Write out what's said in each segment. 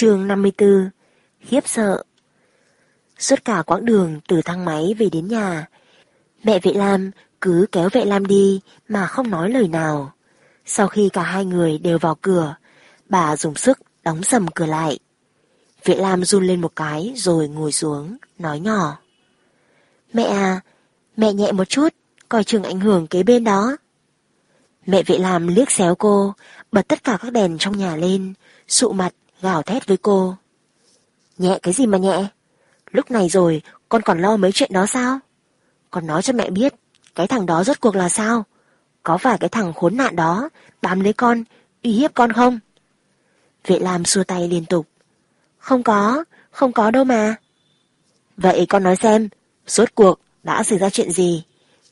chương 54 Khiếp sợ Suốt cả quãng đường từ thang máy về đến nhà, mẹ vệ Lam cứ kéo vệ Lam đi mà không nói lời nào. Sau khi cả hai người đều vào cửa, bà dùng sức đóng sầm cửa lại. Vệ Lam run lên một cái rồi ngồi xuống, nói nhỏ. Mẹ à, mẹ nhẹ một chút, coi chừng ảnh hưởng kế bên đó. Mẹ vệ Lam liếc xéo cô, bật tất cả các đèn trong nhà lên, sụ mặt, gào thét với cô. Nhẹ cái gì mà nhẹ? Lúc này rồi, con còn lo mấy chuyện đó sao? Con nói cho mẹ biết, cái thằng đó rốt cuộc là sao? Có phải cái thằng khốn nạn đó bám lấy con, uy hiếp con không? Vệ Lam xua tay liên tục. Không có, không có đâu mà. Vậy con nói xem, rốt cuộc đã xảy ra chuyện gì?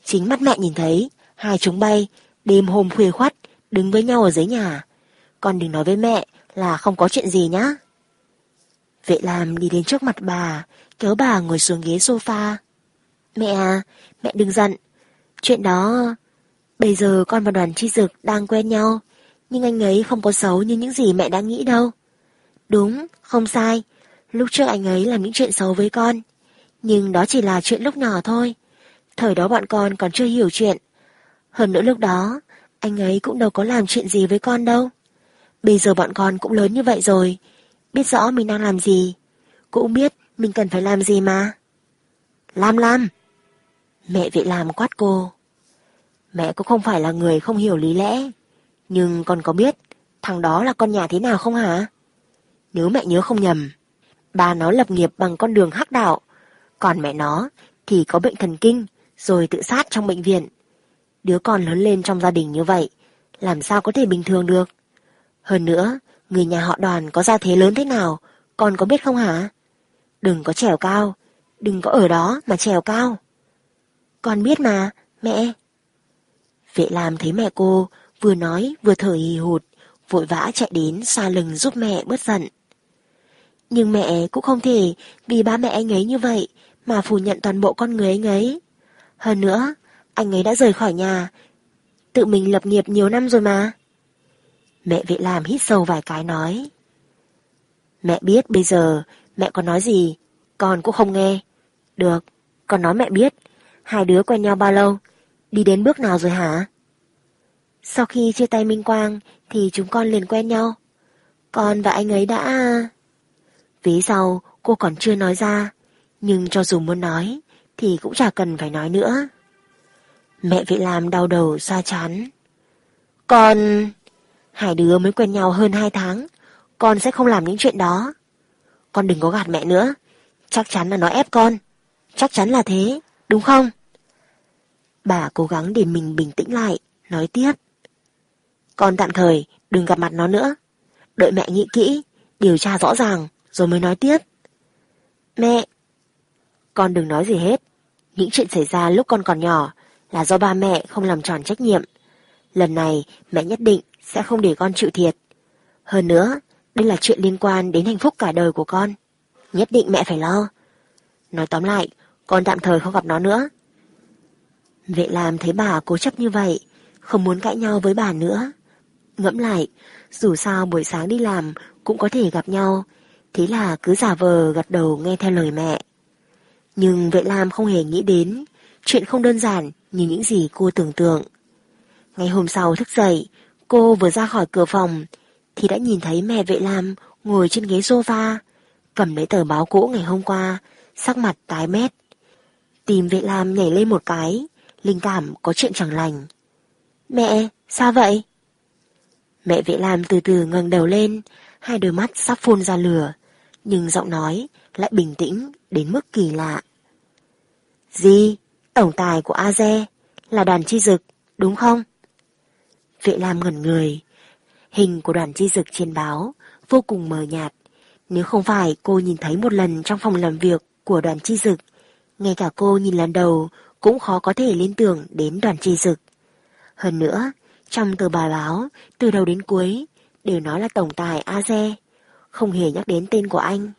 Chính mắt mẹ nhìn thấy, hai chúng bay, đêm hôm khuya khoắt, đứng với nhau ở dưới nhà. Con đừng nói với mẹ là không có chuyện gì nhá. Vệ Lam đi đến trước mặt bà, kéo bà ngồi xuống ghế sofa. Mẹ à, mẹ đừng giận. Chuyện đó... Bây giờ con và đoàn chi dực đang quen nhau, nhưng anh ấy không có xấu như những gì mẹ đã nghĩ đâu. Đúng, không sai. Lúc trước anh ấy làm những chuyện xấu với con. Nhưng đó chỉ là chuyện lúc nhỏ thôi. Thời đó bọn con còn chưa hiểu chuyện. Hơn nữa lúc đó, anh ấy cũng đâu có làm chuyện gì với con đâu. Bây giờ bọn con cũng lớn như vậy rồi, biết rõ mình đang làm gì, cũng biết mình cần phải làm gì mà. Lam Lam! Mẹ vệ làm quát cô. Mẹ cũng không phải là người không hiểu lý lẽ, nhưng con có biết thằng đó là con nhà thế nào không hả? Nếu mẹ nhớ không nhầm, bà nó lập nghiệp bằng con đường hắc đạo, còn mẹ nó thì có bệnh thần kinh rồi tự sát trong bệnh viện. Đứa con lớn lên trong gia đình như vậy, làm sao có thể bình thường được? Hơn nữa, người nhà họ đoàn có gia thế lớn thế nào, con có biết không hả? Đừng có trèo cao, đừng có ở đó mà trèo cao. Con biết mà, mẹ. Vệ làm thấy mẹ cô vừa nói vừa thở hì hụt, vội vã chạy đến xa lừng giúp mẹ bớt giận. Nhưng mẹ cũng không thể vì ba mẹ anh ấy như vậy mà phủ nhận toàn bộ con người anh ấy. Hơn nữa, anh ấy đã rời khỏi nhà, tự mình lập nghiệp nhiều năm rồi mà. Mẹ vệ làm hít sâu vài cái nói. Mẹ biết bây giờ mẹ có nói gì, con cũng không nghe. Được, con nói mẹ biết. Hai đứa quen nhau bao lâu? Đi đến bước nào rồi hả? Sau khi chia tay Minh Quang thì chúng con liền quen nhau. Con và anh ấy đã... Vế sau cô còn chưa nói ra, nhưng cho dù muốn nói thì cũng chả cần phải nói nữa. Mẹ vệ làm đau đầu xoa chán. Con... Hai đứa mới quen nhau hơn hai tháng, con sẽ không làm những chuyện đó. Con đừng có gạt mẹ nữa, chắc chắn là nó ép con. Chắc chắn là thế, đúng không? Bà cố gắng để mình bình tĩnh lại, nói tiếp. Con tạm thời đừng gặp mặt nó nữa. Đợi mẹ nghĩ kỹ, điều tra rõ ràng, rồi mới nói tiếp. Mẹ! Con đừng nói gì hết. Những chuyện xảy ra lúc con còn nhỏ là do ba mẹ không làm tròn trách nhiệm. Lần này mẹ nhất định sẽ không để con chịu thiệt. Hơn nữa, đây là chuyện liên quan đến hạnh phúc cả đời của con. Nhất định mẹ phải lo. Nói tóm lại, con tạm thời không gặp nó nữa. Vệ làm thấy bà cố chấp như vậy, không muốn cãi nhau với bà nữa. Ngẫm lại, dù sao buổi sáng đi làm cũng có thể gặp nhau, thế là cứ giả vờ gật đầu nghe theo lời mẹ. Nhưng vệ làm không hề nghĩ đến, chuyện không đơn giản như những gì cô tưởng tượng. Ngày hôm sau thức dậy, cô vừa ra khỏi cửa phòng, thì đã nhìn thấy mẹ vệ lam ngồi trên ghế sofa, cầm lấy tờ báo cũ ngày hôm qua, sắc mặt tái mét. Tìm vệ lam nhảy lên một cái, linh cảm có chuyện chẳng lành. Mẹ, sao vậy? Mẹ vệ lam từ từ ngẩng đầu lên, hai đôi mắt sắp phun ra lửa, nhưng giọng nói lại bình tĩnh đến mức kỳ lạ. Gì? Tổng tài của Aze là đàn chi dực, đúng không? Vệ Lam ngẩn người. Hình của đoàn chi dực trên báo vô cùng mờ nhạt. Nếu không phải cô nhìn thấy một lần trong phòng làm việc của đoàn chi dực, ngay cả cô nhìn lần đầu cũng khó có thể liên tưởng đến đoàn chi dực. Hơn nữa, trong tờ bài báo, từ đầu đến cuối, đều nói là tổng tài Aze, không hề nhắc đến tên của anh.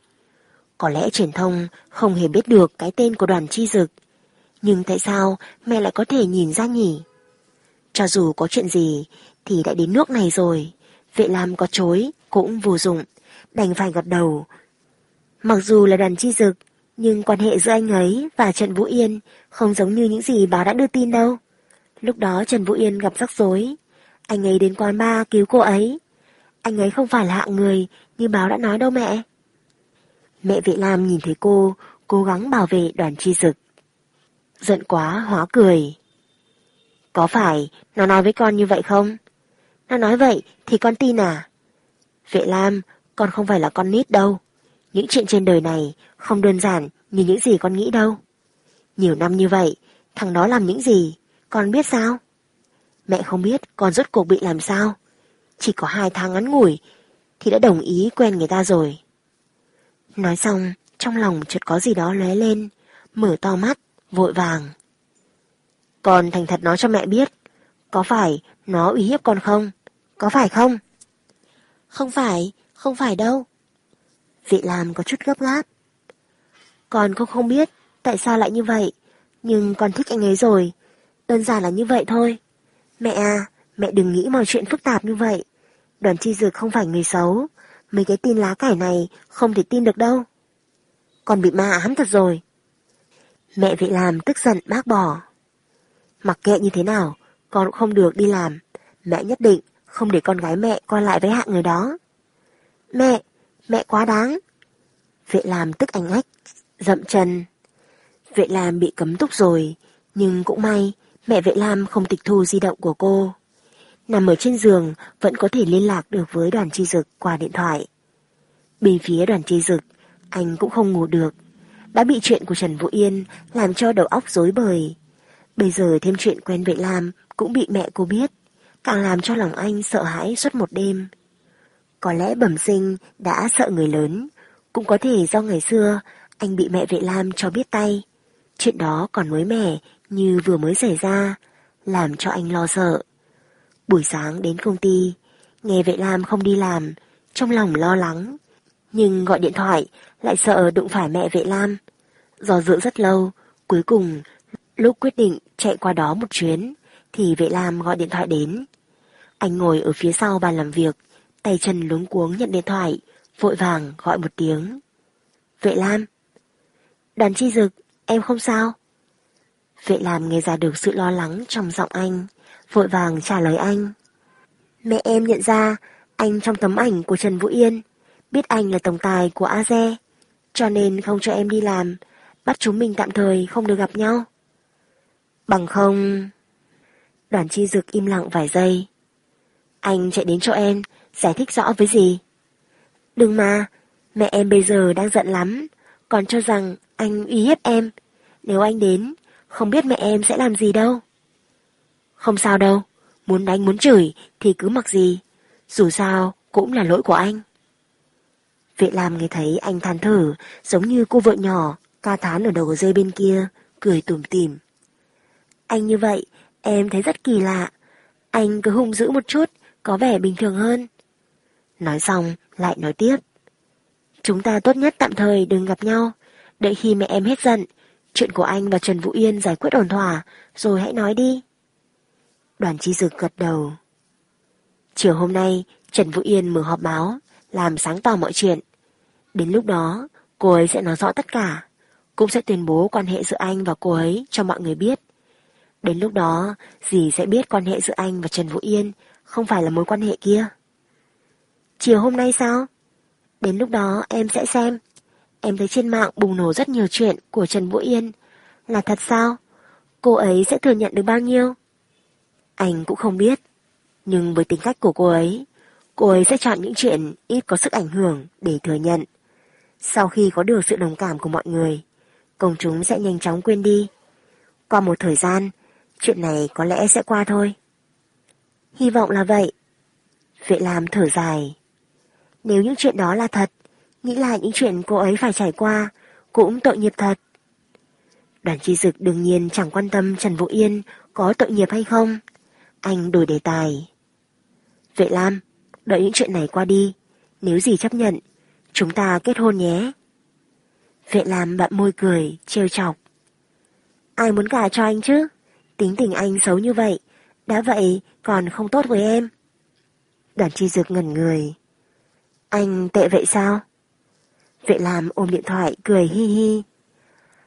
Có lẽ truyền thông không hề biết được cái tên của đoàn chi dực, nhưng tại sao mẹ lại có thể nhìn ra nhỉ? Cho dù có chuyện gì thì đã đến nước này rồi, vệ lam có chối cũng vô dụng, đành phải gật đầu. Mặc dù là đoàn chi dực, nhưng quan hệ giữa anh ấy và Trần Vũ Yên không giống như những gì báo đã đưa tin đâu. Lúc đó Trần Vũ Yên gặp rắc rối. Anh ấy đến quán ba cứu cô ấy. Anh ấy không phải là hạng người như báo đã nói đâu mẹ. Mẹ Vệ Lam nhìn thấy cô, cố gắng bảo vệ đoàn chi dực. Giận quá hóa cười. Có phải nó nói với con như vậy không? Nó nói vậy thì con tin à? Vệ Lam, con không phải là con nít đâu. Những chuyện trên đời này không đơn giản như những gì con nghĩ đâu. Nhiều năm như vậy, thằng đó làm những gì, con biết sao? Mẹ không biết con rốt cuộc bị làm sao. Chỉ có hai tháng ngắn ngủi thì đã đồng ý quen người ta rồi. Nói xong, trong lòng chợt có gì đó lóe lên, mở to mắt, vội vàng. Con thành thật nói cho mẹ biết, có phải nó uy hiếp con không? Có phải không? Không phải, không phải đâu. Vị làm có chút gấp gáp. Con cũng không biết tại sao lại như vậy, nhưng con thích anh ấy rồi. Đơn giản là như vậy thôi. Mẹ à, mẹ đừng nghĩ mọi chuyện phức tạp như vậy. Đoàn chi dược không phải người xấu. Mấy cái tin lá cải này không thể tin được đâu. Con bị ma ám thật rồi. Mẹ vị làm tức giận bác bỏ. Mặc kệ như thế nào, con cũng không được đi làm. Mẹ nhất định không để con gái mẹ qua lại với hạng người đó. Mẹ, mẹ quá đáng. Vệ làm tức ảnh ách, dậm chân. Vệ làm bị cấm túc rồi, nhưng cũng may mẹ vệ làm không tịch thu di động của cô. Nằm ở trên giường vẫn có thể liên lạc được với đoàn chi dực qua điện thoại. Bên phía đoàn chi dực, anh cũng không ngủ được. Đã bị chuyện của Trần Vũ Yên làm cho đầu óc rối bời. Bây giờ thêm chuyện quen vệ làm cũng bị mẹ cô biết, càng làm cho lòng anh sợ hãi suốt một đêm. Có lẽ bẩm sinh đã sợ người lớn, cũng có thể do ngày xưa anh bị mẹ vệ lam cho biết tay. Chuyện đó còn mới mẻ như vừa mới xảy ra, làm cho anh lo sợ. Buổi sáng đến công ty, nghe vệ lam không đi làm, trong lòng lo lắng. Nhưng gọi điện thoại lại sợ đụng phải mẹ vệ lam. Do dự rất lâu, cuối cùng lúc quyết định chạy qua đó một chuyến, thì vệ lam gọi điện thoại đến. Anh ngồi ở phía sau bàn làm việc, tay chân luống cuống nhận điện thoại, vội vàng gọi một tiếng. Vệ Lam. Đoàn chi dực, em không sao? Vệ Lam nghe ra được sự lo lắng trong giọng anh, vội vàng trả lời anh. Mẹ em nhận ra anh trong tấm ảnh của Trần Vũ Yên, biết anh là tổng tài của Aze, cho nên không cho em đi làm, bắt chúng mình tạm thời không được gặp nhau. Bằng không... Đoàn chi dực im lặng vài giây. Anh chạy đến chỗ em, giải thích rõ với gì. Đừng mà, mẹ em bây giờ đang giận lắm, còn cho rằng anh uy hiếp em. Nếu anh đến, không biết mẹ em sẽ làm gì đâu. Không sao đâu, muốn đánh muốn chửi thì cứ mặc gì, dù sao cũng là lỗi của anh. Vệ làm nghe thấy anh than thở, giống như cô vợ nhỏ, ca thán ở đầu dây bên kia, cười tủm tỉm. Anh như vậy, em thấy rất kỳ lạ. Anh cứ hung dữ một chút, có vẻ bình thường hơn. Nói xong, lại nói tiếp. Chúng ta tốt nhất tạm thời đừng gặp nhau, đợi khi mẹ em hết giận, chuyện của anh và Trần Vũ Yên giải quyết ổn thỏa, rồi hãy nói đi. Đoàn chi dực gật đầu. Chiều hôm nay, Trần Vũ Yên mở họp báo, làm sáng tỏ mọi chuyện. Đến lúc đó, cô ấy sẽ nói rõ tất cả, cũng sẽ tuyên bố quan hệ giữa anh và cô ấy cho mọi người biết. Đến lúc đó, dì sẽ biết quan hệ giữa anh và Trần Vũ Yên không phải là mối quan hệ kia. Chiều hôm nay sao? Đến lúc đó em sẽ xem. Em thấy trên mạng bùng nổ rất nhiều chuyện của Trần Vũ Yên. Là thật sao? Cô ấy sẽ thừa nhận được bao nhiêu? Anh cũng không biết. Nhưng với tính cách của cô ấy, cô ấy sẽ chọn những chuyện ít có sức ảnh hưởng để thừa nhận. Sau khi có được sự đồng cảm của mọi người, công chúng sẽ nhanh chóng quên đi. Qua một thời gian, chuyện này có lẽ sẽ qua thôi. Hy vọng là vậy. Vệ lam thở dài. Nếu những chuyện đó là thật, nghĩ lại những chuyện cô ấy phải trải qua, cũng tội nghiệp thật. Đoàn chi dực đương nhiên chẳng quan tâm Trần Vũ Yên có tội nghiệp hay không. Anh đổi đề tài. Vệ Lam, đợi những chuyện này qua đi. Nếu gì chấp nhận, chúng ta kết hôn nhé. Vệ Lam bạn môi cười, trêu chọc. Ai muốn gả cho anh chứ? Tính tình anh xấu như vậy, đã vậy còn không tốt với em. Đoàn chi dược ngẩn người. Anh tệ vậy sao? Vệ làm ôm điện thoại cười hi hi.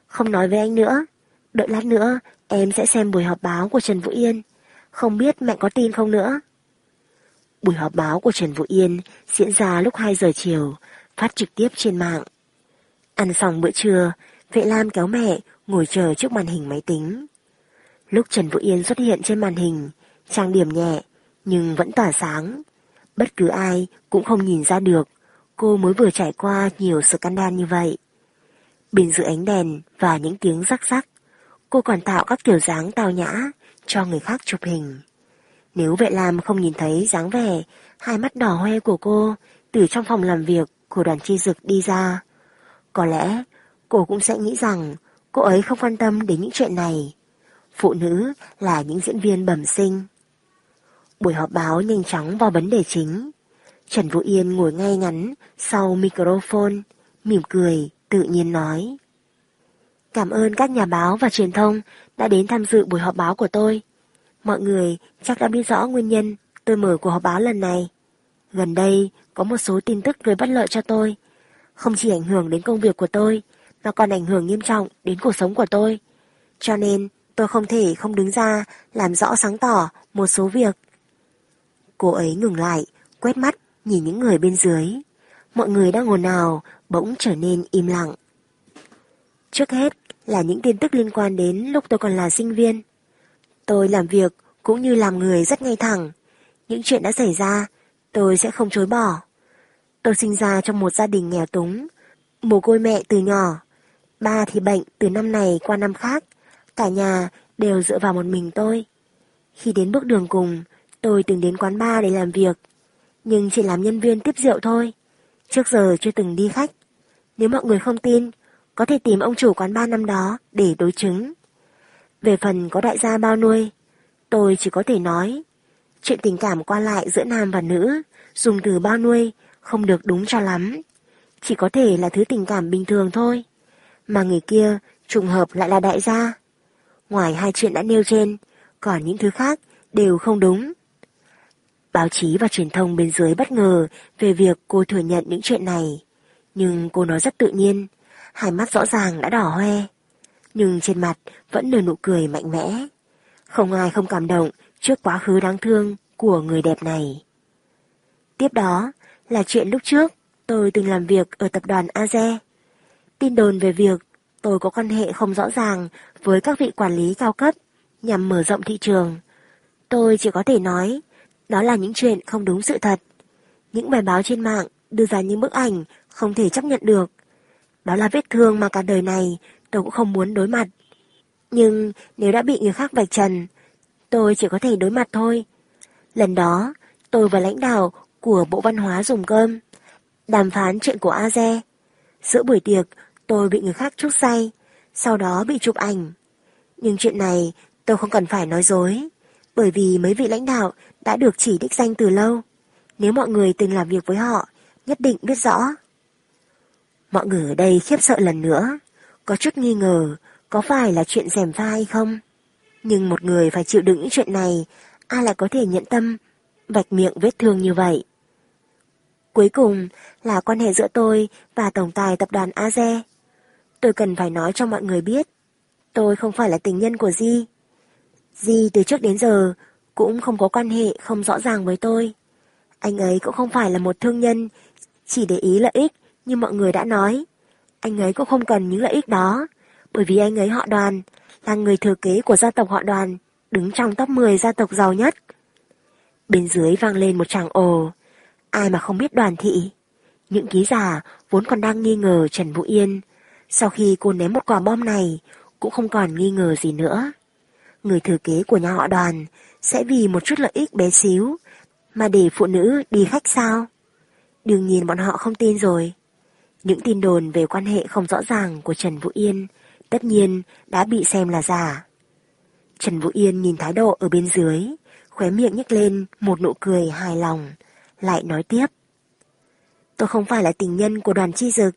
Không nói với anh nữa. Đợi lát nữa em sẽ xem buổi họp báo của Trần Vũ Yên. Không biết mẹ có tin không nữa. Buổi họp báo của Trần Vũ Yên diễn ra lúc 2 giờ chiều, phát trực tiếp trên mạng. Ăn xong bữa trưa, Vệ Lam kéo mẹ ngồi chờ trước màn hình máy tính. Lúc Trần Vũ Yên xuất hiện trên màn hình, trang điểm nhẹ, nhưng vẫn tỏa sáng. Bất cứ ai cũng không nhìn ra được cô mới vừa trải qua nhiều scandal như vậy. Bên dưới ánh đèn và những tiếng rắc rắc, cô còn tạo các kiểu dáng tào nhã cho người khác chụp hình. Nếu vệ làm không nhìn thấy dáng vẻ, hai mắt đỏ hoe của cô từ trong phòng làm việc của đoàn chi dực đi ra, có lẽ cô cũng sẽ nghĩ rằng cô ấy không quan tâm đến những chuyện này. Phụ nữ là những diễn viên bẩm sinh. Buổi họp báo nhanh chóng vào vấn đề chính. Trần Vũ Yên ngồi ngay ngắn sau microphone, mỉm cười, tự nhiên nói. Cảm ơn các nhà báo và truyền thông đã đến tham dự buổi họp báo của tôi. Mọi người chắc đã biết rõ nguyên nhân tôi mở cuộc họp báo lần này. Gần đây có một số tin tức gây bất lợi cho tôi. Không chỉ ảnh hưởng đến công việc của tôi, mà còn ảnh hưởng nghiêm trọng đến cuộc sống của tôi. Cho nên tôi không thể không đứng ra làm rõ sáng tỏ một số việc. Cô ấy ngừng lại, quét mắt, nhìn những người bên dưới. Mọi người đang ngồi nào bỗng trở nên im lặng. Trước hết là những tin tức liên quan đến lúc tôi còn là sinh viên. Tôi làm việc cũng như làm người rất ngay thẳng. Những chuyện đã xảy ra, tôi sẽ không chối bỏ. Tôi sinh ra trong một gia đình nghèo túng, mồ côi mẹ từ nhỏ. Ba thì bệnh từ năm này qua năm khác, cả nhà đều dựa vào một mình tôi. Khi đến bước đường cùng, tôi từng đến quán bar để làm việc, nhưng chỉ làm nhân viên tiếp rượu thôi. Trước giờ chưa từng đi khách. Nếu mọi người không tin, có thể tìm ông chủ quán bar năm đó để đối chứng. Về phần có đại gia bao nuôi, tôi chỉ có thể nói, chuyện tình cảm qua lại giữa nam và nữ, dùng từ bao nuôi không được đúng cho lắm. Chỉ có thể là thứ tình cảm bình thường thôi. Mà người kia trùng hợp lại là đại gia. Ngoài hai chuyện đã nêu trên, còn những thứ khác đều không đúng. Báo chí và truyền thông bên dưới bất ngờ về việc cô thừa nhận những chuyện này. Nhưng cô nói rất tự nhiên, hai mắt rõ ràng đã đỏ hoe. Nhưng trên mặt vẫn nở nụ cười mạnh mẽ. Không ai không cảm động trước quá khứ đáng thương của người đẹp này. Tiếp đó là chuyện lúc trước tôi từng làm việc ở tập đoàn AZE. Tin đồn về việc tôi có quan hệ không rõ ràng với các vị quản lý cao cấp nhằm mở rộng thị trường. Tôi chỉ có thể nói đó là những chuyện không đúng sự thật. Những bài báo trên mạng đưa ra những bức ảnh không thể chấp nhận được. Đó là vết thương mà cả đời này tôi cũng không muốn đối mặt. Nhưng nếu đã bị người khác vạch trần, tôi chỉ có thể đối mặt thôi. Lần đó, tôi và lãnh đạo của Bộ Văn hóa dùng cơm, đàm phán chuyện của Aze. Giữa buổi tiệc, tôi bị người khác chút say, sau đó bị chụp ảnh. Nhưng chuyện này tôi không cần phải nói dối, bởi vì mấy vị lãnh đạo đã được chỉ đích danh từ lâu. Nếu mọi người từng làm việc với họ, nhất định biết rõ. Mọi người ở đây khiếp sợ lần nữa, có chút nghi ngờ có phải là chuyện rèm pha hay không. Nhưng một người phải chịu đựng những chuyện này, ai lại có thể nhận tâm, vạch miệng vết thương như vậy. Cuối cùng là quan hệ giữa tôi và tổng tài tập đoàn Aze. Tôi cần phải nói cho mọi người biết, tôi không phải là tình nhân của Di. Di từ trước đến giờ cũng không có quan hệ không rõ ràng với tôi. Anh ấy cũng không phải là một thương nhân, chỉ để ý lợi ích như mọi người đã nói. Anh ấy cũng không cần những lợi ích đó, bởi vì anh ấy họ đoàn, là người thừa kế của gia tộc họ đoàn, đứng trong top 10 gia tộc giàu nhất. Bên dưới vang lên một tràng ồ, ai mà không biết đoàn thị. Những ký giả vốn còn đang nghi ngờ Trần Vũ Yên, sau khi cô ném một quả bom này, cũng không còn nghi ngờ gì nữa. Người thừa kế của nhà họ đoàn sẽ vì một chút lợi ích bé xíu mà để phụ nữ đi khách sao? Đương nhiên bọn họ không tin rồi. Những tin đồn về quan hệ không rõ ràng của Trần Vũ Yên tất nhiên đã bị xem là giả. Trần Vũ Yên nhìn thái độ ở bên dưới, khóe miệng nhếch lên một nụ cười hài lòng, lại nói tiếp. Tôi không phải là tình nhân của đoàn chi dực.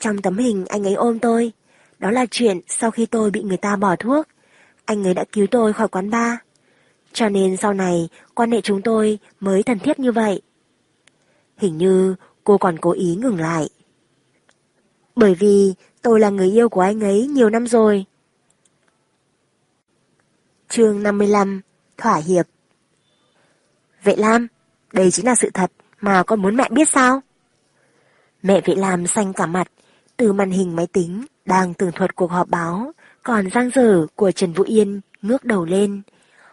Trong tấm hình anh ấy ôm tôi, đó là chuyện sau khi tôi bị người ta bỏ thuốc. Anh ấy đã cứu tôi khỏi quán bar. Cho nên sau này quan hệ chúng tôi mới thân thiết như vậy. Hình như cô còn cố ý ngừng lại. Bởi vì tôi là người yêu của anh ấy nhiều năm rồi. chương 55 Thỏa hiệp Vệ Lam, đây chính là sự thật mà con muốn mẹ biết sao? Mẹ Vệ Lam xanh cả mặt, từ màn hình máy tính đang tường thuật cuộc họp báo, còn giang dở của Trần Vũ Yên ngước đầu lên,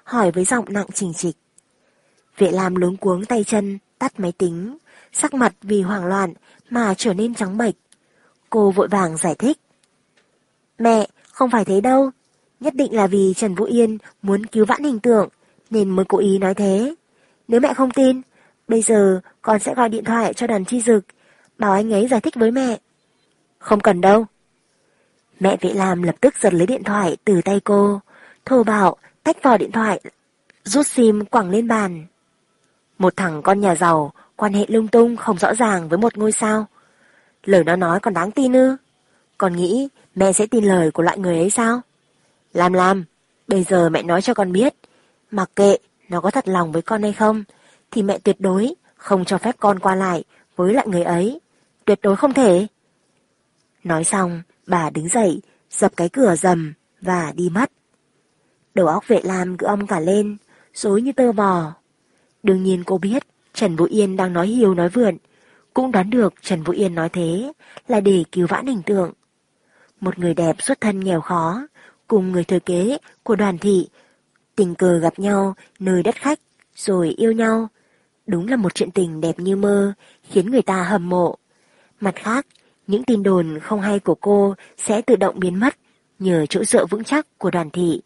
hỏi với giọng nặng trình trịch. Vệ Lam luống cuống tay chân, tắt máy tính, sắc mặt vì hoảng loạn mà trở nên trắng bệch. Cô vội vàng giải thích. Mẹ, không phải thế đâu. Nhất định là vì Trần Vũ Yên muốn cứu vãn hình tượng, nên mới cố ý nói thế. Nếu mẹ không tin, bây giờ con sẽ gọi điện thoại cho đoàn chi dực, bảo anh ấy giải thích với mẹ. Không cần đâu. Mẹ Vệ làm lập tức giật lấy điện thoại từ tay cô, thô bạo tách vỏ điện thoại, rút sim quẳng lên bàn. Một thằng con nhà giàu, quan hệ lung tung không rõ ràng với một ngôi sao. Lời nó nói còn đáng tin ư? Con nghĩ mẹ sẽ tin lời của loại người ấy sao? Làm làm, bây giờ mẹ nói cho con biết, mặc kệ nó có thật lòng với con hay không, thì mẹ tuyệt đối không cho phép con qua lại với lại người ấy. Tuyệt đối không thể. Nói xong, bà đứng dậy, dập cái cửa rầm và đi mất. Đầu óc vệ lam cứ ong cả lên, dối như tơ bò Đương nhiên cô biết Trần Vũ Yên đang nói hiếu nói vượn, cũng đoán được Trần Vũ Yên nói thế là để cứu vãn hình tượng. Một người đẹp xuất thân nghèo khó, cùng người thừa kế của đoàn thị, tình cờ gặp nhau nơi đất khách, rồi yêu nhau. Đúng là một chuyện tình đẹp như mơ, khiến người ta hâm mộ. Mặt khác, những tin đồn không hay của cô sẽ tự động biến mất nhờ chỗ dựa vững chắc của đoàn thị.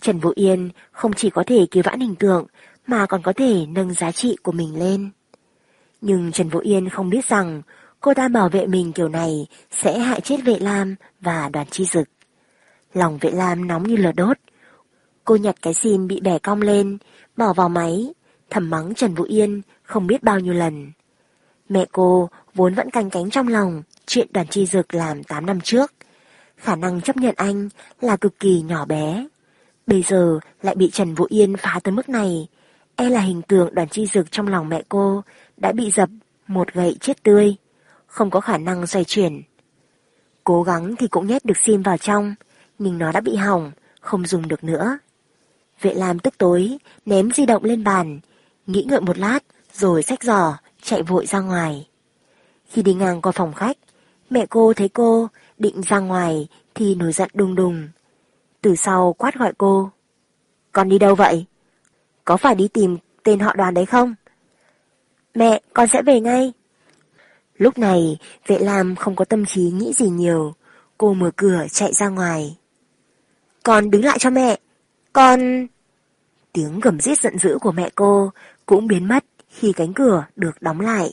Trần Vũ Yên không chỉ có thể cứu vãn hình tượng mà còn có thể nâng giá trị của mình lên. Nhưng Trần Vũ Yên không biết rằng cô ta bảo vệ mình kiểu này sẽ hại chết vệ lam và đoàn chi dực. Lòng vệ lam nóng như lửa đốt. Cô nhặt cái sim bị bẻ cong lên, bỏ vào máy, thầm mắng Trần Vũ Yên không biết bao nhiêu lần. Mẹ cô vốn vẫn canh cánh trong lòng chuyện đoàn chi dược làm 8 năm trước. Khả năng chấp nhận anh là cực kỳ nhỏ bé. Bây giờ lại bị Trần Vũ Yên phá tới mức này, e là hình tượng đoàn chi dược trong lòng mẹ cô đã bị dập một gậy chết tươi, không có khả năng xoay chuyển. Cố gắng thì cũng nhét được sim vào trong, nhưng nó đã bị hỏng, không dùng được nữa. Vệ Lam tức tối, ném di động lên bàn, nghĩ ngợi một lát, rồi xách giỏ, chạy vội ra ngoài. Khi đi ngang qua phòng khách, mẹ cô thấy cô định ra ngoài thì nổi giận đùng đùng. Từ sau quát gọi cô. Con đi đâu vậy? Có phải đi tìm tên họ đoàn đấy không? Mẹ, con sẽ về ngay. Lúc này, vệ lam không có tâm trí nghĩ gì nhiều. Cô mở cửa chạy ra ngoài. Con đứng lại cho mẹ. Con... Tiếng gầm rít giận dữ của mẹ cô cũng biến mất khi cánh cửa được đóng lại.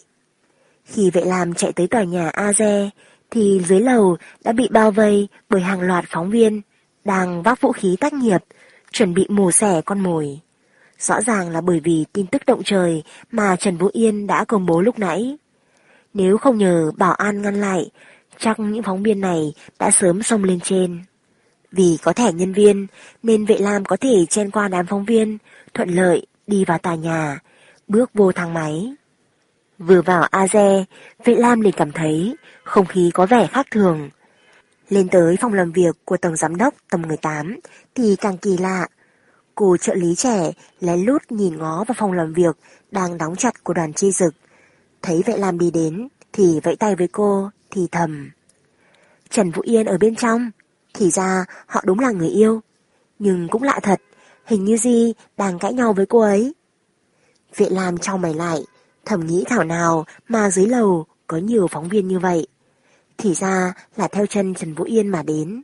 Khi vệ lam chạy tới tòa nhà Aze, thì dưới lầu đã bị bao vây bởi hàng loạt phóng viên đang vác vũ khí tác nghiệp, chuẩn bị mổ xẻ con mồi. Rõ ràng là bởi vì tin tức động trời mà Trần Vũ Yên đã công bố lúc nãy. Nếu không nhờ bảo an ngăn lại, chắc những phóng viên này đã sớm xông lên trên. Vì có thẻ nhân viên nên vệ lam có thể chen qua đám phóng viên, thuận lợi đi vào tòa nhà, bước vô thang máy. Vừa vào Aze, vệ lam liền cảm thấy không khí có vẻ khác thường. Lên tới phòng làm việc của Tổng Giám đốc tầm 18 thì càng kỳ lạ. Cô trợ lý trẻ lén lút nhìn ngó vào phòng làm việc đang đóng chặt của đoàn chi dực. Thấy vệ lam đi đến thì vẫy tay với cô thì thầm. Trần Vũ Yên ở bên trong, thì ra họ đúng là người yêu. Nhưng cũng lạ thật, hình như Di đang cãi nhau với cô ấy. Vệ Lam trao mày lại, thầm nghĩ thảo nào mà dưới lầu có nhiều phóng viên như vậy. Thì ra là theo chân Trần Vũ Yên mà đến.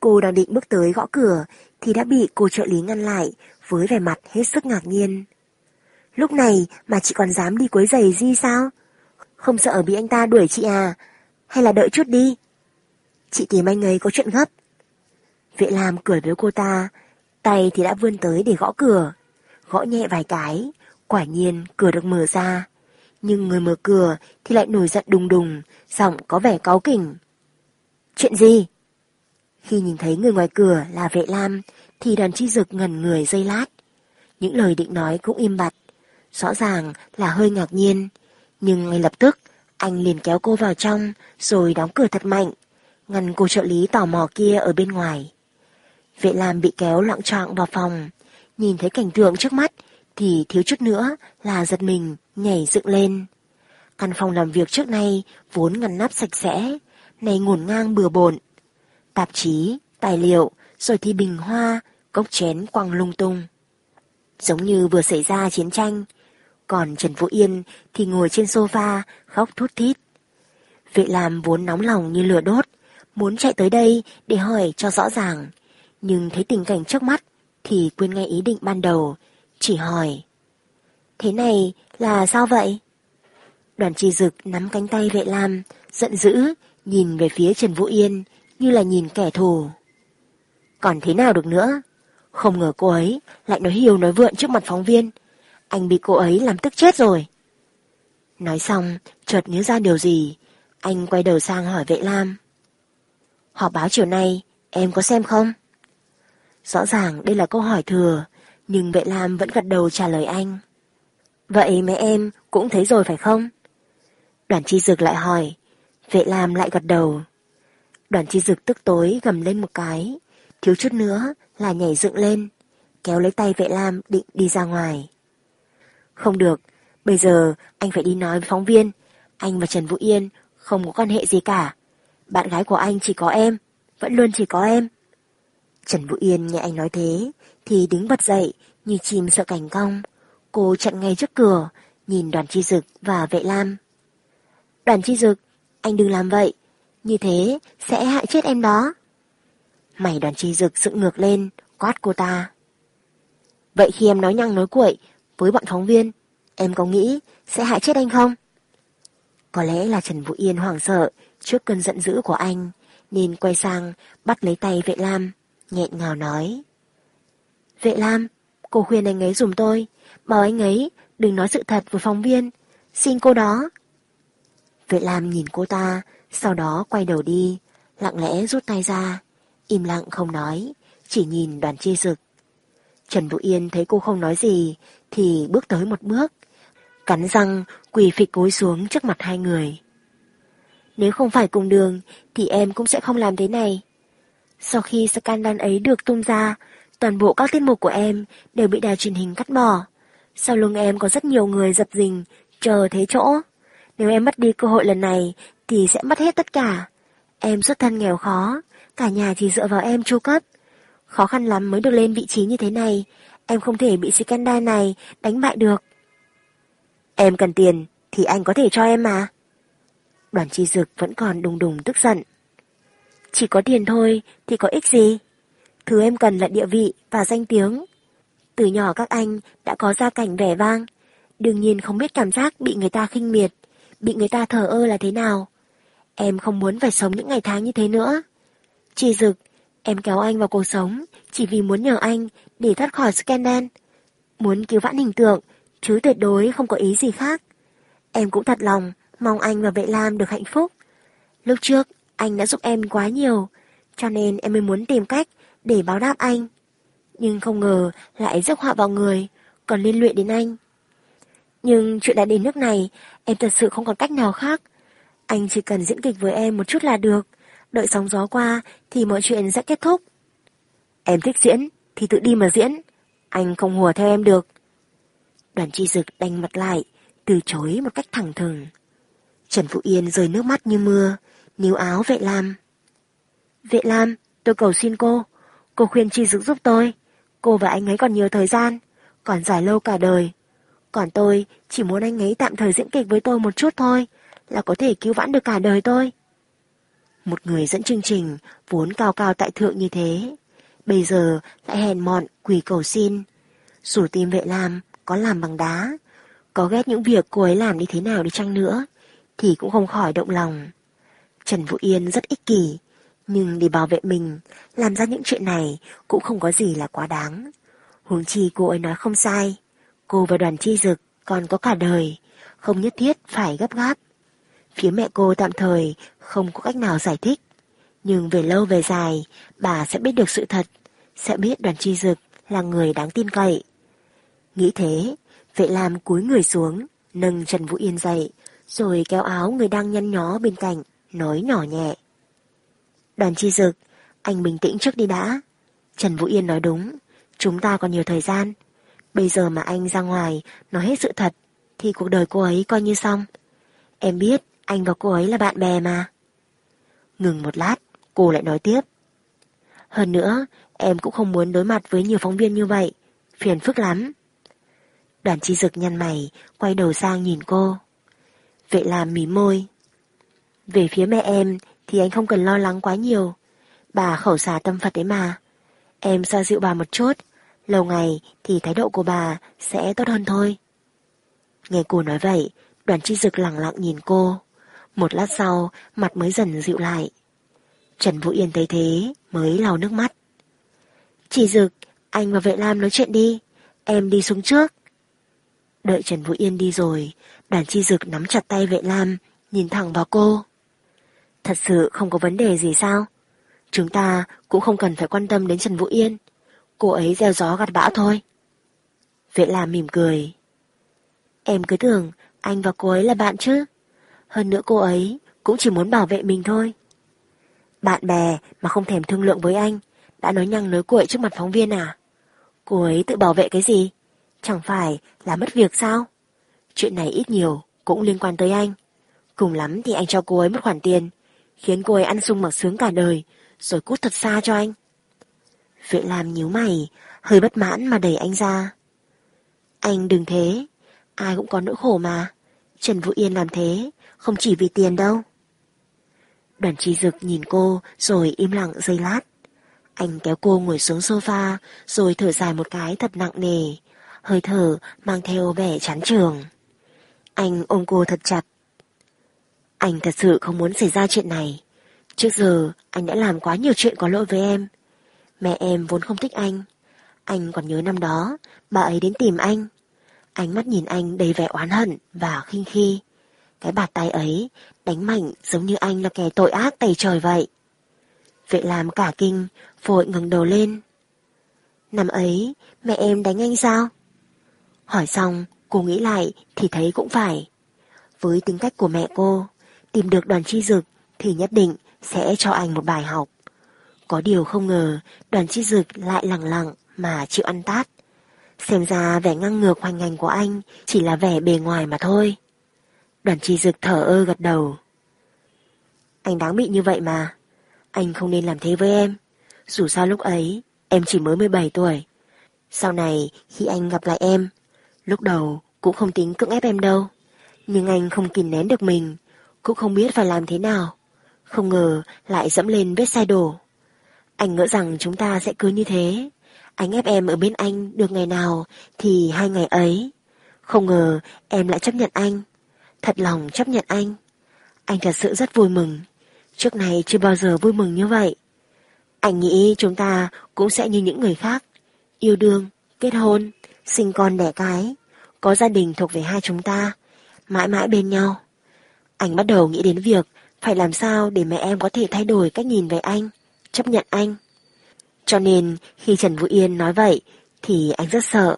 Cô đang định bước tới gõ cửa thì đã bị cô trợ lý ngăn lại với vẻ mặt hết sức ngạc nhiên. Lúc này mà chị còn dám đi quấy giày Di sao? Không sợ bị anh ta đuổi chị à? Hay là đợi chút đi? Chị tìm anh ấy có chuyện gấp. Vệ làm cười với cô ta, tay thì đã vươn tới để gõ cửa. Gõ nhẹ vài cái, quả nhiên cửa được mở ra. Nhưng người mở cửa thì lại nổi giận đùng đùng, giọng có vẻ cáu kỉnh. Chuyện gì? Khi nhìn thấy người ngoài cửa là vệ lam, thì đoàn chi dực ngẩn người dây lát. Những lời định nói cũng im bặt, rõ ràng là hơi ngạc nhiên, nhưng ngay lập tức Anh liền kéo cô vào trong, rồi đóng cửa thật mạnh, ngăn cô trợ lý tò mò kia ở bên ngoài. Vệ Lam bị kéo loạn trọng vào phòng, nhìn thấy cảnh tượng trước mắt thì thiếu chút nữa là giật mình, nhảy dựng lên. Căn phòng làm việc trước nay vốn ngăn nắp sạch sẽ, này ngổn ngang bừa bộn. Tạp chí, tài liệu, rồi thì bình hoa, cốc chén quăng lung tung. Giống như vừa xảy ra chiến tranh, còn Trần Vũ Yên thì ngồi trên sofa khóc thút thít. Vệ làm vốn nóng lòng như lửa đốt, muốn chạy tới đây để hỏi cho rõ ràng, nhưng thấy tình cảnh trước mắt thì quên ngay ý định ban đầu, chỉ hỏi. Thế này là sao vậy? Đoàn chi dực nắm cánh tay vệ lam, giận dữ, nhìn về phía Trần Vũ Yên như là nhìn kẻ thù. Còn thế nào được nữa? Không ngờ cô ấy lại nói hiều nói vượn trước mặt phóng viên. Anh bị cô ấy làm tức chết rồi. Nói xong, chợt nhớ ra điều gì. Anh quay đầu sang hỏi vệ lam. Họp báo chiều nay, em có xem không? Rõ ràng đây là câu hỏi thừa, nhưng vệ lam vẫn gật đầu trả lời anh. Vậy mấy em cũng thấy rồi phải không? Đoàn chi dực lại hỏi, vệ lam lại gật đầu. Đoàn chi dực tức tối gầm lên một cái, thiếu chút nữa là nhảy dựng lên, kéo lấy tay vệ lam định đi ra ngoài. Không được, bây giờ anh phải đi nói với phóng viên, anh và Trần Vũ Yên không có quan hệ gì cả. Bạn gái của anh chỉ có em, vẫn luôn chỉ có em. Trần Vũ Yên nghe anh nói thế, thì đứng bật dậy như chim sợ cảnh cong. Cô chặn ngay trước cửa, nhìn đoàn chi dực và vệ lam. Đoàn chi dực, anh đừng làm vậy, như thế sẽ hại chết em đó. Mày đoàn chi dực dựng ngược lên, quát cô ta. Vậy khi em nói nhăng nói cuội với bọn phóng viên, em có nghĩ sẽ hại chết anh không? Có lẽ là Trần Vũ Yên hoảng sợ trước cơn giận dữ của anh, nên quay sang bắt lấy tay vệ lam, nhẹ ngào nói. Vệ lam, cô khuyên anh ấy dùm tôi, bảo anh ấy đừng nói sự thật với phóng viên, xin cô đó. Vệ lam nhìn cô ta, sau đó quay đầu đi, lặng lẽ rút tay ra, im lặng không nói, chỉ nhìn đoàn chi dực. Trần Vũ Yên thấy cô không nói gì, thì bước tới một bước, cắn răng quỳ phịch cối xuống trước mặt hai người. Nếu không phải cùng đường, thì em cũng sẽ không làm thế này. Sau khi scandal ấy được tung ra, toàn bộ các tiết mục của em đều bị đài truyền hình cắt bỏ. Sau lưng em có rất nhiều người dập dình, chờ thế chỗ. Nếu em mất đi cơ hội lần này, thì sẽ mất hết tất cả. Em xuất thân nghèo khó, cả nhà chỉ dựa vào em chu cấp. Khó khăn lắm mới được lên vị trí như thế này, em không thể bị scandal này đánh bại được. Em cần tiền thì anh có thể cho em mà. Đoàn chi dực vẫn còn đùng đùng tức giận. Chỉ có tiền thôi thì có ích gì? Thứ em cần là địa vị và danh tiếng. Từ nhỏ các anh đã có gia cảnh vẻ vang, đương nhiên không biết cảm giác bị người ta khinh miệt, bị người ta thờ ơ là thế nào. Em không muốn phải sống những ngày tháng như thế nữa. Chi dực, em kéo anh vào cuộc sống chỉ vì muốn nhờ anh để thoát khỏi scandal. Muốn cứu vãn hình tượng, chứ tuyệt đối không có ý gì khác. Em cũng thật lòng mong anh và Vệ Lam được hạnh phúc. Lúc trước, anh đã giúp em quá nhiều, cho nên em mới muốn tìm cách để báo đáp anh. Nhưng không ngờ lại rước họa vào người, còn liên luyện đến anh. Nhưng chuyện đã đến nước này, em thật sự không còn cách nào khác. Anh chỉ cần diễn kịch với em một chút là được, đợi sóng gió qua thì mọi chuyện sẽ kết thúc. Em thích diễn thì tự đi mà diễn, anh không hùa theo em được. Đoàn chi dực đanh mặt lại, từ chối một cách thẳng thừng. Trần Phụ Yên rơi nước mắt như mưa, níu áo vệ lam. Vệ lam, tôi cầu xin cô, cô khuyên chi dực giúp tôi. Cô và anh ấy còn nhiều thời gian, còn dài lâu cả đời. Còn tôi chỉ muốn anh ấy tạm thời diễn kịch với tôi một chút thôi, là có thể cứu vãn được cả đời tôi. Một người dẫn chương trình, vốn cao cao tại thượng như thế, bây giờ lại hèn mọn, quỳ cầu xin. Dù tim vệ làm, có làm bằng đá, có ghét những việc cô ấy làm đi thế nào đi chăng nữa, thì cũng không khỏi động lòng. Trần Vũ Yên rất ích kỷ, nhưng để bảo vệ mình, làm ra những chuyện này cũng không có gì là quá đáng. Huống chi cô ấy nói không sai, cô và đoàn chi dực còn có cả đời, không nhất thiết phải gấp gáp. Phía mẹ cô tạm thời không có cách nào giải thích, nhưng về lâu về dài, bà sẽ biết được sự thật, sẽ biết đoàn chi dực là người đáng tin cậy. Nghĩ thế, vệ làm cúi người xuống, nâng Trần Vũ Yên dậy, rồi kéo áo người đang nhăn nhó bên cạnh, nói nhỏ nhẹ. Đoàn chi dực, anh bình tĩnh trước đi đã. Trần Vũ Yên nói đúng, chúng ta còn nhiều thời gian. Bây giờ mà anh ra ngoài nói hết sự thật, thì cuộc đời cô ấy coi như xong. Em biết anh và cô ấy là bạn bè mà. Ngừng một lát, cô lại nói tiếp. Hơn nữa, em cũng không muốn đối mặt với nhiều phóng viên như vậy. Phiền phức lắm. Đoàn chi dực nhăn mày, quay đầu sang nhìn cô. Vệ làm mí môi. Về phía mẹ em thì anh không cần lo lắng quá nhiều. Bà khẩu xà tâm Phật đấy mà. Em xoa dịu bà một chút. Lâu ngày thì thái độ của bà sẽ tốt hơn thôi. Nghe cô nói vậy, đoàn chi dực lặng lặng nhìn cô. Một lát sau, mặt mới dần dịu lại. Trần Vũ Yên thấy thế, mới lau nước mắt. Chỉ dực, anh và vệ lam nói chuyện đi. Em đi xuống trước. Đợi Trần Vũ Yên đi rồi, đoàn chi dực nắm chặt tay vệ lam, nhìn thẳng vào cô. Thật sự không có vấn đề gì sao? Chúng ta cũng không cần phải quan tâm đến Trần Vũ Yên. Cô ấy gieo gió gặt bão thôi. Vệ lam mỉm cười. Em cứ tưởng anh và cô ấy là bạn chứ. Hơn nữa cô ấy cũng chỉ muốn bảo vệ mình thôi. Bạn bè mà không thèm thương lượng với anh, đã nói nhăng nói cuội trước mặt phóng viên à? Cô ấy tự bảo vệ cái gì? Chẳng phải là mất việc sao? Chuyện này ít nhiều cũng liên quan tới anh. Cùng lắm thì anh cho cô ấy một khoản tiền, khiến cô ấy ăn sung mặc sướng cả đời, rồi cút thật xa cho anh. Vệ làm nhíu mày, hơi bất mãn mà đẩy anh ra. Anh đừng thế, ai cũng có nỗi khổ mà. Trần Vũ Yên làm thế, không chỉ vì tiền đâu. Đoàn chi dực nhìn cô rồi im lặng giây lát. Anh kéo cô ngồi xuống sofa rồi thở dài một cái thật nặng nề, hơi thở mang theo vẻ chán trường. Anh ôm cô thật chặt. Anh thật sự không muốn xảy ra chuyện này. Trước giờ anh đã làm quá nhiều chuyện có lỗi với em. Mẹ em vốn không thích anh. Anh còn nhớ năm đó, bà ấy đến tìm anh. Ánh mắt nhìn anh đầy vẻ oán hận và khinh khi. Cái bạt tay ấy đánh mạnh giống như anh là kẻ tội ác tày trời vậy. Vệ làm cả kinh, vội ngừng đầu lên. Năm ấy, mẹ em đánh anh sao? Hỏi xong, cô nghĩ lại thì thấy cũng phải. Với tính cách của mẹ cô, tìm được đoàn chi dực thì nhất định sẽ cho anh một bài học. Có điều không ngờ đoàn chi dực lại lặng lặng mà chịu ăn tát. Xem ra vẻ ngang ngược hoành hành của anh chỉ là vẻ bề ngoài mà thôi. Đoàn chi dực thở ơ gật đầu. Anh đáng bị như vậy mà. Anh không nên làm thế với em. Dù sao lúc ấy, em chỉ mới 17 tuổi. Sau này, khi anh gặp lại em, lúc đầu cũng không tính cưỡng ép em đâu. Nhưng anh không kìm nén được mình, cũng không biết phải làm thế nào. Không ngờ lại dẫm lên vết sai đổ. Anh ngỡ rằng chúng ta sẽ cứ như thế. Anh ép em ở bên anh được ngày nào thì hai ngày ấy. Không ngờ em lại chấp nhận anh. Thật lòng chấp nhận anh. Anh thật sự rất vui mừng. Trước này chưa bao giờ vui mừng như vậy. Anh nghĩ chúng ta cũng sẽ như những người khác. Yêu đương, kết hôn, sinh con đẻ cái. Có gia đình thuộc về hai chúng ta. Mãi mãi bên nhau. Anh bắt đầu nghĩ đến việc phải làm sao để mẹ em có thể thay đổi cách nhìn về anh, chấp nhận anh. Cho nên khi Trần Vũ Yên nói vậy thì anh rất sợ.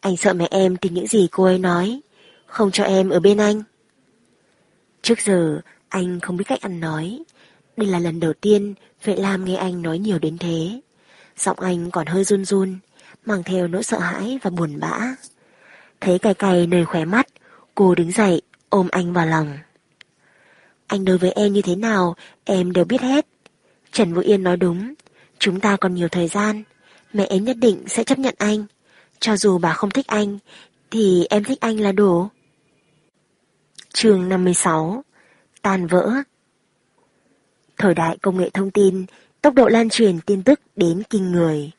Anh sợ mẹ em tin những gì cô ấy nói, không cho em ở bên anh. Trước giờ anh không biết cách ăn nói. Đây là lần đầu tiên Vệ Lam nghe anh nói nhiều đến thế. Giọng anh còn hơi run run, mang theo nỗi sợ hãi và buồn bã. Thấy cay cay nơi khóe mắt, cô đứng dậy, ôm anh vào lòng. Anh đối với em như thế nào, em đều biết hết. Trần Vũ Yên nói đúng, chúng ta còn nhiều thời gian, mẹ em nhất định sẽ chấp nhận anh. Cho dù bà không thích anh, thì em thích anh là đủ. Chương 56 Tan vỡ Thời đại công nghệ thông tin, tốc độ lan truyền tin tức đến kinh người.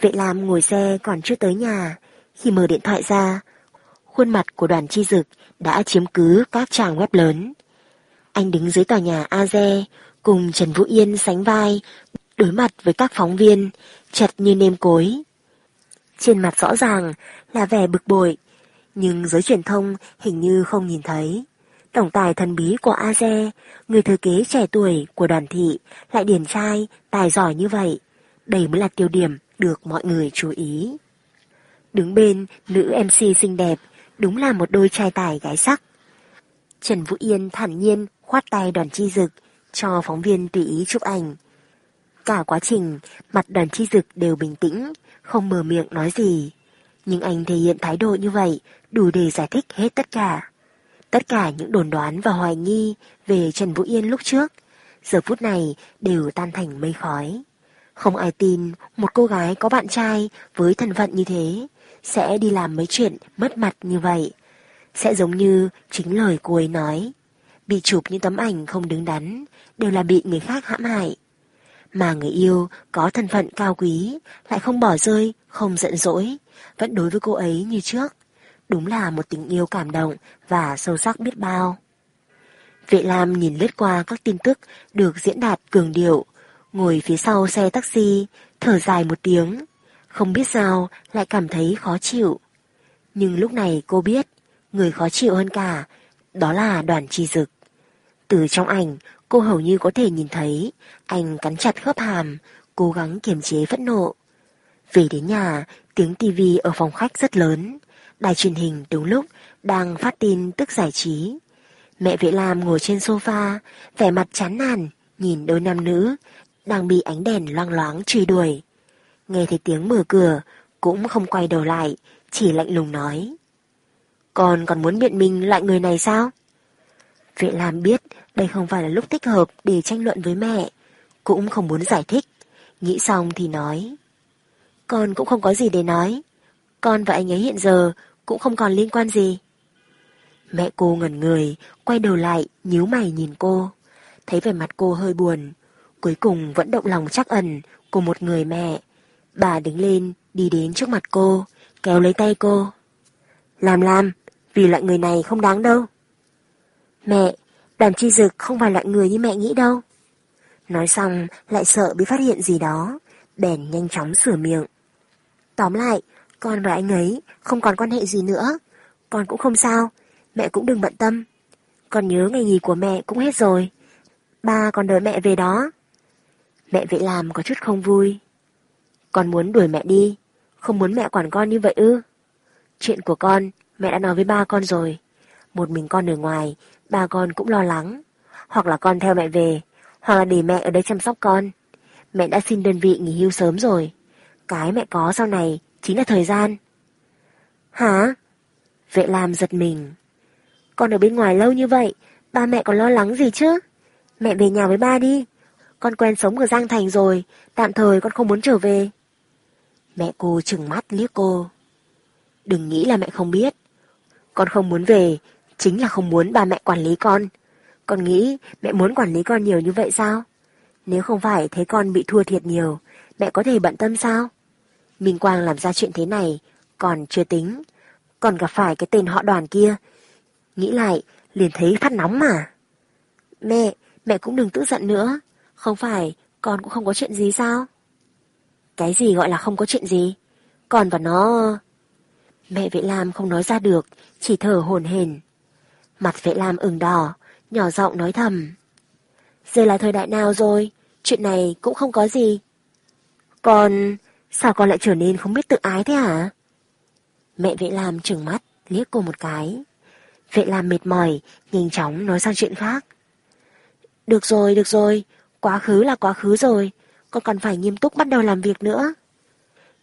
Vệ Lam ngồi xe còn chưa tới nhà, khi mở điện thoại ra, khuôn mặt của đoàn chi dực đã chiếm cứ các trang web lớn. Anh đứng dưới tòa nhà Aze, cùng Trần Vũ Yên sánh vai, đối mặt với các phóng viên, chặt như nêm cối. Trên mặt rõ ràng là vẻ bực bội, nhưng giới truyền thông hình như không nhìn thấy. Tổng tài thần bí của Aze, người thừa kế trẻ tuổi của đoàn thị, lại điển trai, tài giỏi như vậy. Đây mới là tiêu điểm được mọi người chú ý. Đứng bên, nữ MC xinh đẹp, đúng là một đôi trai tài gái sắc. Trần Vũ Yên thản nhiên khoát tay đoàn chi dực cho phóng viên tùy ý chụp ảnh. Cả quá trình, mặt đoàn chi dực đều bình tĩnh, không mở miệng nói gì. Nhưng anh thể hiện thái độ như vậy đủ để giải thích hết tất cả. Tất cả những đồn đoán và hoài nghi về Trần Vũ Yên lúc trước, giờ phút này đều tan thành mây khói. Không ai tin một cô gái có bạn trai với thân phận như thế sẽ đi làm mấy chuyện mất mặt như vậy. Sẽ giống như chính lời cô ấy nói. Bị chụp những tấm ảnh không đứng đắn đều là bị người khác hãm hại. Mà người yêu có thân phận cao quý lại không bỏ rơi, không giận dỗi, vẫn đối với cô ấy như trước. Đúng là một tình yêu cảm động và sâu sắc biết bao. Vệ Lam nhìn lướt qua các tin tức được diễn đạt cường điệu, ngồi phía sau xe taxi, thở dài một tiếng. Không biết sao lại cảm thấy khó chịu. Nhưng lúc này cô biết, người khó chịu hơn cả, đó là đoàn chi dực. Từ trong ảnh, cô hầu như có thể nhìn thấy anh cắn chặt khớp hàm, cố gắng kiềm chế phẫn nộ. Về đến nhà, tiếng tivi ở phòng khách rất lớn. Đài truyền hình đúng lúc đang phát tin tức giải trí. Mẹ Vệ Lam ngồi trên sofa, vẻ mặt chán nản, nhìn đôi nam nữ, đang bị ánh đèn loang loáng truy đuổi. Nghe thấy tiếng mở cửa, cũng không quay đầu lại, chỉ lạnh lùng nói. Con còn muốn biện minh lại người này sao? Vệ Lam biết đây không phải là lúc thích hợp để tranh luận với mẹ, cũng không muốn giải thích. Nghĩ xong thì nói. Con cũng không có gì để nói. Con và anh ấy hiện giờ cũng không còn liên quan gì. Mẹ cô ngẩn người, quay đầu lại, nhíu mày nhìn cô. Thấy vẻ mặt cô hơi buồn. Cuối cùng vẫn động lòng chắc ẩn của một người mẹ. Bà đứng lên, đi đến trước mặt cô, kéo lấy tay cô. Làm làm, vì loại người này không đáng đâu. Mẹ, đoàn chi dực không phải loại người như mẹ nghĩ đâu. Nói xong lại sợ bị phát hiện gì đó, bèn nhanh chóng sửa miệng. Tóm lại, con và anh ấy không còn quan hệ gì nữa. Con cũng không sao, mẹ cũng đừng bận tâm. Con nhớ ngày nghỉ của mẹ cũng hết rồi. Ba còn đợi mẹ về đó. Mẹ vậy làm có chút không vui. Con muốn đuổi mẹ đi, không muốn mẹ quản con như vậy ư. Chuyện của con, mẹ đã nói với ba con rồi. Một mình con ở ngoài, ba con cũng lo lắng. Hoặc là con theo mẹ về, hoặc là để mẹ ở đây chăm sóc con. Mẹ đã xin đơn vị nghỉ hưu sớm rồi. Cái mẹ có sau này chính là thời gian. Hả? Vệ làm giật mình. Con ở bên ngoài lâu như vậy, ba mẹ còn lo lắng gì chứ? Mẹ về nhà với ba đi. Con quen sống ở Giang Thành rồi, tạm thời con không muốn trở về. Mẹ cô trừng mắt liếc cô. Đừng nghĩ là mẹ không biết. Con không muốn về, chính là không muốn ba mẹ quản lý con. Con nghĩ mẹ muốn quản lý con nhiều như vậy sao? Nếu không phải thấy con bị thua thiệt nhiều, mẹ có thể bận tâm sao? Minh Quang làm ra chuyện thế này, còn chưa tính. Còn gặp phải cái tên họ đoàn kia. Nghĩ lại, liền thấy phát nóng mà. Mẹ, mẹ cũng đừng tức giận nữa. Không phải, con cũng không có chuyện gì sao? Cái gì gọi là không có chuyện gì? Con và nó... Mẹ Vệ Lam không nói ra được, chỉ thở hồn hển. Mặt Vệ Lam ửng đỏ, nhỏ giọng nói thầm. Giờ là thời đại nào rồi, chuyện này cũng không có gì. còn sao con lại trở nên không biết tự ái thế hả? Mẹ Vệ Lam trừng mắt, liếc cô một cái. Vệ Lam mệt mỏi, nhanh chóng nói sang chuyện khác. Được rồi, được rồi, quá khứ là quá khứ rồi, con còn phải nghiêm túc bắt đầu làm việc nữa.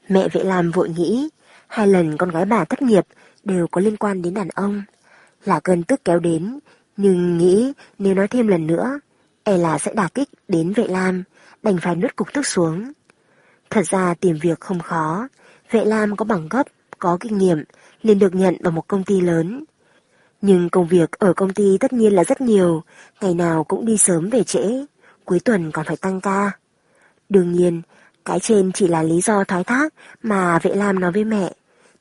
Mẹ Vệ Lam vội nghĩ, hai lần con gái bà thất nghiệp đều có liên quan đến đàn ông. Là cơn tức kéo đến, nhưng nghĩ nếu nói thêm lần nữa, e là sẽ đả kích đến Vệ Lam, đành phải nuốt cục tức xuống. Thật ra tìm việc không khó, Vệ Lam có bằng cấp, có kinh nghiệm, liền được nhận vào một công ty lớn. Nhưng công việc ở công ty tất nhiên là rất nhiều, ngày nào cũng đi sớm về trễ, cuối tuần còn phải tăng ca. Đương nhiên, cái trên chỉ là lý do thoái thác mà Vệ Lam nói với mẹ.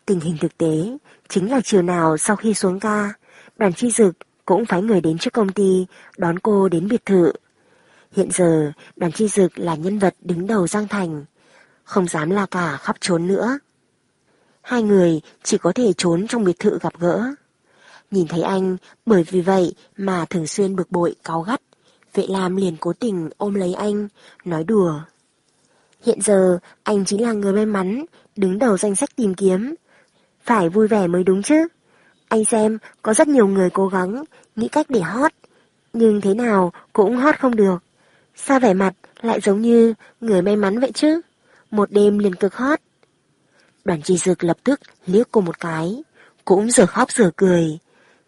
Tình hình thực tế chính là chiều nào sau khi xuống ca, đoàn chi dực cũng phải người đến trước công ty đón cô đến biệt thự. Hiện giờ, đoàn chi dực là nhân vật đứng đầu Giang Thành, không dám la cả khắp trốn nữa. Hai người chỉ có thể trốn trong biệt thự gặp gỡ. Nhìn thấy anh, bởi vì vậy mà thường xuyên bực bội cáu gắt, vệ lam liền cố tình ôm lấy anh, nói đùa. Hiện giờ, anh chính là người may mắn, đứng đầu danh sách tìm kiếm. Phải vui vẻ mới đúng chứ. Anh xem, có rất nhiều người cố gắng, nghĩ cách để hot. Nhưng thế nào cũng hot không được. Sao vẻ mặt lại giống như người may mắn vậy chứ? Một đêm liền cực hot. Đoàn trì dược lập tức liếc cô một cái, cũng giờ khóc giờ cười.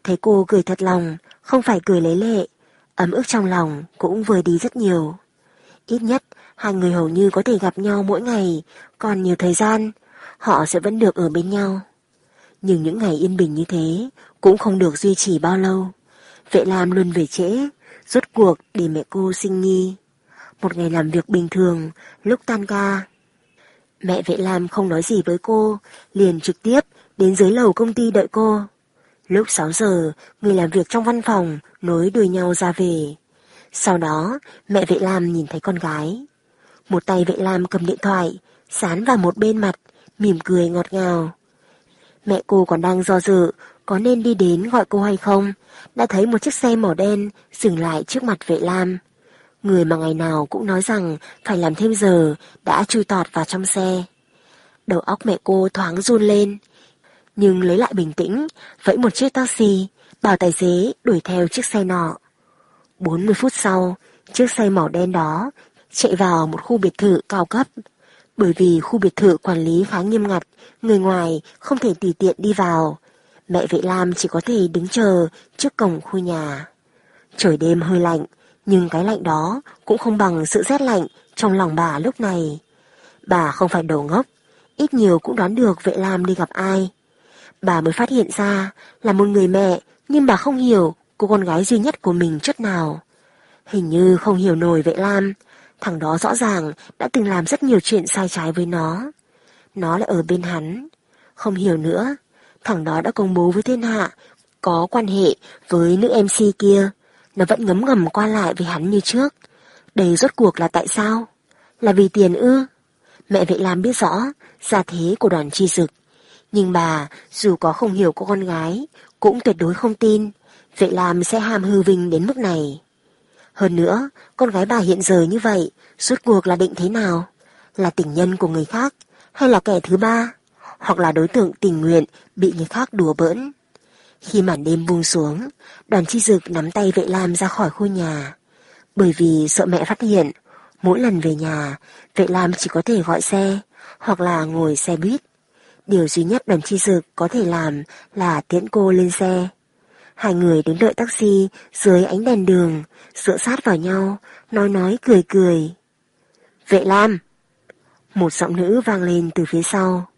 Thấy cô cười thật lòng, không phải cười lấy lệ, ấm ức trong lòng cũng vừa đi rất nhiều. Ít nhất, hai người hầu như có thể gặp nhau mỗi ngày, còn nhiều thời gian, họ sẽ vẫn được ở bên nhau. Nhưng những ngày yên bình như thế cũng không được duy trì bao lâu. Vệ Lam luôn về trễ, rốt cuộc để mẹ cô sinh nghi. Một ngày làm việc bình thường, lúc tan ca. Mẹ Vệ Lam không nói gì với cô, liền trực tiếp đến dưới lầu công ty đợi cô. Lúc 6 giờ, người làm việc trong văn phòng nối đuôi nhau ra về. Sau đó, mẹ Vệ Lam nhìn thấy con gái. Một tay Vệ Lam cầm điện thoại, sán vào một bên mặt, mỉm cười ngọt ngào. Mẹ cô còn đang do dự, có nên đi đến gọi cô hay không, đã thấy một chiếc xe màu đen dừng lại trước mặt Vệ Lam. Người mà ngày nào cũng nói rằng phải làm thêm giờ đã chui tọt vào trong xe. Đầu óc mẹ cô thoáng run lên, nhưng lấy lại bình tĩnh, vẫy một chiếc taxi, bảo tài xế đuổi theo chiếc xe nọ. 40 phút sau, chiếc xe màu đen đó chạy vào một khu biệt thự cao cấp. Bởi vì khu biệt thự quản lý khá nghiêm ngặt, người ngoài không thể tùy tiện đi vào. Mẹ Vệ Lam chỉ có thể đứng chờ trước cổng khu nhà. Trời đêm hơi lạnh, nhưng cái lạnh đó cũng không bằng sự rét lạnh trong lòng bà lúc này. Bà không phải đầu ngốc, ít nhiều cũng đoán được Vệ Lam đi gặp ai. Bà mới phát hiện ra là một người mẹ, nhưng bà không hiểu cô con gái duy nhất của mình chút nào. Hình như không hiểu nổi Vệ Lam, thằng đó rõ ràng đã từng làm rất nhiều chuyện sai trái với nó. Nó lại ở bên hắn. Không hiểu nữa, thằng đó đã công bố với thiên hạ, có quan hệ với nữ MC kia. Nó vẫn ngấm ngầm qua lại với hắn như trước. Đây rốt cuộc là tại sao? Là vì tiền ư? Mẹ Vệ làm biết rõ gia thế của đoàn chi dực. Nhưng bà, dù có không hiểu cô con gái, cũng tuyệt đối không tin Vệ làm sẽ ham hư vinh đến mức này. Hơn nữa, con gái bà hiện giờ như vậy, suốt cuộc là định thế nào? Là tình nhân của người khác, hay là kẻ thứ ba? Hoặc là đối tượng tình nguyện bị người khác đùa bỡn? Khi màn đêm buông xuống, đoàn chi dực nắm tay vệ lam ra khỏi khu nhà. Bởi vì sợ mẹ phát hiện, mỗi lần về nhà, vệ lam chỉ có thể gọi xe, hoặc là ngồi xe buýt. Điều duy nhất đoàn chi dực có thể làm là tiễn cô lên xe. Hai người đứng đợi taxi dưới ánh đèn đường, dựa sát vào nhau, nói nói cười cười. Vệ Lam! Một giọng nữ vang lên từ phía sau.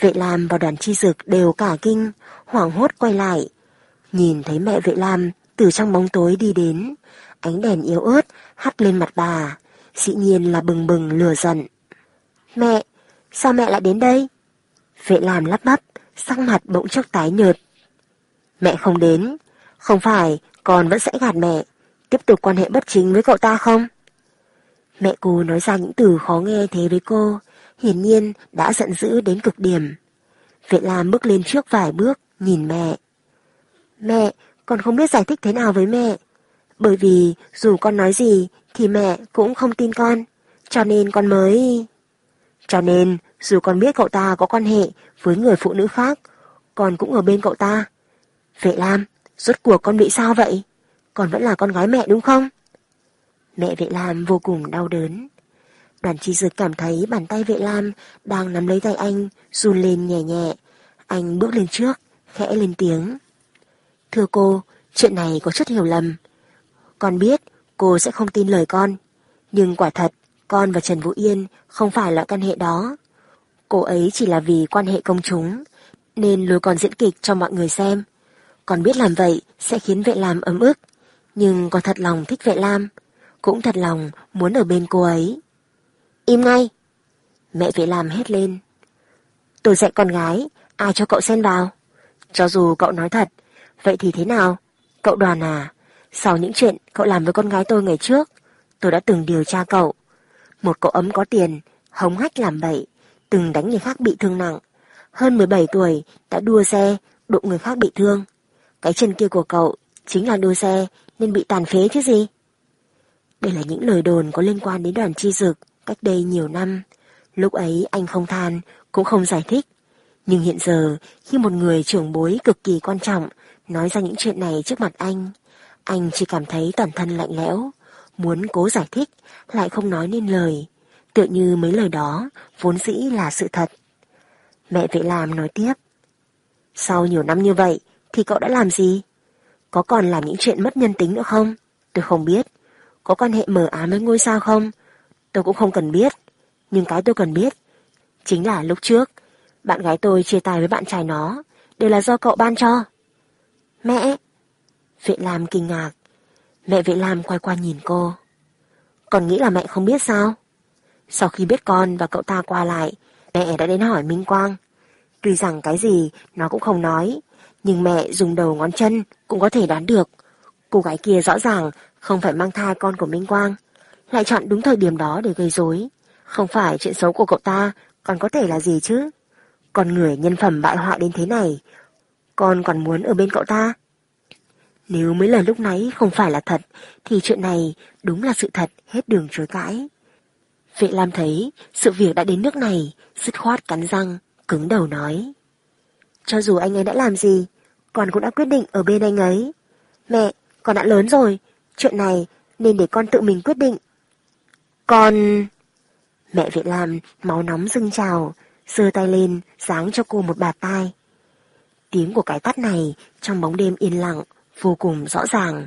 Vệ Lam và đoàn chi dực đều cả kinh, hoảng hốt quay lại. Nhìn thấy mẹ Vệ Lam từ trong bóng tối đi đến, ánh đèn yếu ớt hắt lên mặt bà, dĩ nhiên là bừng bừng lừa giận. Mẹ, sao mẹ lại đến đây? Vệ Lam lắp bắp, sắc mặt bỗng chốc tái nhợt. Mẹ không đến, không phải con vẫn sẽ gạt mẹ, tiếp tục quan hệ bất chính với cậu ta không? Mẹ cô nói ra những từ khó nghe thế với cô, hiển nhiên đã giận dữ đến cực điểm. Vệ Lam bước lên trước vài bước, nhìn mẹ. Mẹ, con không biết giải thích thế nào với mẹ. Bởi vì dù con nói gì thì mẹ cũng không tin con, cho nên con mới... Cho nên dù con biết cậu ta có quan hệ với người phụ nữ khác, con cũng ở bên cậu ta. Vệ Lam, rốt cuộc con bị sao vậy? Con vẫn là con gái mẹ đúng không? Mẹ Vệ Lam vô cùng đau đớn. Đoàn chi dực cảm thấy bàn tay Vệ Lam đang nắm lấy tay anh, run lên nhẹ nhẹ. Anh bước lên trước, khẽ lên tiếng. Thưa cô, chuyện này có chút hiểu lầm. Con biết cô sẽ không tin lời con, nhưng quả thật con và Trần Vũ Yên không phải loại căn hệ đó. Cô ấy chỉ là vì quan hệ công chúng, nên lôi con diễn kịch cho mọi người xem. Con biết làm vậy sẽ khiến vệ lam ấm ức, nhưng con thật lòng thích vệ lam, cũng thật lòng muốn ở bên cô ấy. Im ngay! Mẹ vệ lam hét lên. Tôi dạy con gái, ai cho cậu xen vào? Cho dù cậu nói thật, vậy thì thế nào? Cậu đoàn à, sau những chuyện cậu làm với con gái tôi ngày trước, tôi đã từng điều tra cậu. Một cậu ấm có tiền, hống hách làm bậy, từng đánh người khác bị thương nặng. Hơn 17 tuổi đã đua xe, đụng người khác bị thương. Cái chân kia của cậu chính là đua xe nên bị tàn phế chứ gì? Đây là những lời đồn có liên quan đến đoàn chi dực cách đây nhiều năm. Lúc ấy anh không than, cũng không giải thích. Nhưng hiện giờ, khi một người trưởng bối cực kỳ quan trọng nói ra những chuyện này trước mặt anh, anh chỉ cảm thấy toàn thân lạnh lẽo, muốn cố giải thích, lại không nói nên lời, tựa như mấy lời đó vốn dĩ là sự thật. Mẹ Vệ làm nói tiếp, sau nhiều năm như vậy thì cậu đã làm gì? Có còn làm những chuyện mất nhân tính nữa không? Tôi không biết. Có quan hệ mờ ám với ngôi sao không? Tôi cũng không cần biết. Nhưng cái tôi cần biết chính là lúc trước bạn gái tôi chia tay với bạn trai nó đều là do cậu ban cho. Mẹ! Vệ Lam kinh ngạc. Mẹ Vệ Lam quay qua nhìn cô. Còn nghĩ là mẹ không biết sao? Sau khi biết con và cậu ta qua lại, mẹ đã đến hỏi Minh Quang. Tuy rằng cái gì nó cũng không nói, nhưng mẹ dùng đầu ngón chân cũng có thể đoán được. Cô gái kia rõ ràng không phải mang thai con của Minh Quang, lại chọn đúng thời điểm đó để gây rối. Không phải chuyện xấu của cậu ta còn có thể là gì chứ? Con người nhân phẩm bại hoại đến thế này, con còn muốn ở bên cậu ta? Nếu mấy lời lúc nãy không phải là thật, thì chuyện này đúng là sự thật hết đường chối cãi. Vệ Lam thấy sự việc đã đến nước này, dứt khoát cắn răng, cứng đầu nói. Cho dù anh ấy đã làm gì, con cũng đã quyết định ở bên anh ấy. Mẹ, con đã lớn rồi, chuyện này nên để con tự mình quyết định. Con... Mẹ Vệ Lam máu nóng dâng trào, giơ tay lên, giáng cho cô một bạt tai. Tiếng của cái tắt này trong bóng đêm yên lặng, vô cùng rõ ràng.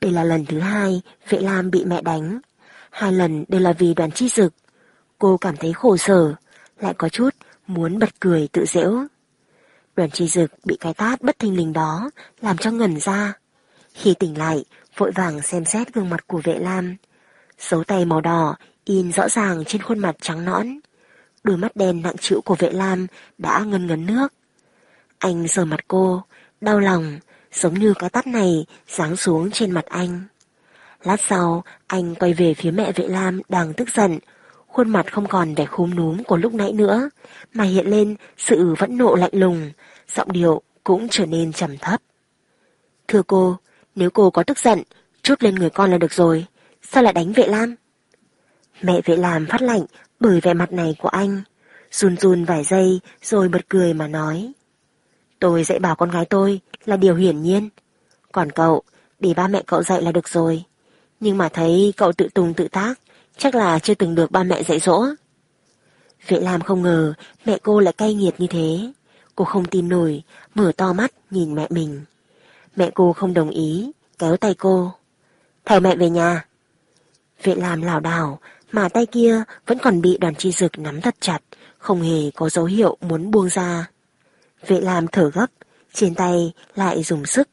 Đây là lần thứ hai Vệ Lam bị mẹ đánh. Hai lần đều là vì đoàn chi dực. Cô cảm thấy khổ sở, lại có chút muốn bật cười tự dễu. Đoàn chi dực bị cái tát bất thình lình đó làm cho ngẩn ra. Khi tỉnh lại, vội vàng xem xét gương mặt của vệ lam. Dấu tay màu đỏ in rõ ràng trên khuôn mặt trắng nõn. Đôi mắt đen nặng trĩu của vệ lam đã ngân ngấn nước. Anh sờ mặt cô, đau lòng, giống như cái tát này giáng xuống trên mặt anh. Lát sau, anh quay về phía mẹ vệ lam đang tức giận, khuôn mặt không còn vẻ khúm núm của lúc nãy nữa, mà hiện lên sự vẫn nộ lạnh lùng, giọng điệu cũng trở nên trầm thấp. Thưa cô, nếu cô có tức giận, chút lên người con là được rồi, sao lại đánh vệ lam? Mẹ vệ lam phát lạnh bởi vẻ mặt này của anh, run run vài giây rồi bật cười mà nói. Tôi dạy bảo con gái tôi là điều hiển nhiên, còn cậu, để ba mẹ cậu dạy là được rồi. Nhưng mà thấy cậu tự tùng tự tác, chắc là chưa từng được ba mẹ dạy dỗ. Vệ Lam không ngờ mẹ cô lại cay nghiệt như thế. Cô không tin nổi, mở to mắt nhìn mẹ mình. Mẹ cô không đồng ý, kéo tay cô. Theo mẹ về nhà. Vệ Lam lảo đảo, mà tay kia vẫn còn bị đoàn chi dực nắm thật chặt, không hề có dấu hiệu muốn buông ra. Vệ Lam thở gấp, trên tay lại dùng sức.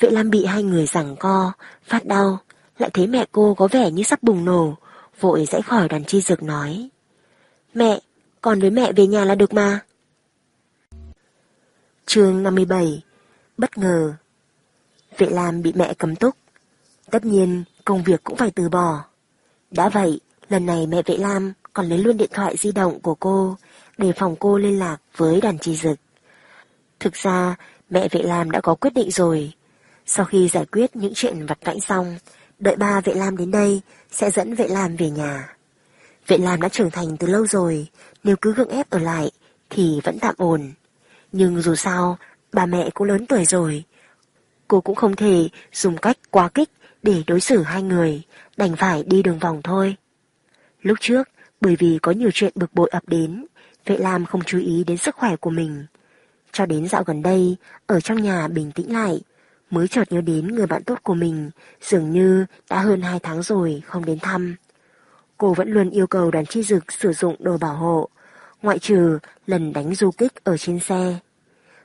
Vệ Lam bị hai người giằng co, phát đau, lại thấy mẹ cô có vẻ như sắp bùng nổ, vội dãy khỏi đoàn chi dược nói. Mẹ, con với mẹ về nhà là được mà. chương 57 Bất ngờ Vệ Lam bị mẹ cấm túc. Tất nhiên, công việc cũng phải từ bỏ. Đã vậy, lần này mẹ Vệ Lam còn lấy luôn điện thoại di động của cô để phòng cô liên lạc với đoàn chi dực. Thực ra, mẹ Vệ Lam đã có quyết định rồi. Sau khi giải quyết những chuyện vặt vãnh xong, đợi ba Vệ Lam đến đây sẽ dẫn Vệ Lam về nhà. Vệ Lam đã trưởng thành từ lâu rồi, nếu cứ gượng ép ở lại thì vẫn tạm ổn. Nhưng dù sao, bà mẹ cũng lớn tuổi rồi. Cô cũng không thể dùng cách quá kích để đối xử hai người, đành phải đi đường vòng thôi. Lúc trước, bởi vì có nhiều chuyện bực bội ập đến, Vệ Lam không chú ý đến sức khỏe của mình. Cho đến dạo gần đây, ở trong nhà bình tĩnh lại, mới chợt nhớ đến người bạn tốt của mình, dường như đã hơn hai tháng rồi không đến thăm. Cô vẫn luôn yêu cầu đoàn chi dực sử dụng đồ bảo hộ, ngoại trừ lần đánh du kích ở trên xe.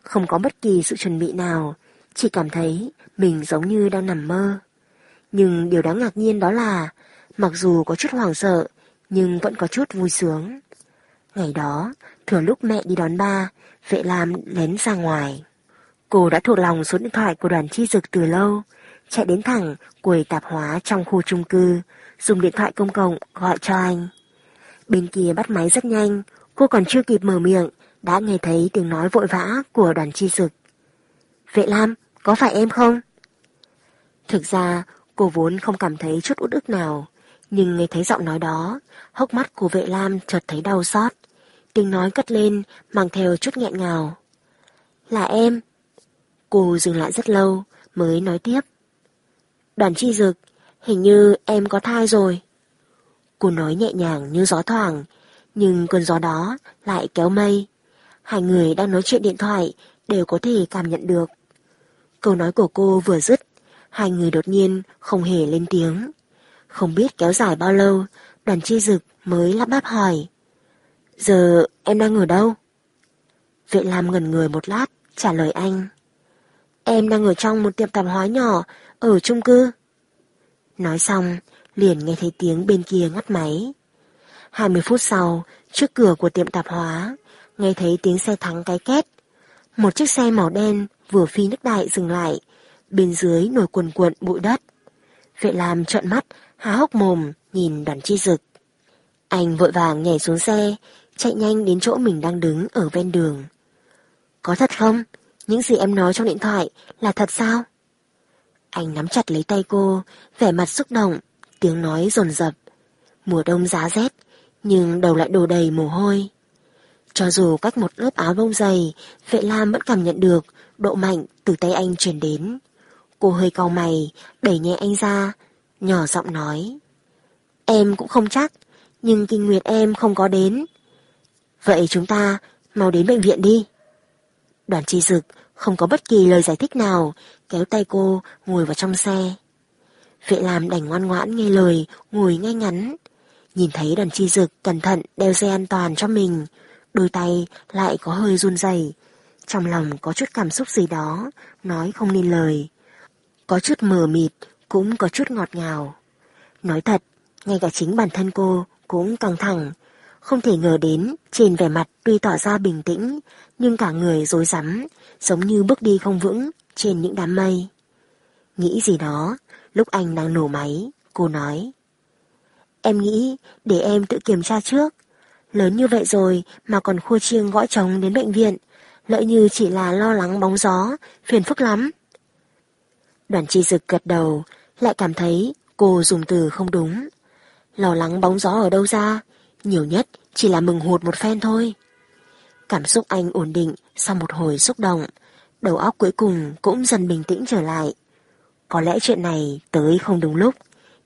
Không có bất kỳ sự chuẩn bị nào, chỉ cảm thấy mình giống như đang nằm mơ. Nhưng điều đáng ngạc nhiên đó là, mặc dù có chút hoảng sợ, nhưng vẫn có chút vui sướng. Ngày đó, thừa lúc mẹ đi đón ba, vệ lam lén ra ngoài. Cô đã thuộc lòng số điện thoại của đoàn chi dực từ lâu, chạy đến thẳng quầy tạp hóa trong khu chung cư, dùng điện thoại công cộng gọi cho anh. Bên kia bắt máy rất nhanh, cô còn chưa kịp mở miệng, đã nghe thấy tiếng nói vội vã của đoàn chi dực. Vệ Lam, có phải em không? Thực ra, cô vốn không cảm thấy chút út ức nào, nhưng nghe thấy giọng nói đó, hốc mắt của vệ Lam chợt thấy đau xót. tiếng nói cất lên mang theo chút nghẹn ngào. Là em. Cô dừng lại rất lâu mới nói tiếp. Đoàn chi dực, hình như em có thai rồi. Cô nói nhẹ nhàng như gió thoảng, nhưng cơn gió đó lại kéo mây. Hai người đang nói chuyện điện thoại đều có thể cảm nhận được. Câu nói của cô vừa dứt, hai người đột nhiên không hề lên tiếng. Không biết kéo dài bao lâu, đoàn chi dực mới lắp bắp hỏi. Giờ em đang ở đâu? Vệ Lam ngần người một lát, trả lời anh. Em đang ở trong một tiệm tạp hóa nhỏ, ở chung cư. Nói xong, liền nghe thấy tiếng bên kia ngắt máy. 20 phút sau, trước cửa của tiệm tạp hóa, nghe thấy tiếng xe thắng cái két. Một chiếc xe màu đen vừa phi nước đại dừng lại, bên dưới nổi quần cuộn bụi đất. Vệ làm trợn mắt, há hốc mồm, nhìn đoàn chi dực. Anh vội vàng nhảy xuống xe, chạy nhanh đến chỗ mình đang đứng ở ven đường. Có thật không? Những gì em nói trong điện thoại là thật sao? Anh nắm chặt lấy tay cô, vẻ mặt xúc động, tiếng nói rồn rập. Mùa đông giá rét, nhưng đầu lại đổ đầy mồ hôi. Cho dù cách một lớp áo bông dày, vệ lam vẫn cảm nhận được độ mạnh từ tay anh chuyển đến. Cô hơi cau mày, đẩy nhẹ anh ra, nhỏ giọng nói. Em cũng không chắc, nhưng kinh nguyệt em không có đến. Vậy chúng ta mau đến bệnh viện đi. Đoàn chi dực không có bất kỳ lời giải thích nào, kéo tay cô ngồi vào trong xe. Vệ làm đành ngoan ngoãn nghe lời, ngồi ngay ngắn. Nhìn thấy đoàn chi dực cẩn thận đeo dây an toàn cho mình, đôi tay lại có hơi run rẩy Trong lòng có chút cảm xúc gì đó, nói không nên lời. Có chút mờ mịt, cũng có chút ngọt ngào. Nói thật, ngay cả chính bản thân cô cũng căng thẳng. Không thể ngờ đến, trên vẻ mặt tuy tỏ ra bình tĩnh, nhưng cả người rối rắm, giống như bước đi không vững trên những đám mây. Nghĩ gì đó, lúc anh đang nổ máy, cô nói. Em nghĩ để em tự kiểm tra trước. Lớn như vậy rồi mà còn khua chiêng gõ trống đến bệnh viện, lợi như chỉ là lo lắng bóng gió, phiền phức lắm. Đoàn chi dực gật đầu, lại cảm thấy cô dùng từ không đúng. Lo lắng bóng gió ở đâu ra, nhiều nhất chỉ là mừng hụt một phen thôi. Cảm xúc anh ổn định sau một hồi xúc động, đầu óc cuối cùng cũng dần bình tĩnh trở lại. Có lẽ chuyện này tới không đúng lúc,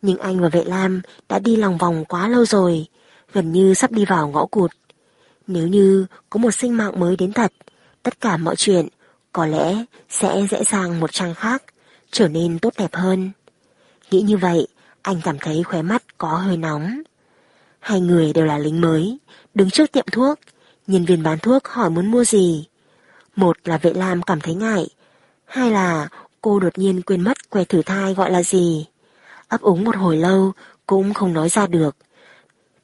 nhưng anh và vệ lam đã đi lòng vòng quá lâu rồi, gần như sắp đi vào ngõ cụt. Nếu như có một sinh mạng mới đến thật, tất cả mọi chuyện có lẽ sẽ dễ dàng một trang khác, trở nên tốt đẹp hơn. Nghĩ như vậy, anh cảm thấy khóe mắt có hơi nóng. Hai người đều là lính mới, đứng trước tiệm thuốc, nhân viên bán thuốc hỏi muốn mua gì. Một là vệ lam cảm thấy ngại, hai là cô đột nhiên quên mất que thử thai gọi là gì. Ấp úng một hồi lâu cũng không nói ra được.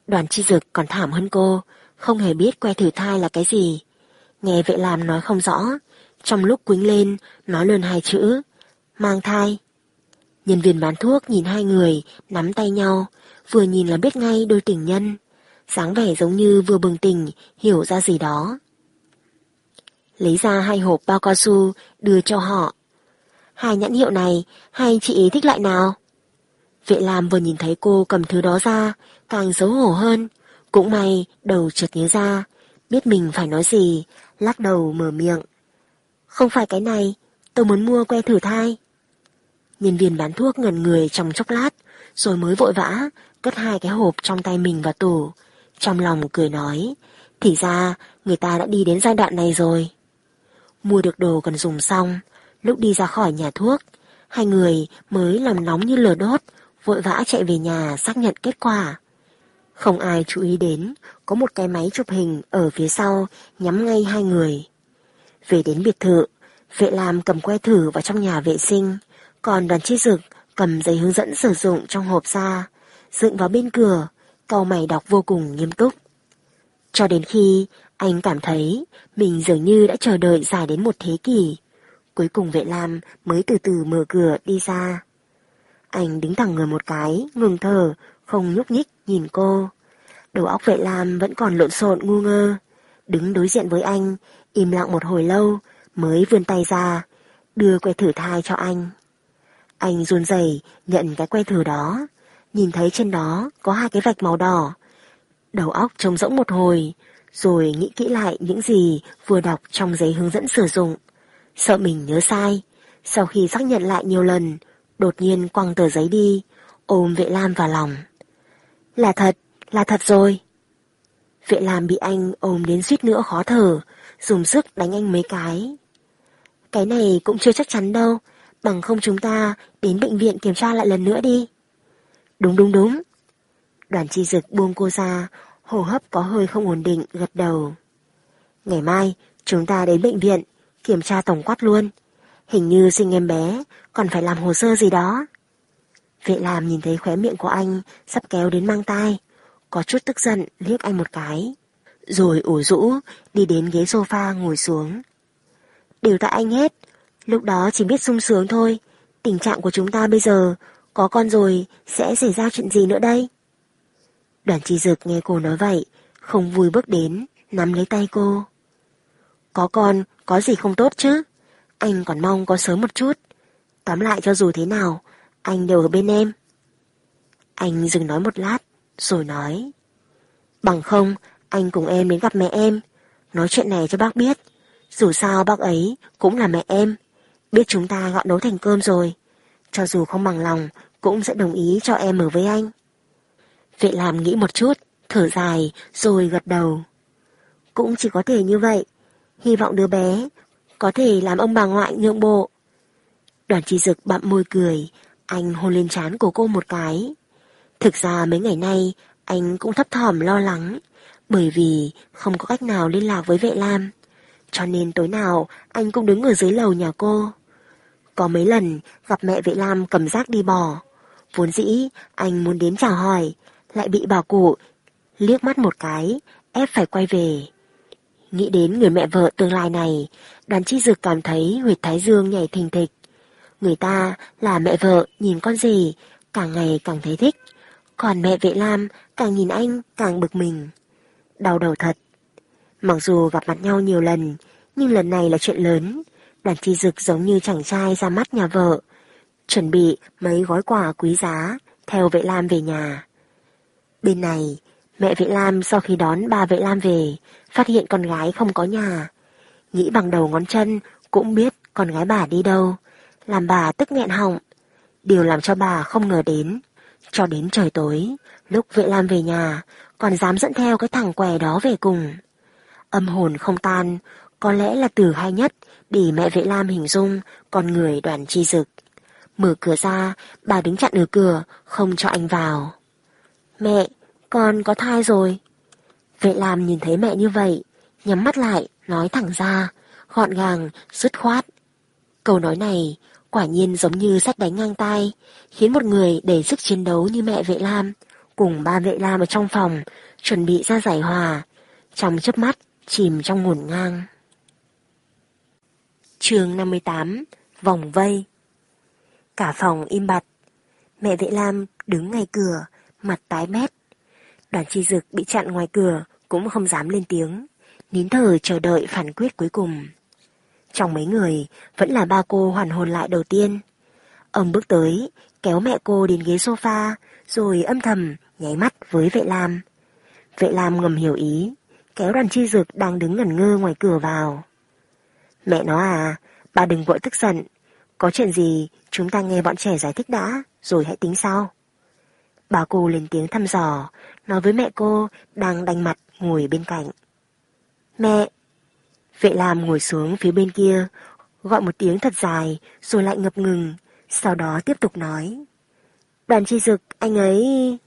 Đoàn chi dực còn thảm hơn cô, không hề biết que thử thai là cái gì. Nghe vệ lam nói không rõ, trong lúc quính lên nói lên hai chữ, mang thai. Nhân viên bán thuốc nhìn hai người, nắm tay nhau, vừa nhìn là biết ngay đôi tình nhân. sáng vẻ giống như vừa bừng tỉnh, hiểu ra gì đó. Lấy ra hai hộp bao cao su, đưa cho họ. Hai nhãn hiệu này, hai chị thích lại nào? Vệ làm vừa nhìn thấy cô cầm thứ đó ra, càng xấu hổ hơn. Cũng may, đầu chợt nhớ ra, biết mình phải nói gì, lắc đầu mở miệng. Không phải cái này, tôi muốn mua que thử thai. Nhân viên bán thuốc ngẩn người trong chốc lát, rồi mới vội vã, cất hai cái hộp trong tay mình vào tủ. Trong lòng cười nói, thì ra người ta đã đi đến giai đoạn này rồi. Mua được đồ cần dùng xong, lúc đi ra khỏi nhà thuốc, hai người mới làm nóng như lửa đốt, vội vã chạy về nhà xác nhận kết quả. Không ai chú ý đến, có một cái máy chụp hình ở phía sau nhắm ngay hai người. Về đến biệt thự, vệ làm cầm que thử vào trong nhà vệ sinh, còn đoàn chi dực cầm giấy hướng dẫn sử dụng trong hộp ra, dựng vào bên cửa, cau mày đọc vô cùng nghiêm túc. Cho đến khi anh cảm thấy mình dường như đã chờ đợi dài đến một thế kỷ, cuối cùng vệ lam mới từ từ mở cửa đi ra. Anh đứng thẳng người một cái, ngừng thở, không nhúc nhích nhìn cô. Đầu óc vệ lam vẫn còn lộn xộn ngu ngơ. Đứng đối diện với anh, im lặng một hồi lâu, mới vươn tay ra, đưa que thử thai cho anh. Anh run rẩy nhận cái que thử đó, nhìn thấy trên đó có hai cái vạch màu đỏ. Đầu óc trống rỗng một hồi, rồi nghĩ kỹ lại những gì vừa đọc trong giấy hướng dẫn sử dụng. Sợ mình nhớ sai, sau khi xác nhận lại nhiều lần, đột nhiên quăng tờ giấy đi, ôm vệ lam vào lòng. Là thật, là thật rồi. Vệ lam bị anh ôm đến suýt nữa khó thở, dùng sức đánh anh mấy cái. Cái này cũng chưa chắc chắn đâu, bằng không chúng ta đến bệnh viện kiểm tra lại lần nữa đi. Đúng đúng đúng. Đoàn chi dực buông cô ra, hô hấp có hơi không ổn định, gật đầu. Ngày mai, chúng ta đến bệnh viện, kiểm tra tổng quát luôn. Hình như sinh em bé, còn phải làm hồ sơ gì đó. Vệ làm nhìn thấy khóe miệng của anh sắp kéo đến mang tai, có chút tức giận liếc anh một cái. Rồi ủ rũ, đi đến ghế sofa ngồi xuống. Đều tại anh hết, lúc đó chỉ biết sung sướng thôi. Tình trạng của chúng ta bây giờ, có con rồi, sẽ xảy ra chuyện gì nữa đây? Đoàn chi dực nghe cô nói vậy, không vui bước đến, nắm lấy tay cô. Có con, có gì không tốt chứ? Anh còn mong có sớm một chút. Tóm lại cho dù thế nào, anh đều ở bên em. Anh dừng nói một lát, rồi nói. Bằng không, anh cùng em đến gặp mẹ em, nói chuyện này cho bác biết. Dù sao bác ấy cũng là mẹ em, biết chúng ta gọn nấu thành cơm rồi. Cho dù không bằng lòng, cũng sẽ đồng ý cho em ở với anh. Vệ làm nghĩ một chút, thở dài, rồi gật đầu. Cũng chỉ có thể như vậy. Hy vọng đứa bé có thể làm ông bà ngoại nhượng bộ. Đoàn chi dực bặm môi cười, anh hôn lên trán của cô một cái. Thực ra mấy ngày nay, anh cũng thấp thỏm lo lắng, bởi vì không có cách nào liên lạc với vệ lam. Cho nên tối nào anh cũng đứng ở dưới lầu nhà cô. Có mấy lần gặp mẹ vệ lam cầm rác đi bỏ. Vốn dĩ anh muốn đến chào hỏi, lại bị bảo cụ liếc mắt một cái, ép phải quay về. Nghĩ đến người mẹ vợ tương lai này, đoàn chi dực cảm thấy huyệt thái dương nhảy thình thịch. Người ta là mẹ vợ nhìn con gì, càng ngày càng thấy thích. Còn mẹ vệ lam càng nhìn anh càng bực mình. Đau đầu thật. Mặc dù gặp mặt nhau nhiều lần, nhưng lần này là chuyện lớn. Đoàn chi dực giống như chàng trai ra mắt nhà vợ. Chuẩn bị mấy gói quà quý giá, theo vệ lam về nhà. Bên này, mẹ vệ lam sau khi đón bà vệ lam về, phát hiện con gái không có nhà. Nghĩ bằng đầu ngón chân cũng biết con gái bà đi đâu, làm bà tức nghẹn họng. Điều làm cho bà không ngờ đến. Cho đến trời tối, lúc vệ lam về nhà, còn dám dẫn theo cái thằng què đó về cùng. Âm hồn không tan, có lẽ là từ hay nhất để mẹ vệ lam hình dung con người đoàn chi dực. Mở cửa ra, bà đứng chặn ở cửa, không cho anh vào. Mẹ, con có thai rồi. Vệ lam nhìn thấy mẹ như vậy, nhắm mắt lại, nói thẳng ra, gọn gàng, dứt khoát. Câu nói này quả nhiên giống như sách đánh ngang tay, khiến một người đầy sức chiến đấu như mẹ vệ lam, cùng ba vệ lam ở trong phòng, chuẩn bị ra giải hòa, trong chớp mắt, chìm trong ngổn ngang. chương 58 Vòng vây Cả phòng im bặt. Mẹ vệ lam đứng ngay cửa, mặt tái mét. Đoàn chi dực bị chặn ngoài cửa, cũng không dám lên tiếng, nín thở chờ đợi phản quyết cuối cùng. Trong mấy người, vẫn là ba cô hoàn hồn lại đầu tiên. Ông bước tới, kéo mẹ cô đến ghế sofa, rồi âm thầm nháy mắt với vệ lam. Vệ lam ngầm hiểu ý, kéo đoàn chi dực đang đứng ngẩn ngơ ngoài cửa vào. Mẹ nó à, bà đừng vội tức giận. Có chuyện gì, chúng ta nghe bọn trẻ giải thích đã, rồi hãy tính sau. Bà cô lên tiếng thăm dò, nói với mẹ cô đang đành mặt ngồi bên cạnh. Mẹ! Vệ Lam ngồi xuống phía bên kia, gọi một tiếng thật dài, rồi lại ngập ngừng, sau đó tiếp tục nói. Đoàn chi dực, anh ấy...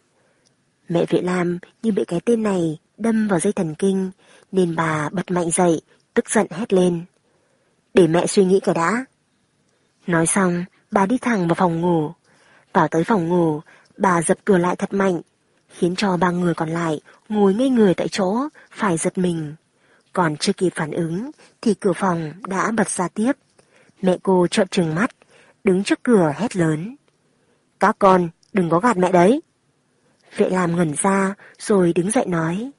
Mẹ Vệ Lam như bị cái tên này đâm vào dây thần kinh, nên bà bật mạnh dậy, tức giận hét lên. Để mẹ suy nghĩ cái đã. Nói xong, bà đi thẳng vào phòng ngủ. Vào tới phòng ngủ, bà dập cửa lại thật mạnh, khiến cho ba người còn lại ngồi ngây người tại chỗ, phải giật mình. Còn chưa kịp phản ứng, thì cửa phòng đã bật ra tiếp. Mẹ cô trợn trừng mắt, đứng trước cửa hét lớn. Các con, đừng có gạt mẹ đấy. Vệ làm ngẩn ra, rồi đứng dậy nói.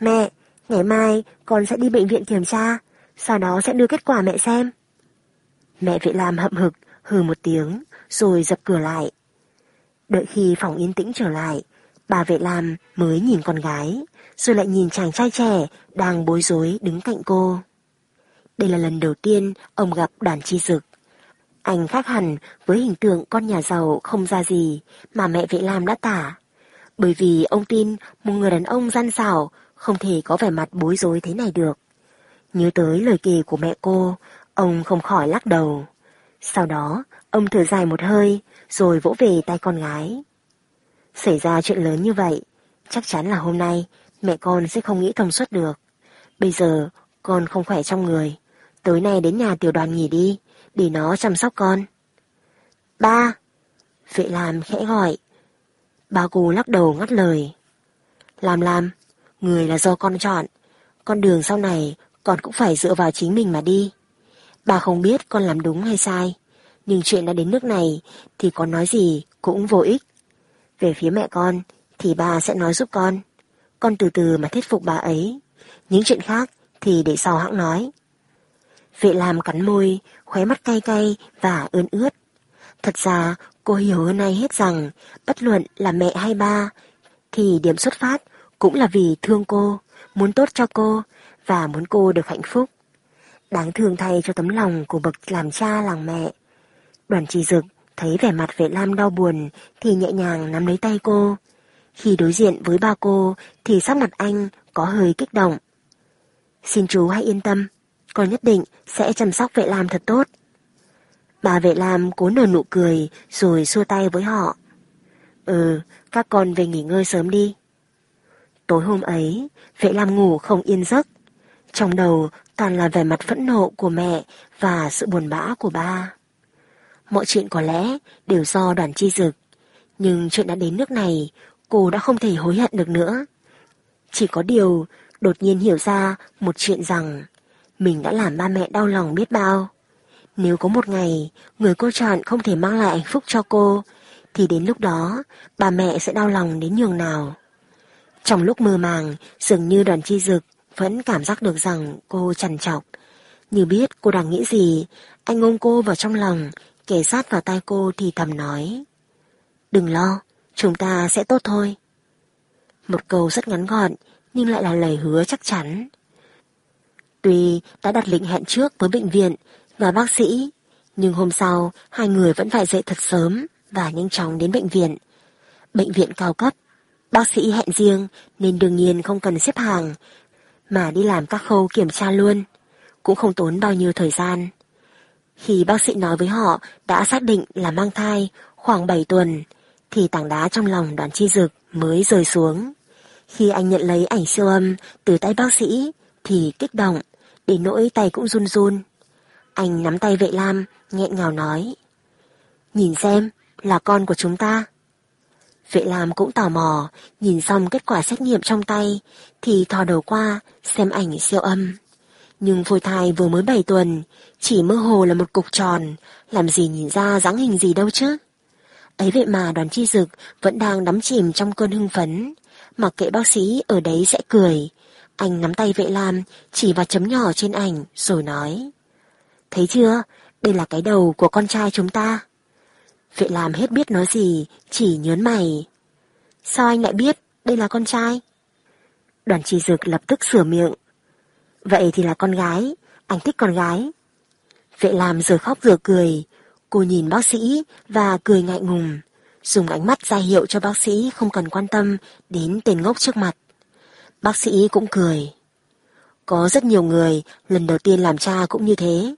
Mẹ, ngày mai con sẽ đi bệnh viện kiểm tra, sau đó sẽ đưa kết quả mẹ xem. Mẹ vệ làm hậm hực, hừ một tiếng, rồi dập cửa lại. Đợi khi phòng yên tĩnh trở lại, Bà vệ làm mới nhìn con gái, rồi lại nhìn chàng trai trẻ đang bối rối đứng cạnh cô. Đây là lần đầu tiên ông gặp đoàn chi dực. Anh khác hẳn với hình tượng con nhà giàu không ra gì mà mẹ vệ lam đã tả. Bởi vì ông tin một người đàn ông gian xảo không thể có vẻ mặt bối rối thế này được. Nhớ tới lời kể của mẹ cô, ông không khỏi lắc đầu. Sau đó, ông thở dài một hơi, rồi vỗ về tay con gái. Xảy ra chuyện lớn như vậy, chắc chắn là hôm nay mẹ con sẽ không nghĩ thông suốt được. Bây giờ, con không khỏe trong người. Tối nay đến nhà tiểu đoàn nghỉ đi, để nó chăm sóc con. Ba! Vệ làm khẽ gọi. bà cô lắc đầu ngắt lời. Làm làm, người là do con chọn. Con đường sau này con cũng phải dựa vào chính mình mà đi. Bà không biết con làm đúng hay sai, nhưng chuyện đã đến nước này thì con nói gì cũng vô ích. Về phía mẹ con thì bà sẽ nói giúp con. Con từ từ mà thuyết phục bà ấy. Những chuyện khác thì để sau hãng nói. Vệ làm cắn môi, khóe mắt cay cay và ươn ướt. Thật ra cô hiểu hơn nay hết rằng bất luận là mẹ hay ba thì điểm xuất phát cũng là vì thương cô, muốn tốt cho cô và muốn cô được hạnh phúc. Đáng thương thay cho tấm lòng của bậc làm cha làm mẹ. Đoàn trì dực thấy vẻ mặt vệ lam đau buồn thì nhẹ nhàng nắm lấy tay cô. Khi đối diện với ba cô thì sắc mặt anh có hơi kích động. Xin chú hãy yên tâm, con nhất định sẽ chăm sóc vệ lam thật tốt. Bà vệ lam cố nở nụ cười rồi xua tay với họ. Ừ, các con về nghỉ ngơi sớm đi. Tối hôm ấy, vệ lam ngủ không yên giấc. Trong đầu toàn là vẻ mặt phẫn nộ của mẹ và sự buồn bã của ba. Mọi chuyện có lẽ đều do đoàn chi dực. Nhưng chuyện đã đến nước này, cô đã không thể hối hận được nữa. Chỉ có điều, đột nhiên hiểu ra một chuyện rằng mình đã làm ba mẹ đau lòng biết bao. Nếu có một ngày, người cô chọn không thể mang lại hạnh phúc cho cô, thì đến lúc đó, bà mẹ sẽ đau lòng đến nhường nào. Trong lúc mơ màng, dường như đoàn chi dực vẫn cảm giác được rằng cô trằn trọc. Như biết cô đang nghĩ gì, anh ôm cô vào trong lòng, kể sát vào tay cô thì thầm nói. Đừng lo, chúng ta sẽ tốt thôi. Một câu rất ngắn gọn, nhưng lại là lời hứa chắc chắn. Tuy đã đặt lịch hẹn trước với bệnh viện và bác sĩ, nhưng hôm sau hai người vẫn phải dậy thật sớm và nhanh chóng đến bệnh viện. Bệnh viện cao cấp, bác sĩ hẹn riêng nên đương nhiên không cần xếp hàng, mà đi làm các khâu kiểm tra luôn, cũng không tốn bao nhiêu thời gian. Khi bác sĩ nói với họ đã xác định là mang thai khoảng 7 tuần, thì tảng đá trong lòng đoàn chi dực mới rơi xuống. Khi anh nhận lấy ảnh siêu âm từ tay bác sĩ thì kích động, đến nỗi tay cũng run run. Anh nắm tay vệ lam, nghẹn ngào nói. Nhìn xem, là con của chúng ta. Vệ lam cũng tò mò, nhìn xong kết quả xét nghiệm trong tay, thì thò đầu qua, xem ảnh siêu âm. Nhưng phôi thai vừa mới 7 tuần, chỉ mơ hồ là một cục tròn, làm gì nhìn ra dáng hình gì đâu chứ. Ấy vậy mà đoàn chi dực vẫn đang đắm chìm trong cơn hưng phấn, mặc kệ bác sĩ ở đấy sẽ cười. Anh nắm tay vệ lam, chỉ vào chấm nhỏ trên ảnh, rồi nói. Thấy chưa, đây là cái đầu của con trai chúng ta. Vệ làm hết biết nói gì, chỉ nhớn mày. Sao anh lại biết đây là con trai? Đoàn trì dực lập tức sửa miệng. Vậy thì là con gái, anh thích con gái. Vệ làm giờ khóc vừa cười, cô nhìn bác sĩ và cười ngại ngùng, dùng ánh mắt ra hiệu cho bác sĩ không cần quan tâm đến tên ngốc trước mặt. Bác sĩ cũng cười. Có rất nhiều người lần đầu tiên làm cha cũng như thế.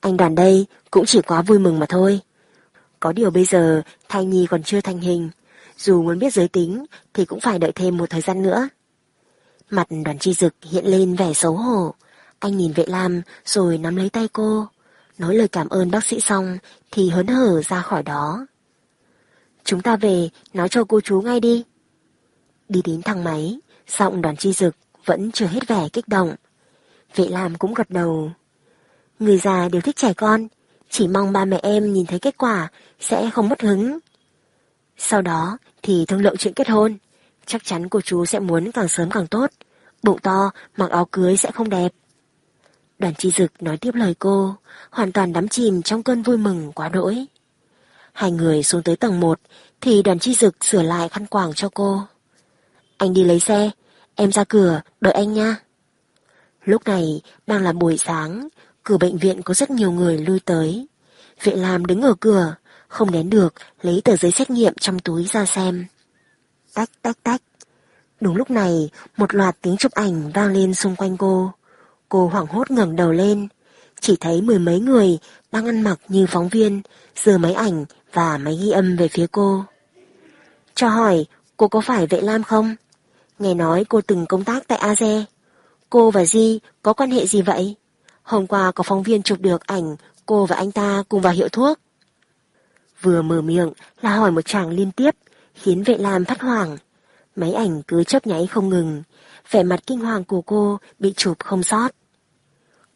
Anh đoàn đây cũng chỉ quá vui mừng mà thôi. Có điều bây giờ thai nhi còn chưa thành hình, dù muốn biết giới tính thì cũng phải đợi thêm một thời gian nữa. Mặt đoàn chi dực hiện lên vẻ xấu hổ. Anh nhìn vệ lam rồi nắm lấy tay cô. Nói lời cảm ơn bác sĩ xong thì hớn hở ra khỏi đó. Chúng ta về nói cho cô chú ngay đi. Đi đến thang máy, giọng đoàn chi dực vẫn chưa hết vẻ kích động. Vệ lam cũng gật đầu. Người già đều thích trẻ con, chỉ mong ba mẹ em nhìn thấy kết quả sẽ không mất hứng. Sau đó thì thương lượng chuyện kết hôn. Chắc chắn cô chú sẽ muốn càng sớm càng tốt. Bụng to, mặc áo cưới sẽ không đẹp. Đoàn chi dực nói tiếp lời cô, hoàn toàn đắm chìm trong cơn vui mừng quá đỗi. Hai người xuống tới tầng 1 thì đoàn chi dực sửa lại khăn quàng cho cô. anh đi lấy xe, em ra cửa, đợi anh nha. Lúc này, đang là buổi sáng, cửa bệnh viện có rất nhiều người lui tới. Vệ Lam đứng ở cửa, không đến được, lấy tờ giấy xét nghiệm trong túi ra xem. Tách tách tách. Đúng lúc này, một loạt tiếng chụp ảnh vang lên xung quanh cô. Cô hoảng hốt ngẩng đầu lên, chỉ thấy mười mấy người đang ăn mặc như phóng viên, giơ máy ảnh và máy ghi âm về phía cô. Cho hỏi, cô có phải Vệ Lam không? Nghe nói cô từng công tác tại Aze. Cô và Di có quan hệ gì vậy? Hôm qua có phóng viên chụp được ảnh cô và anh ta cùng vào hiệu thuốc. Vừa mở miệng là hỏi một chàng liên tiếp, khiến vệ lam phát hoảng. Máy ảnh cứ chớp nháy không ngừng, vẻ mặt kinh hoàng của cô bị chụp không sót.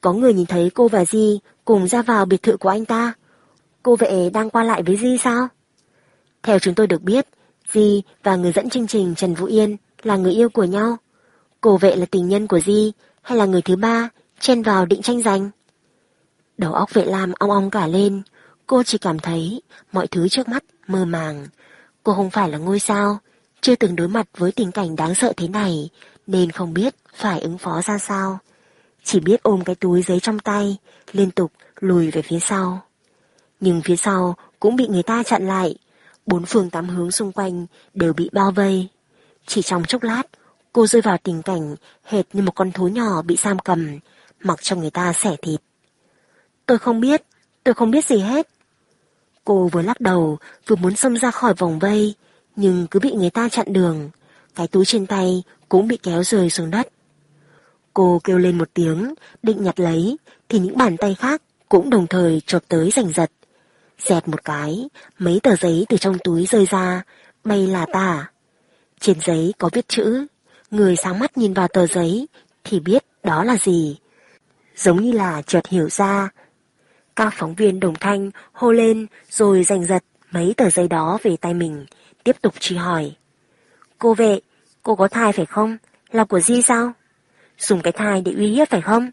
Có người nhìn thấy cô và Di cùng ra vào biệt thự của anh ta. Cô vệ đang qua lại với Di sao? Theo chúng tôi được biết, Di và người dẫn chương trình Trần Vũ Yên là người yêu của nhau. Cô vệ là tình nhân của Di hay là người thứ ba chen vào định tranh giành? Đầu óc vệ lam ong ong cả lên, cô chỉ cảm thấy mọi thứ trước mắt mơ màng. Cô không phải là ngôi sao, chưa từng đối mặt với tình cảnh đáng sợ thế này, nên không biết phải ứng phó ra sao. Chỉ biết ôm cái túi giấy trong tay, liên tục lùi về phía sau. Nhưng phía sau cũng bị người ta chặn lại, bốn phương tám hướng xung quanh đều bị bao vây. Chỉ trong chốc lát, cô rơi vào tình cảnh hệt như một con thú nhỏ bị giam cầm, mặc cho người ta xẻ thịt. Tôi không biết, tôi không biết gì hết. Cô vừa lắc đầu, vừa muốn xông ra khỏi vòng vây, nhưng cứ bị người ta chặn đường. Cái túi trên tay cũng bị kéo rơi xuống đất. Cô kêu lên một tiếng, định nhặt lấy, thì những bàn tay khác cũng đồng thời chộp tới giành giật. Dẹt một cái, mấy tờ giấy từ trong túi rơi ra, bay là tả. Trên giấy có viết chữ, người sáng mắt nhìn vào tờ giấy thì biết đó là gì. Giống như là chợt hiểu ra. Các phóng viên đồng thanh hô lên rồi giành giật mấy tờ giấy đó về tay mình, tiếp tục truy hỏi. Cô vệ, cô có thai phải không? Là của Di sao? Dùng cái thai để uy hiếp phải không?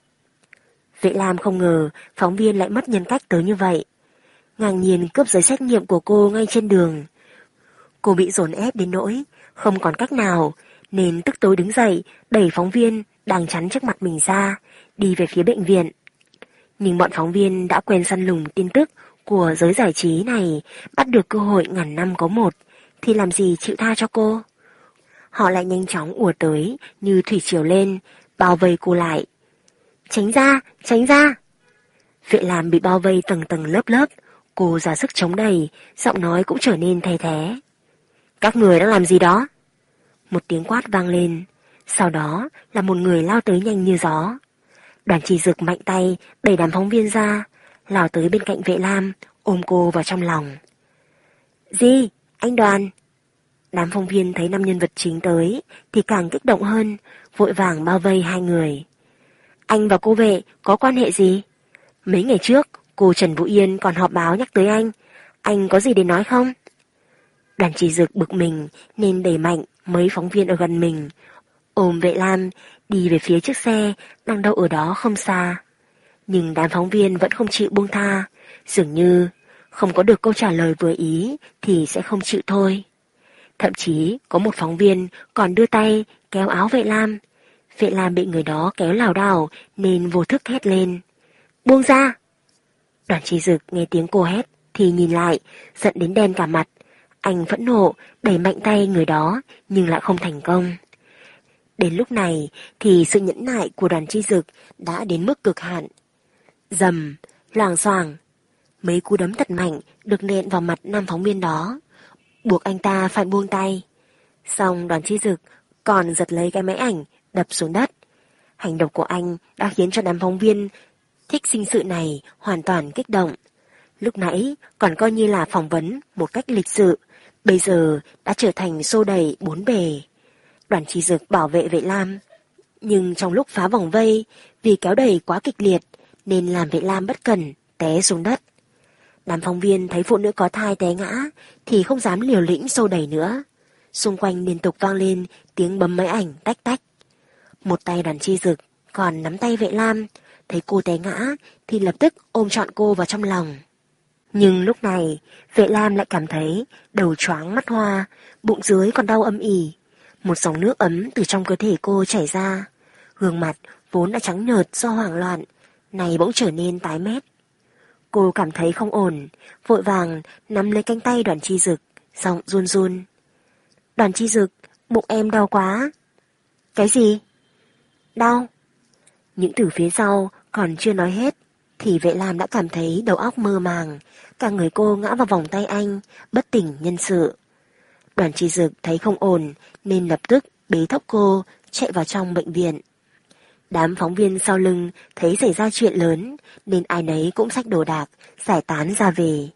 Vệ Lam không ngờ phóng viên lại mất nhân cách tới như vậy. Ngang nhiên cướp giấy xét nghiệm của cô ngay trên đường. Cô bị dồn ép đến nỗi, không còn cách nào, nên tức tối đứng dậy, đẩy phóng viên đang chắn trước mặt mình ra, đi về phía bệnh viện. Nhưng bọn phóng viên đã quen săn lùng tin tức của giới giải trí này bắt được cơ hội ngàn năm có một, thì làm gì chịu tha cho cô? Họ lại nhanh chóng ùa tới như thủy triều lên, bao vây cô lại. Tránh ra, tránh ra! Vệ làm bị bao vây tầng tầng lớp lớp, cô ra sức chống đầy, giọng nói cũng trở nên thay thế. Các người đang làm gì đó? Một tiếng quát vang lên, sau đó là một người lao tới nhanh như gió. Đoàn chỉ dực mạnh tay đẩy đám phóng viên ra, lao tới bên cạnh vệ lam, ôm cô vào trong lòng. Di, anh đoàn. Đám phóng viên thấy năm nhân vật chính tới thì càng kích động hơn, vội vàng bao vây hai người. Anh và cô vệ có quan hệ gì? Mấy ngày trước, cô Trần Vũ Yên còn họp báo nhắc tới anh. Anh có gì để nói không? Đoàn chỉ dực bực mình nên đẩy mạnh mấy phóng viên ở gần mình. Ôm vệ lam, đi về phía chiếc xe đang đậu ở đó không xa. Nhưng đám phóng viên vẫn không chịu buông tha, dường như không có được câu trả lời vừa ý thì sẽ không chịu thôi. Thậm chí có một phóng viên còn đưa tay kéo áo vệ lam. Vệ lam bị người đó kéo lảo đảo nên vô thức hét lên. Buông ra! Đoàn trí dực nghe tiếng cô hét thì nhìn lại, giận đến đen cả mặt. Anh phẫn nộ, đẩy mạnh tay người đó nhưng lại không thành công. Đến lúc này thì sự nhẫn nại của đoàn chi dực đã đến mức cực hạn. Dầm, loàng xoàng, mấy cú đấm thật mạnh được nện vào mặt nam phóng viên đó, buộc anh ta phải buông tay. Xong đoàn chi dực còn giật lấy cái máy ảnh đập xuống đất. Hành động của anh đã khiến cho đám phóng viên thích sinh sự này hoàn toàn kích động. Lúc nãy còn coi như là phỏng vấn một cách lịch sự, bây giờ đã trở thành xô đầy bốn bề. Đoàn chỉ dực bảo vệ vệ lam. Nhưng trong lúc phá vòng vây, vì kéo đẩy quá kịch liệt, nên làm vệ lam bất cẩn té xuống đất. Đám phóng viên thấy phụ nữ có thai té ngã, thì không dám liều lĩnh sâu đẩy nữa. Xung quanh liên tục vang lên tiếng bấm máy ảnh tách tách. Một tay đoàn chi dực, còn nắm tay vệ lam, thấy cô té ngã thì lập tức ôm trọn cô vào trong lòng. Nhưng lúc này, vệ lam lại cảm thấy đầu choáng mắt hoa, bụng dưới còn đau âm ỉ. Một dòng nước ấm từ trong cơ thể cô chảy ra. Gương mặt vốn đã trắng nhợt do hoảng loạn, này bỗng trở nên tái mét. Cô cảm thấy không ổn, vội vàng nắm lấy cánh tay đoàn chi dực, giọng run run. Đoàn chi dực, bụng em đau quá. Cái gì? Đau. Những từ phía sau còn chưa nói hết, thì vệ lam đã cảm thấy đầu óc mơ màng, cả người cô ngã vào vòng tay anh, bất tỉnh nhân sự. Đoàn chi dực thấy không ổn, nên lập tức bế thóc cô, chạy vào trong bệnh viện. Đám phóng viên sau lưng thấy xảy ra chuyện lớn, nên ai nấy cũng xách đồ đạc, giải tán ra về.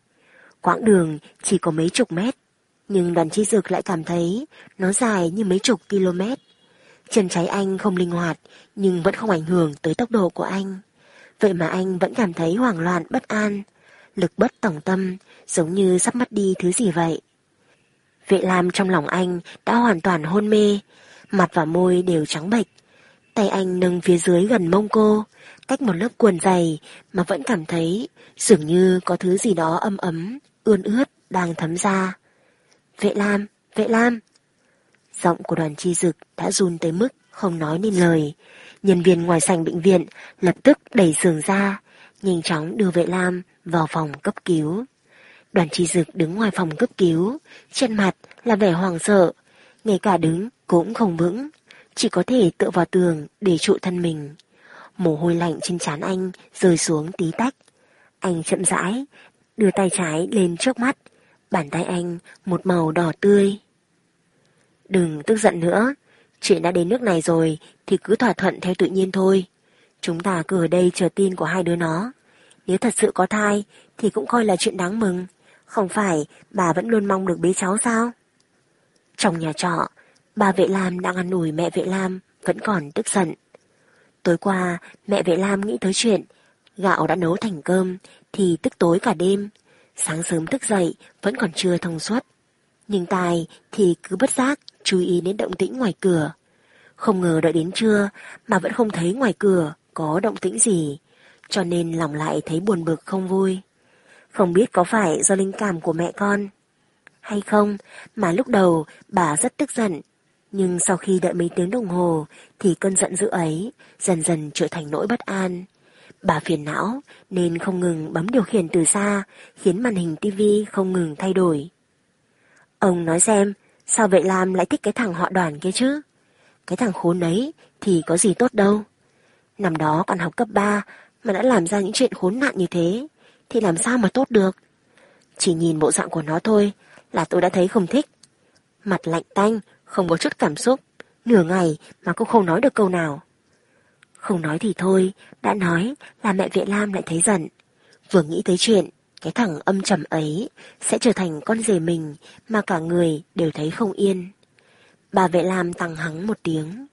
Quãng đường chỉ có mấy chục mét, nhưng đoàn chi dực lại cảm thấy nó dài như mấy chục km. Chân trái anh không linh hoạt, nhưng vẫn không ảnh hưởng tới tốc độ của anh. Vậy mà anh vẫn cảm thấy hoảng loạn bất an, lực bất tổng tâm, giống như sắp mất đi thứ gì vậy. Vệ Lam trong lòng anh đã hoàn toàn hôn mê, mặt và môi đều trắng bệch. Tay anh nâng phía dưới gần mông cô, cách một lớp quần dày mà vẫn cảm thấy dường như có thứ gì đó âm ấm, ươn ướt đang thấm ra. Vệ Lam, Vệ Lam. Giọng của đoàn chi dực đã run tới mức không nói nên lời. Nhân viên ngoài sảnh bệnh viện lập tức đẩy giường ra, nhanh chóng đưa vệ lam vào phòng cấp cứu. Đoàn trì dực đứng ngoài phòng cấp cứu, trên mặt là vẻ hoàng sợ, ngay cả đứng cũng không vững, chỉ có thể tựa vào tường để trụ thân mình. Mồ hôi lạnh trên trán anh rơi xuống tí tách. Anh chậm rãi, đưa tay trái lên trước mắt, bàn tay anh một màu đỏ tươi. Đừng tức giận nữa, chuyện đã đến nước này rồi thì cứ thỏa thuận theo tự nhiên thôi. Chúng ta cứ ở đây chờ tin của hai đứa nó. Nếu thật sự có thai thì cũng coi là chuyện đáng mừng. Không phải bà vẫn luôn mong được bế cháu sao? Trong nhà trọ, bà Vệ Lam đang ăn ủi mẹ Vệ Lam vẫn còn tức giận. Tối qua, mẹ Vệ Lam nghĩ tới chuyện gạo đã nấu thành cơm thì tức tối cả đêm. Sáng sớm thức dậy vẫn còn chưa thông suốt. Nhưng Tài thì cứ bất giác chú ý đến động tĩnh ngoài cửa. Không ngờ đợi đến trưa mà vẫn không thấy ngoài cửa có động tĩnh gì, cho nên lòng lại thấy buồn bực không vui. Không biết có phải do linh cảm của mẹ con hay không mà lúc đầu bà rất tức giận. Nhưng sau khi đợi mấy tiếng đồng hồ thì cơn giận dữ ấy dần dần trở thành nỗi bất an. Bà phiền não nên không ngừng bấm điều khiển từ xa khiến màn hình tivi không ngừng thay đổi. Ông nói xem sao vậy Lam lại thích cái thằng họ đoàn kia chứ? Cái thằng khốn ấy thì có gì tốt đâu. Năm đó còn học cấp 3 mà đã làm ra những chuyện khốn nạn như thế, thì làm sao mà tốt được. Chỉ nhìn bộ dạng của nó thôi là tôi đã thấy không thích. Mặt lạnh tanh, không có chút cảm xúc, nửa ngày mà cũng không nói được câu nào. Không nói thì thôi, đã nói là mẹ Vệ Lam lại thấy giận. Vừa nghĩ tới chuyện, cái thằng âm trầm ấy sẽ trở thành con rể mình mà cả người đều thấy không yên. Bà Vệ Lam tăng hắng một tiếng.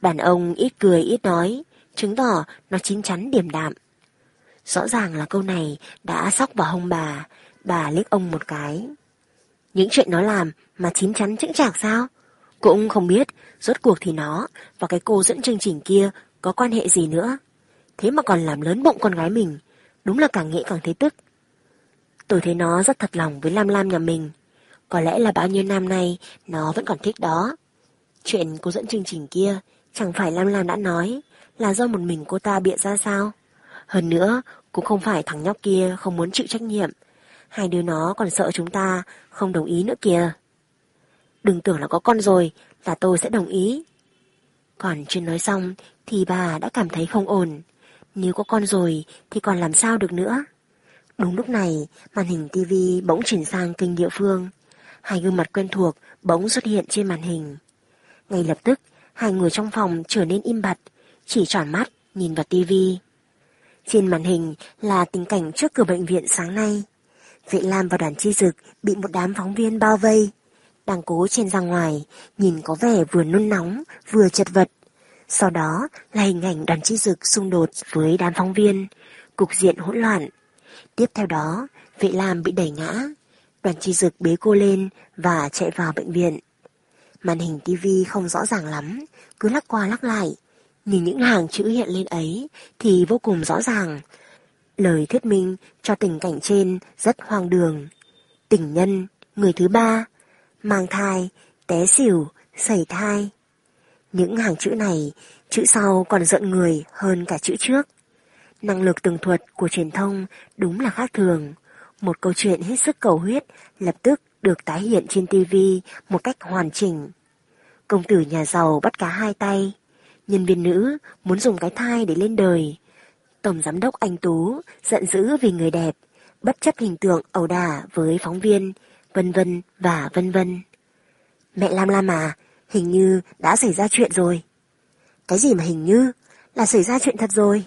Đàn ông ít cười ít nói, chứng tỏ nó chín chắn điềm đạm. Rõ ràng là câu này đã sóc vào hông bà, bà liếc ông một cái. Những chuyện nó làm mà chín chắn chững chạc sao? Cũng không biết, rốt cuộc thì nó và cái cô dẫn chương trình kia có quan hệ gì nữa. Thế mà còn làm lớn bụng con gái mình, đúng là càng nghĩ càng thấy tức. Tôi thấy nó rất thật lòng với Lam Lam nhà mình. Có lẽ là bao nhiêu năm nay nó vẫn còn thích đó. Chuyện cô dẫn chương trình kia chẳng phải Lam Lam đã nói là do một mình cô ta bịa ra sao? Hơn nữa, cũng không phải thằng nhóc kia không muốn chịu trách nhiệm. Hai đứa nó còn sợ chúng ta không đồng ý nữa kìa. Đừng tưởng là có con rồi là tôi sẽ đồng ý. Còn chưa nói xong thì bà đã cảm thấy không ổn. Nếu có con rồi thì còn làm sao được nữa. Đúng lúc này, màn hình tivi bỗng chuyển sang kênh địa phương. Hai gương mặt quen thuộc bỗng xuất hiện trên màn hình. Ngay lập tức, hai người trong phòng trở nên im bặt, chỉ tròn mắt nhìn vào tivi. Trên màn hình là tình cảnh trước cửa bệnh viện sáng nay. Vệ Lam và đoàn chi dực bị một đám phóng viên bao vây. Đang cố trên ra ngoài, nhìn có vẻ vừa nôn nóng, vừa chật vật. Sau đó là hình ảnh đoàn chi dực xung đột với đám phóng viên, cục diện hỗn loạn. Tiếp theo đó, vệ Lam bị đẩy ngã. Đoàn chi dực bế cô lên và chạy vào bệnh viện. Màn hình tivi không rõ ràng lắm, cứ lắc qua lắc lại. Nhìn những hàng chữ hiện lên ấy thì vô cùng rõ ràng. Lời thuyết minh cho tình cảnh trên rất hoang đường. Tình nhân, người thứ ba, mang thai, té xỉu, Sẩy thai. Những hàng chữ này, chữ sau còn giận người hơn cả chữ trước. Năng lực tường thuật của truyền thông đúng là khác thường. Một câu chuyện hết sức cầu huyết lập tức được tái hiện trên TV một cách hoàn chỉnh. Công tử nhà giàu bắt cá hai tay. Nhân viên nữ muốn dùng cái thai để lên đời. Tổng giám đốc anh Tú giận dữ vì người đẹp, bất chấp hình tượng ẩu đả với phóng viên, vân vân và vân vân. Mẹ Lam Lam à, hình như đã xảy ra chuyện rồi. Cái gì mà hình như, là xảy ra chuyện thật rồi.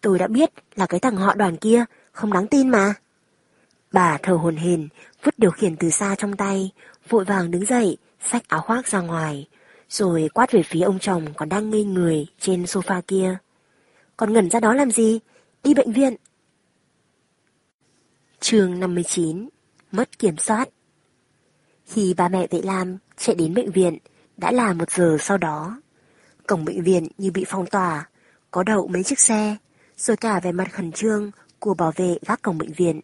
Tôi đã biết là cái thằng họ đoàn kia, không đáng tin mà. Bà thở hồn hền, vứt điều khiển từ xa trong tay, vội vàng đứng dậy, xách áo khoác ra ngoài, rồi quát về phía ông chồng còn đang ngây người trên sofa kia. Còn ngẩn ra đó làm gì? Đi bệnh viện. chương 59 Mất kiểm soát Khi ba mẹ Vệ Lam chạy đến bệnh viện, đã là một giờ sau đó. Cổng bệnh viện như bị phong tỏa, có đậu mấy chiếc xe, rồi cả về mặt khẩn trương của bảo vệ gác cổng bệnh viện.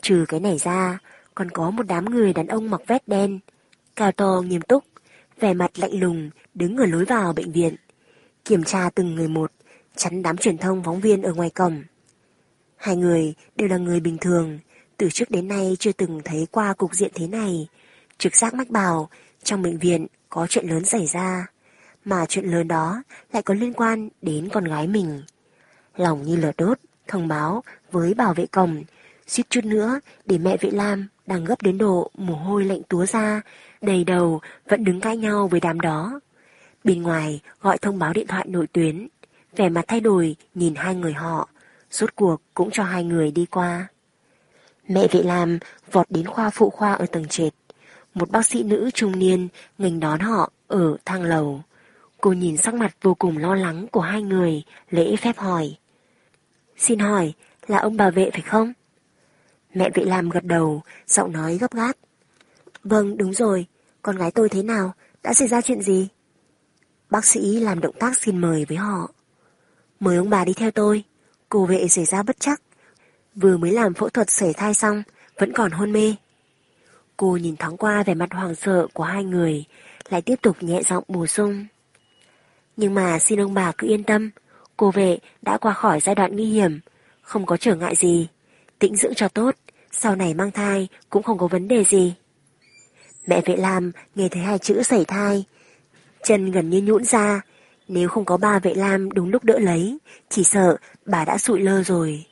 Trừ cái này ra, còn có một đám người đàn ông mặc vest đen, cao to nghiêm túc, vẻ mặt lạnh lùng đứng ở lối vào bệnh viện, kiểm tra từng người một, chắn đám truyền thông phóng viên ở ngoài cổng. Hai người đều là người bình thường, từ trước đến nay chưa từng thấy qua cục diện thế này. Trực giác mách bảo, trong bệnh viện có chuyện lớn xảy ra, mà chuyện lớn đó lại có liên quan đến con gái mình. Lòng như lửa đốt, thông báo với bảo vệ cổng, suýt chút nữa để mẹ vệ Lam đang gấp đến độ mồ hôi lạnh túa ra, đầy đầu vẫn đứng cãi nhau với đám đó. Bên ngoài gọi thông báo điện thoại nội tuyến, vẻ mặt thay đổi nhìn hai người họ, suốt cuộc cũng cho hai người đi qua. Mẹ vệ làm vọt đến khoa phụ khoa ở tầng trệt. Một bác sĩ nữ trung niên nghênh đón họ ở thang lầu. Cô nhìn sắc mặt vô cùng lo lắng của hai người, lễ phép hỏi. Xin hỏi, là ông bà vệ phải không? Mẹ vệ làm gật đầu, giọng nói gấp gáp. Vâng, đúng rồi, con gái tôi thế nào, đã xảy ra chuyện gì? Bác sĩ làm động tác xin mời với họ. Mời ông bà đi theo tôi, cô vệ xảy ra bất chắc. Vừa mới làm phẫu thuật sẩy thai xong, vẫn còn hôn mê. Cô nhìn thoáng qua vẻ mặt hoàng sợ của hai người, lại tiếp tục nhẹ giọng bổ sung. Nhưng mà xin ông bà cứ yên tâm, cô vệ đã qua khỏi giai đoạn nguy hiểm, không có trở ngại gì, tĩnh dưỡng cho tốt, sau này mang thai cũng không có vấn đề gì. Mẹ vệ Lam nghe thấy hai chữ sẩy thai, chân gần như nhũn ra, nếu không có ba vệ Lam đúng lúc đỡ lấy, chỉ sợ bà đã sụi lơ rồi.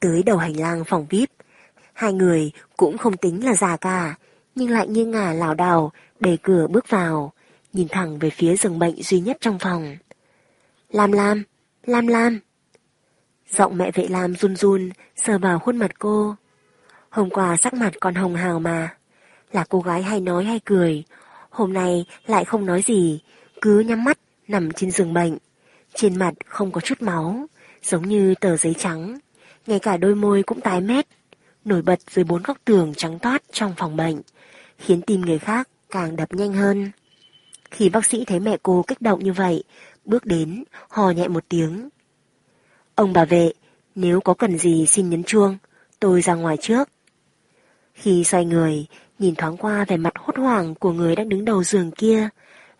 Tới đầu hành lang phòng VIP, hai người cũng không tính là già cả, nhưng lại như ngả lảo đảo, đẩy cửa bước vào, nhìn thẳng về phía giường bệnh duy nhất trong phòng. Lam Lam, Lam Lam. Giọng mẹ vệ Lam run run, sờ vào khuôn mặt cô. Hôm qua sắc mặt còn hồng hào mà. Là cô gái hay nói hay cười. Hôm nay lại không nói gì, cứ nhắm mắt nằm trên giường bệnh. Trên mặt không có chút máu, giống như tờ giấy trắng. Ngay cả đôi môi cũng tái mét, nổi bật dưới bốn góc tường trắng toát trong phòng bệnh, khiến tim người khác càng đập nhanh hơn. Khi bác sĩ thấy mẹ cô kích động như vậy, bước đến, hò nhẹ một tiếng. Ông bà vệ, nếu có cần gì xin nhấn chuông, tôi ra ngoài trước. Khi xoay người, nhìn thoáng qua vẻ mặt hốt hoảng của người đang đứng đầu giường kia,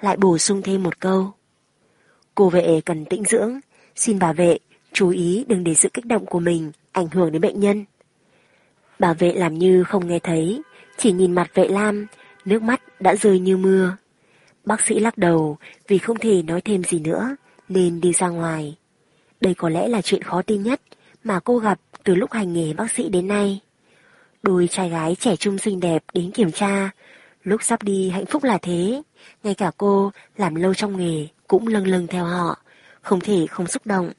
lại bổ sung thêm một câu. Cô vệ cần tĩnh dưỡng, xin bà vệ chú ý đừng để sự kích động của mình ảnh hưởng đến bệnh nhân. Bà vệ làm như không nghe thấy, chỉ nhìn mặt vệ lam, nước mắt đã rơi như mưa. Bác sĩ lắc đầu vì không thể nói thêm gì nữa, nên đi ra ngoài. Đây có lẽ là chuyện khó tin nhất mà cô gặp từ lúc hành nghề bác sĩ đến nay. Đôi trai gái trẻ trung xinh đẹp đến kiểm tra, lúc sắp đi hạnh phúc là thế, ngay cả cô làm lâu trong nghề cũng lâng lâng theo họ, không thể không xúc động.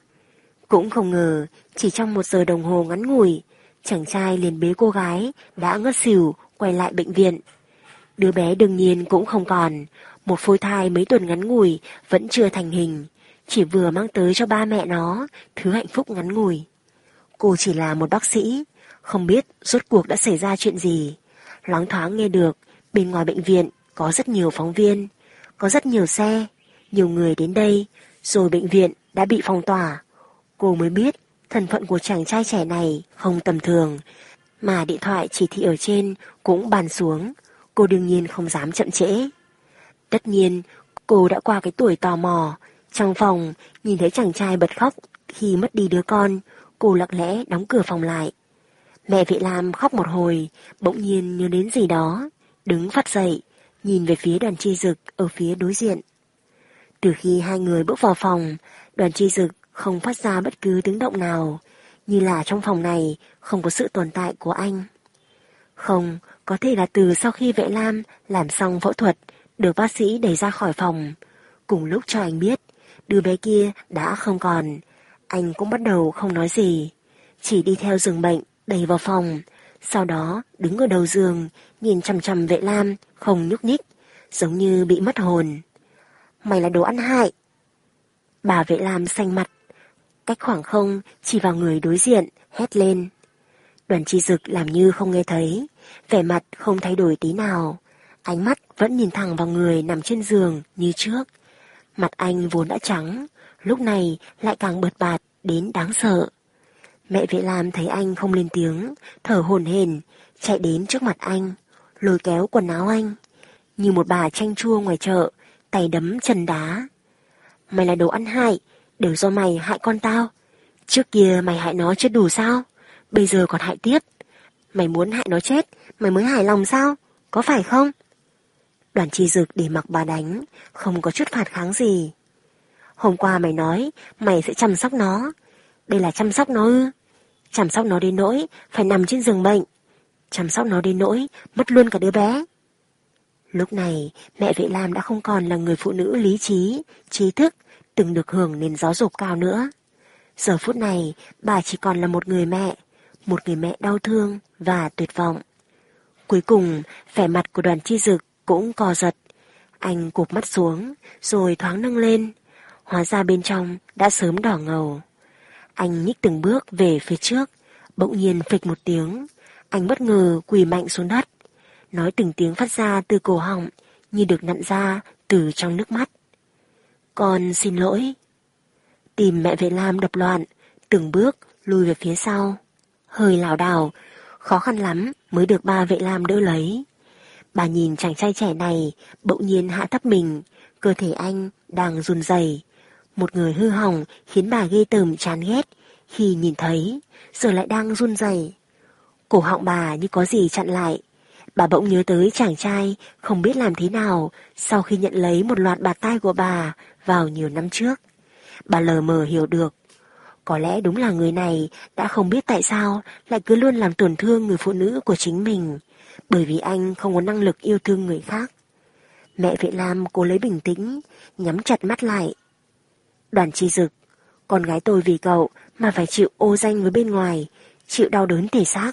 Cũng không ngờ, chỉ trong một giờ đồng hồ ngắn ngủi, chàng trai liền bế cô gái đã ngất xỉu quay lại bệnh viện. Đứa bé đương nhiên cũng không còn, một phôi thai mấy tuần ngắn ngủi vẫn chưa thành hình, chỉ vừa mang tới cho ba mẹ nó thứ hạnh phúc ngắn ngủi. Cô chỉ là một bác sĩ, không biết rốt cuộc đã xảy ra chuyện gì. Loáng thoáng nghe được, bên ngoài bệnh viện có rất nhiều phóng viên, có rất nhiều xe, nhiều người đến đây, rồi bệnh viện đã bị phong tỏa. Cô mới biết thân phận của chàng trai trẻ này không tầm thường, mà điện thoại chỉ thị ở trên cũng bàn xuống, cô đương nhiên không dám chậm trễ. Tất nhiên, cô đã qua cái tuổi tò mò. Trong phòng, nhìn thấy chàng trai bật khóc khi mất đi đứa con, cô lặng lẽ đóng cửa phòng lại. Mẹ Vệ Lam khóc một hồi, bỗng nhiên nhớ đến gì đó, đứng phát dậy, nhìn về phía đoàn chi dực ở phía đối diện. Từ khi hai người bước vào phòng, đoàn chi dực không phát ra bất cứ tiếng động nào, như là trong phòng này không có sự tồn tại của anh. Không, có thể là từ sau khi vệ lam làm xong phẫu thuật, được bác sĩ đẩy ra khỏi phòng. Cùng lúc cho anh biết, đứa bé kia đã không còn. Anh cũng bắt đầu không nói gì, chỉ đi theo giường bệnh, đẩy vào phòng. Sau đó đứng ở đầu giường, nhìn chằm chằm vệ lam, không nhúc nhích, giống như bị mất hồn. Mày là đồ ăn hại. Bà vệ lam xanh mặt, cách khoảng không chỉ vào người đối diện, hét lên. Đoàn chi dực làm như không nghe thấy, vẻ mặt không thay đổi tí nào. Ánh mắt vẫn nhìn thẳng vào người nằm trên giường như trước. Mặt anh vốn đã trắng, lúc này lại càng bợt bạt đến đáng sợ. Mẹ vệ làm thấy anh không lên tiếng, thở hồn hển, chạy đến trước mặt anh, lôi kéo quần áo anh. Như một bà chanh chua ngoài chợ, tay đấm chân đá. Mày là đồ ăn hại, đều do mày hại con tao. Trước kia mày hại nó chết đủ sao? Bây giờ còn hại tiếp. Mày muốn hại nó chết, mày mới hài lòng sao? Có phải không? Đoàn chi dực để mặc bà đánh, không có chút phạt kháng gì. Hôm qua mày nói, mày sẽ chăm sóc nó. Đây là chăm sóc nó ư? Chăm sóc nó đến nỗi, phải nằm trên giường bệnh. Chăm sóc nó đến nỗi, mất luôn cả đứa bé. Lúc này, mẹ Vệ Lam đã không còn là người phụ nữ lý trí, trí thức, từng được hưởng nền giáo dục cao nữa. Giờ phút này, bà chỉ còn là một người mẹ, một người mẹ đau thương và tuyệt vọng. Cuối cùng, vẻ mặt của đoàn chi dực cũng co giật. Anh cụp mắt xuống, rồi thoáng nâng lên. Hóa ra bên trong đã sớm đỏ ngầu. Anh nhích từng bước về phía trước, bỗng nhiên phịch một tiếng. Anh bất ngờ quỳ mạnh xuống đất. Nói từng tiếng phát ra từ cổ họng, như được nặn ra từ trong nước mắt. Con xin lỗi. Tìm mẹ vệ lam đập loạn, từng bước lùi về phía sau. Hơi lảo đảo, khó khăn lắm mới được ba vệ lam đỡ lấy. Bà nhìn chàng trai trẻ này bỗng nhiên hạ thấp mình, cơ thể anh đang run rẩy. Một người hư hỏng khiến bà ghê tởm chán ghét khi nhìn thấy, giờ lại đang run rẩy. Cổ họng bà như có gì chặn lại. Bà bỗng nhớ tới chàng trai không biết làm thế nào sau khi nhận lấy một loạt bạt tay của bà vào nhiều năm trước. Bà lờ mờ hiểu được. Có lẽ đúng là người này đã không biết tại sao lại cứ luôn làm tổn thương người phụ nữ của chính mình, bởi vì anh không có năng lực yêu thương người khác. Mẹ Vệ Lam cố lấy bình tĩnh, nhắm chặt mắt lại. Đoàn chi dực, con gái tôi vì cậu mà phải chịu ô danh với bên ngoài, chịu đau đớn thể xác.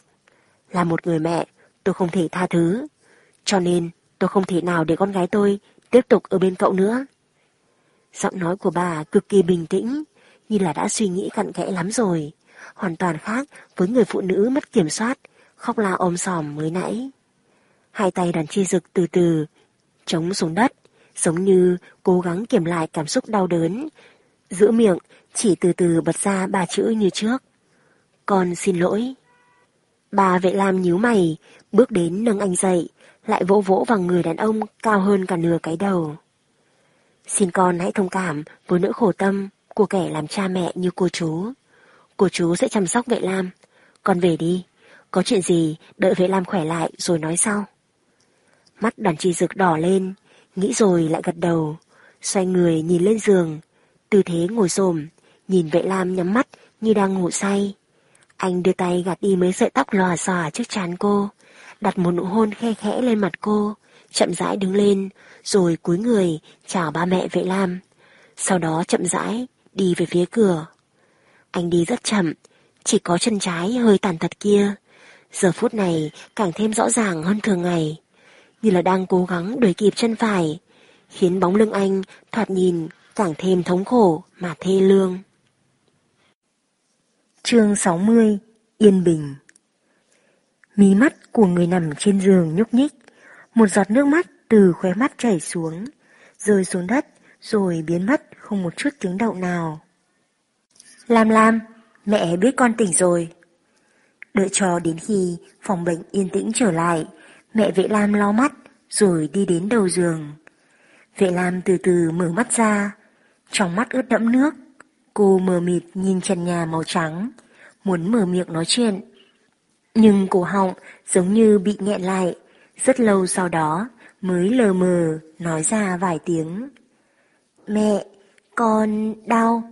Là một người mẹ, tôi không thể tha thứ. Cho nên tôi không thể nào để con gái tôi tiếp tục ở bên cậu nữa. Giọng nói của bà cực kỳ bình tĩnh, như là đã suy nghĩ cặn kẽ lắm rồi. Hoàn toàn khác với người phụ nữ mất kiểm soát, khóc la ôm sòm mới nãy. Hai tay đoàn chi dực từ từ, chống xuống đất, giống như cố gắng kiểm lại cảm xúc đau đớn. Giữ miệng, chỉ từ từ bật ra ba chữ như trước. Con xin lỗi. Bà vệ lam nhíu mày, bước đến nâng anh dậy, lại vỗ vỗ vào người đàn ông cao hơn cả nửa cái đầu. Xin con hãy thông cảm với nỗi khổ tâm của kẻ làm cha mẹ như cô chú. Cô chú sẽ chăm sóc vệ lam. Con về đi. Có chuyện gì đợi vệ lam khỏe lại rồi nói sau. Mắt đoàn chi rực đỏ lên, nghĩ rồi lại gật đầu. Xoay người nhìn lên giường, tư thế ngồi xồm, nhìn vệ lam nhắm mắt như đang ngủ say. Anh đưa tay gạt đi mấy sợi tóc lòa xòa trước trán cô, đặt một nụ hôn khe khẽ lên mặt cô, chậm rãi đứng lên, rồi cúi người chào ba mẹ vệ lam. Sau đó chậm rãi đi về phía cửa. Anh đi rất chậm, chỉ có chân trái hơi tàn tật kia. Giờ phút này càng thêm rõ ràng hơn thường ngày, như là đang cố gắng đuổi kịp chân phải, khiến bóng lưng anh thoạt nhìn càng thêm thống khổ mà thê lương. Chương 60 Yên Bình Mí mắt của người nằm trên giường nhúc nhích, một giọt nước mắt từ khóe mắt chảy xuống, rơi xuống đất rồi biến mất không một chút tiếng động nào. Lam Lam, mẹ biết con tỉnh rồi. Đợi cho đến khi phòng bệnh yên tĩnh trở lại, mẹ vệ Lam lau mắt rồi đi đến đầu giường. Vệ Lam từ từ mở mắt ra, trong mắt ướt đẫm nước. Cô mờ mịt nhìn trần nhà màu trắng, muốn mở miệng nói chuyện. Nhưng cổ họng giống như bị nghẹn lại, rất lâu sau đó mới lờ mờ nói ra vài tiếng. Mẹ, con đau.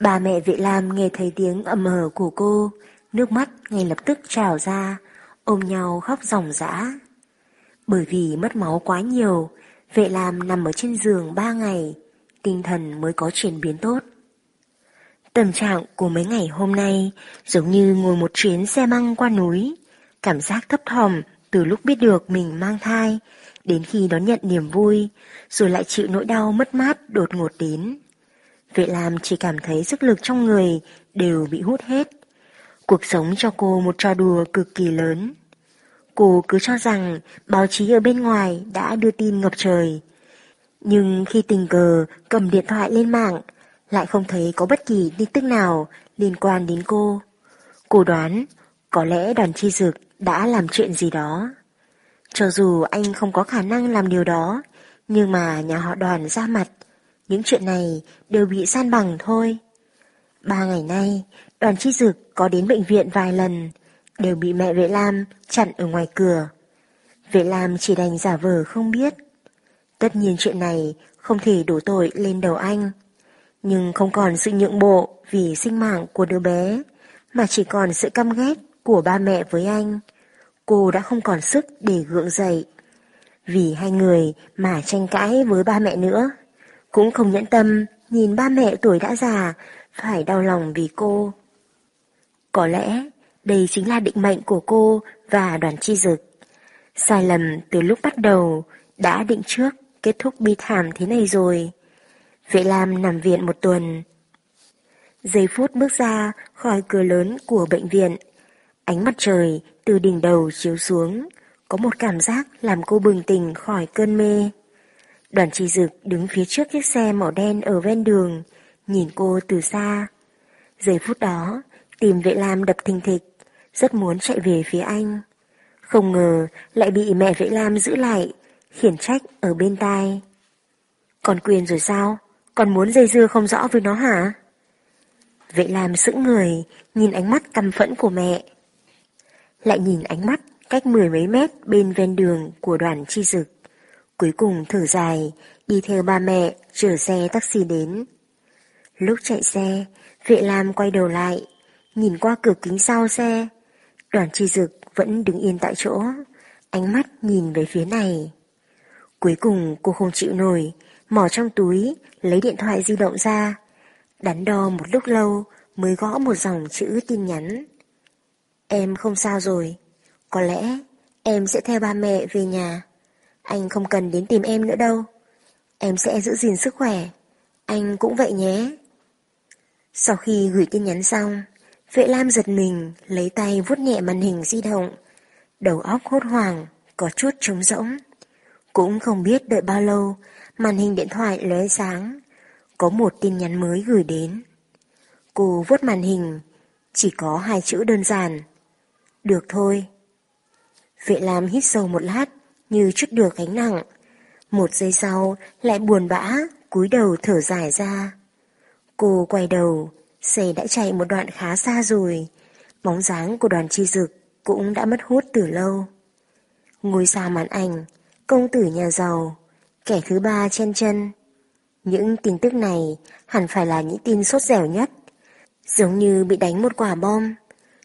Bà mẹ Vệ Lam nghe thấy tiếng ầm hở của cô, nước mắt ngay lập tức trào ra, ôm nhau khóc ròng rã. Bởi vì mất máu quá nhiều, Vệ Lam nằm ở trên giường ba ngày, tinh thần mới có chuyển biến tốt. Tâm trạng của mấy ngày hôm nay giống như ngồi một chuyến xe măng qua núi, cảm giác thấp thỏm từ lúc biết được mình mang thai, đến khi đón nhận niềm vui, rồi lại chịu nỗi đau mất mát đột ngột đến. Vệ làm chỉ cảm thấy sức lực trong người đều bị hút hết. Cuộc sống cho cô một trò đùa cực kỳ lớn. Cô cứ cho rằng báo chí ở bên ngoài đã đưa tin ngập trời. Nhưng khi tình cờ cầm điện thoại lên mạng, lại không thấy có bất kỳ tin tức nào liên quan đến cô. Cô đoán có lẽ đoàn chi dực đã làm chuyện gì đó. Cho dù anh không có khả năng làm điều đó, nhưng mà nhà họ đoàn ra mặt, những chuyện này đều bị san bằng thôi. Ba ngày nay, đoàn chi dực có đến bệnh viện vài lần, đều bị mẹ Vệ Lam chặn ở ngoài cửa. Vệ Lam chỉ đành giả vờ không biết. Tất nhiên chuyện này không thể đổ tội lên đầu anh, nhưng không còn sự nhượng bộ vì sinh mạng của đứa bé, mà chỉ còn sự căm ghét của ba mẹ với anh. Cô đã không còn sức để gượng dậy. Vì hai người mà tranh cãi với ba mẹ nữa, cũng không nhẫn tâm nhìn ba mẹ tuổi đã già phải đau lòng vì cô. Có lẽ đây chính là định mệnh của cô và đoàn chi dực. Sai lầm từ lúc bắt đầu đã định trước kết thúc bi thảm thế này rồi. Vệ Lam nằm viện một tuần. Giây phút bước ra khỏi cửa lớn của bệnh viện, ánh mặt trời từ đỉnh đầu chiếu xuống, có một cảm giác làm cô bừng tỉnh khỏi cơn mê. Đoàn chi dực đứng phía trước chiếc xe màu đen ở ven đường, nhìn cô từ xa. Giây phút đó, tìm vệ lam đập thình thịch, rất muốn chạy về phía anh. Không ngờ lại bị mẹ vệ lam giữ lại, khiển trách ở bên tai. Còn quyền rồi sao? Còn muốn dây dưa không rõ với nó hả? Vệ lam sững người, nhìn ánh mắt căm phẫn của mẹ. Lại nhìn ánh mắt cách mười mấy mét bên ven đường của đoàn chi dực. Cuối cùng thở dài, đi theo ba mẹ, chở xe taxi đến. Lúc chạy xe, vệ lam quay đầu lại, nhìn qua cửa kính sau xe. Đoàn chi dực vẫn đứng yên tại chỗ, ánh mắt nhìn về phía này. Cuối cùng cô không chịu nổi, mò trong túi, lấy điện thoại di động ra. Đắn đo một lúc lâu mới gõ một dòng chữ tin nhắn. Em không sao rồi, có lẽ em sẽ theo ba mẹ về nhà. Anh không cần đến tìm em nữa đâu. Em sẽ giữ gìn sức khỏe. Anh cũng vậy nhé. Sau khi gửi tin nhắn xong, Vệ Lam giật mình, lấy tay vuốt nhẹ màn hình di động. Đầu óc hốt hoảng, có chút trống rỗng. Cũng không biết đợi bao lâu, màn hình điện thoại lóe sáng. Có một tin nhắn mới gửi đến. Cô vuốt màn hình, chỉ có hai chữ đơn giản. Được thôi. Vệ Lam hít sâu một lát, như chút được gánh nặng. Một giây sau, lại buồn bã, cúi đầu thở dài ra. Cô quay đầu, xe đã chạy một đoạn khá xa rồi. Bóng dáng của đoàn chi dực cũng đã mất hút từ lâu. Ngôi sao màn ảnh, công tử nhà giàu, kẻ thứ ba chen chân. Những tin tức này hẳn phải là những tin sốt dẻo nhất, giống như bị đánh một quả bom.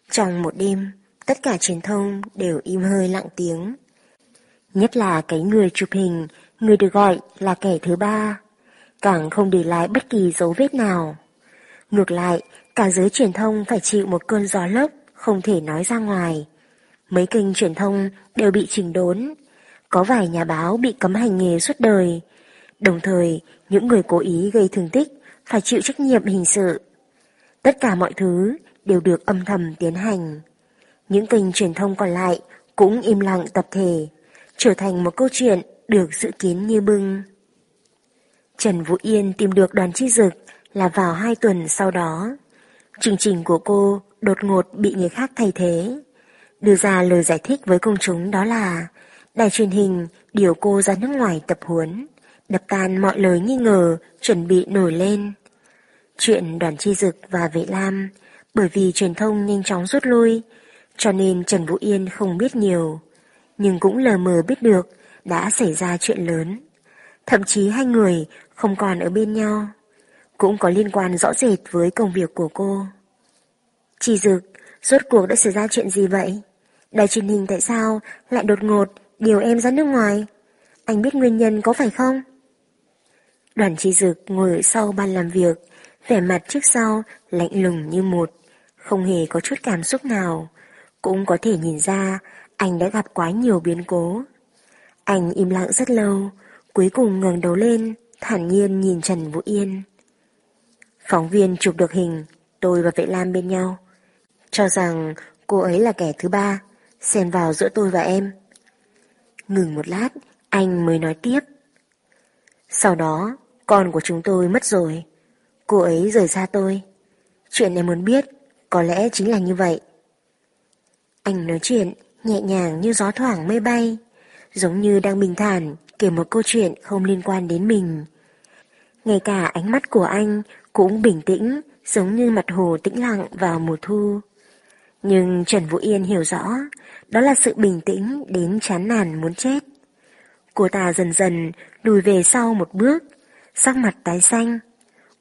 Trong một đêm, tất cả truyền thông đều im hơi lặng tiếng. Nhất là cái người chụp hình, người được gọi là kẻ thứ ba, càng không để lại bất kỳ dấu vết nào. Ngược lại, cả giới truyền thông phải chịu một cơn gió lốc không thể nói ra ngoài. Mấy kênh truyền thông đều bị chỉnh đốn, có vài nhà báo bị cấm hành nghề suốt đời. Đồng thời, những người cố ý gây thương tích phải chịu trách nhiệm hình sự. Tất cả mọi thứ đều được âm thầm tiến hành. Những kênh truyền thông còn lại cũng im lặng tập thể, trở thành một câu chuyện được dự kiến như bưng. Trần Vũ Yên tìm được đoàn chi dực là vào hai tuần sau đó. Chương trình của cô đột ngột bị người khác thay thế. Đưa ra lời giải thích với công chúng đó là đài truyền hình điều cô ra nước ngoài tập huấn đập tan mọi lời nghi ngờ, chuẩn bị nổi lên. Chuyện đoàn chi dực và vệ lam, bởi vì truyền thông nhanh chóng rút lui, cho nên Trần Vũ Yên không biết nhiều, nhưng cũng lờ mờ biết được đã xảy ra chuyện lớn. Thậm chí hai người không còn ở bên nhau, cũng có liên quan rõ rệt với công việc của cô. Chi dực, rốt cuộc đã xảy ra chuyện gì vậy? Đài truyền hình tại sao lại đột ngột điều em ra nước ngoài? Anh biết nguyên nhân có phải không? Đoàn chi dực ngồi ở sau ban làm việc, vẻ mặt trước sau lạnh lùng như một, không hề có chút cảm xúc nào. Cũng có thể nhìn ra anh đã gặp quá nhiều biến cố. Anh im lặng rất lâu, cuối cùng ngẩng đầu lên, thản nhiên nhìn Trần Vũ Yên. Phóng viên chụp được hình, tôi và Vệ Lam bên nhau. Cho rằng cô ấy là kẻ thứ ba, xen vào giữa tôi và em. Ngừng một lát, anh mới nói tiếp. Sau đó, con của chúng tôi mất rồi. Cô ấy rời xa tôi. Chuyện em muốn biết, có lẽ chính là như vậy. Anh nói chuyện nhẹ nhàng như gió thoảng mây bay, giống như đang bình thản kể một câu chuyện không liên quan đến mình. Ngay cả ánh mắt của anh cũng bình tĩnh, giống như mặt hồ tĩnh lặng vào mùa thu. Nhưng Trần Vũ Yên hiểu rõ, đó là sự bình tĩnh đến chán nản muốn chết. Cô ta dần dần lùi về sau một bước, sắc mặt tái xanh.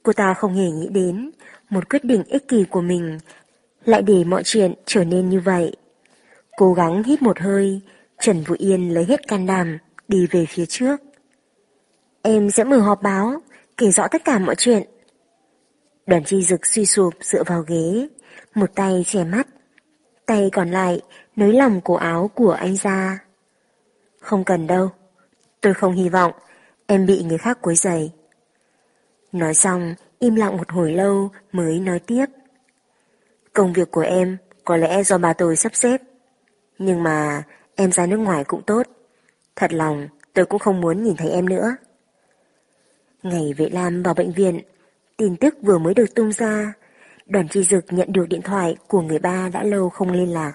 Cô ta không hề nghĩ đến một quyết định ích kỷ của mình lại để mọi chuyện trở nên như vậy. Cố gắng hít một hơi, Trần Vũ Yên lấy hết can đảm, đi về phía trước. Em sẽ mở họp báo, kể rõ tất cả mọi chuyện. Đoàn chi dực suy sụp dựa vào ghế, một tay che mắt, tay còn lại nới lòng cổ áo của anh ra. Không cần đâu, tôi không hy vọng em bị người khác quấy rầy. Nói xong, im lặng một hồi lâu mới nói tiếp. Công việc của em có lẽ do bà tôi sắp xếp. Nhưng mà em ra nước ngoài cũng tốt. Thật lòng tôi cũng không muốn nhìn thấy em nữa. Ngày Vệ Lam vào bệnh viện, tin tức vừa mới được tung ra, đoàn tri dực nhận được điện thoại của người ba đã lâu không liên lạc.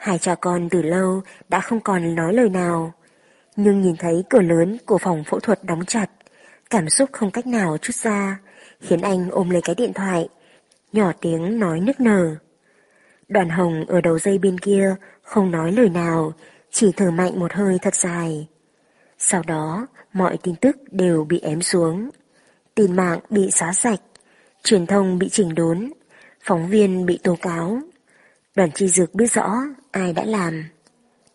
Hai cha con từ lâu đã không còn nói lời nào, nhưng nhìn thấy cửa lớn của phòng phẫu thuật đóng chặt, cảm xúc không cách nào chút ra, khiến anh ôm lấy cái điện thoại, nhỏ tiếng nói nức nở. Đoàn hồng ở đầu dây bên kia không nói lời nào, chỉ thở mạnh một hơi thật dài. Sau đó, mọi tin tức đều bị ém xuống. Tin mạng bị xóa sạch, truyền thông bị chỉnh đốn, phóng viên bị tố cáo. Đoàn chi dược biết rõ ai đã làm.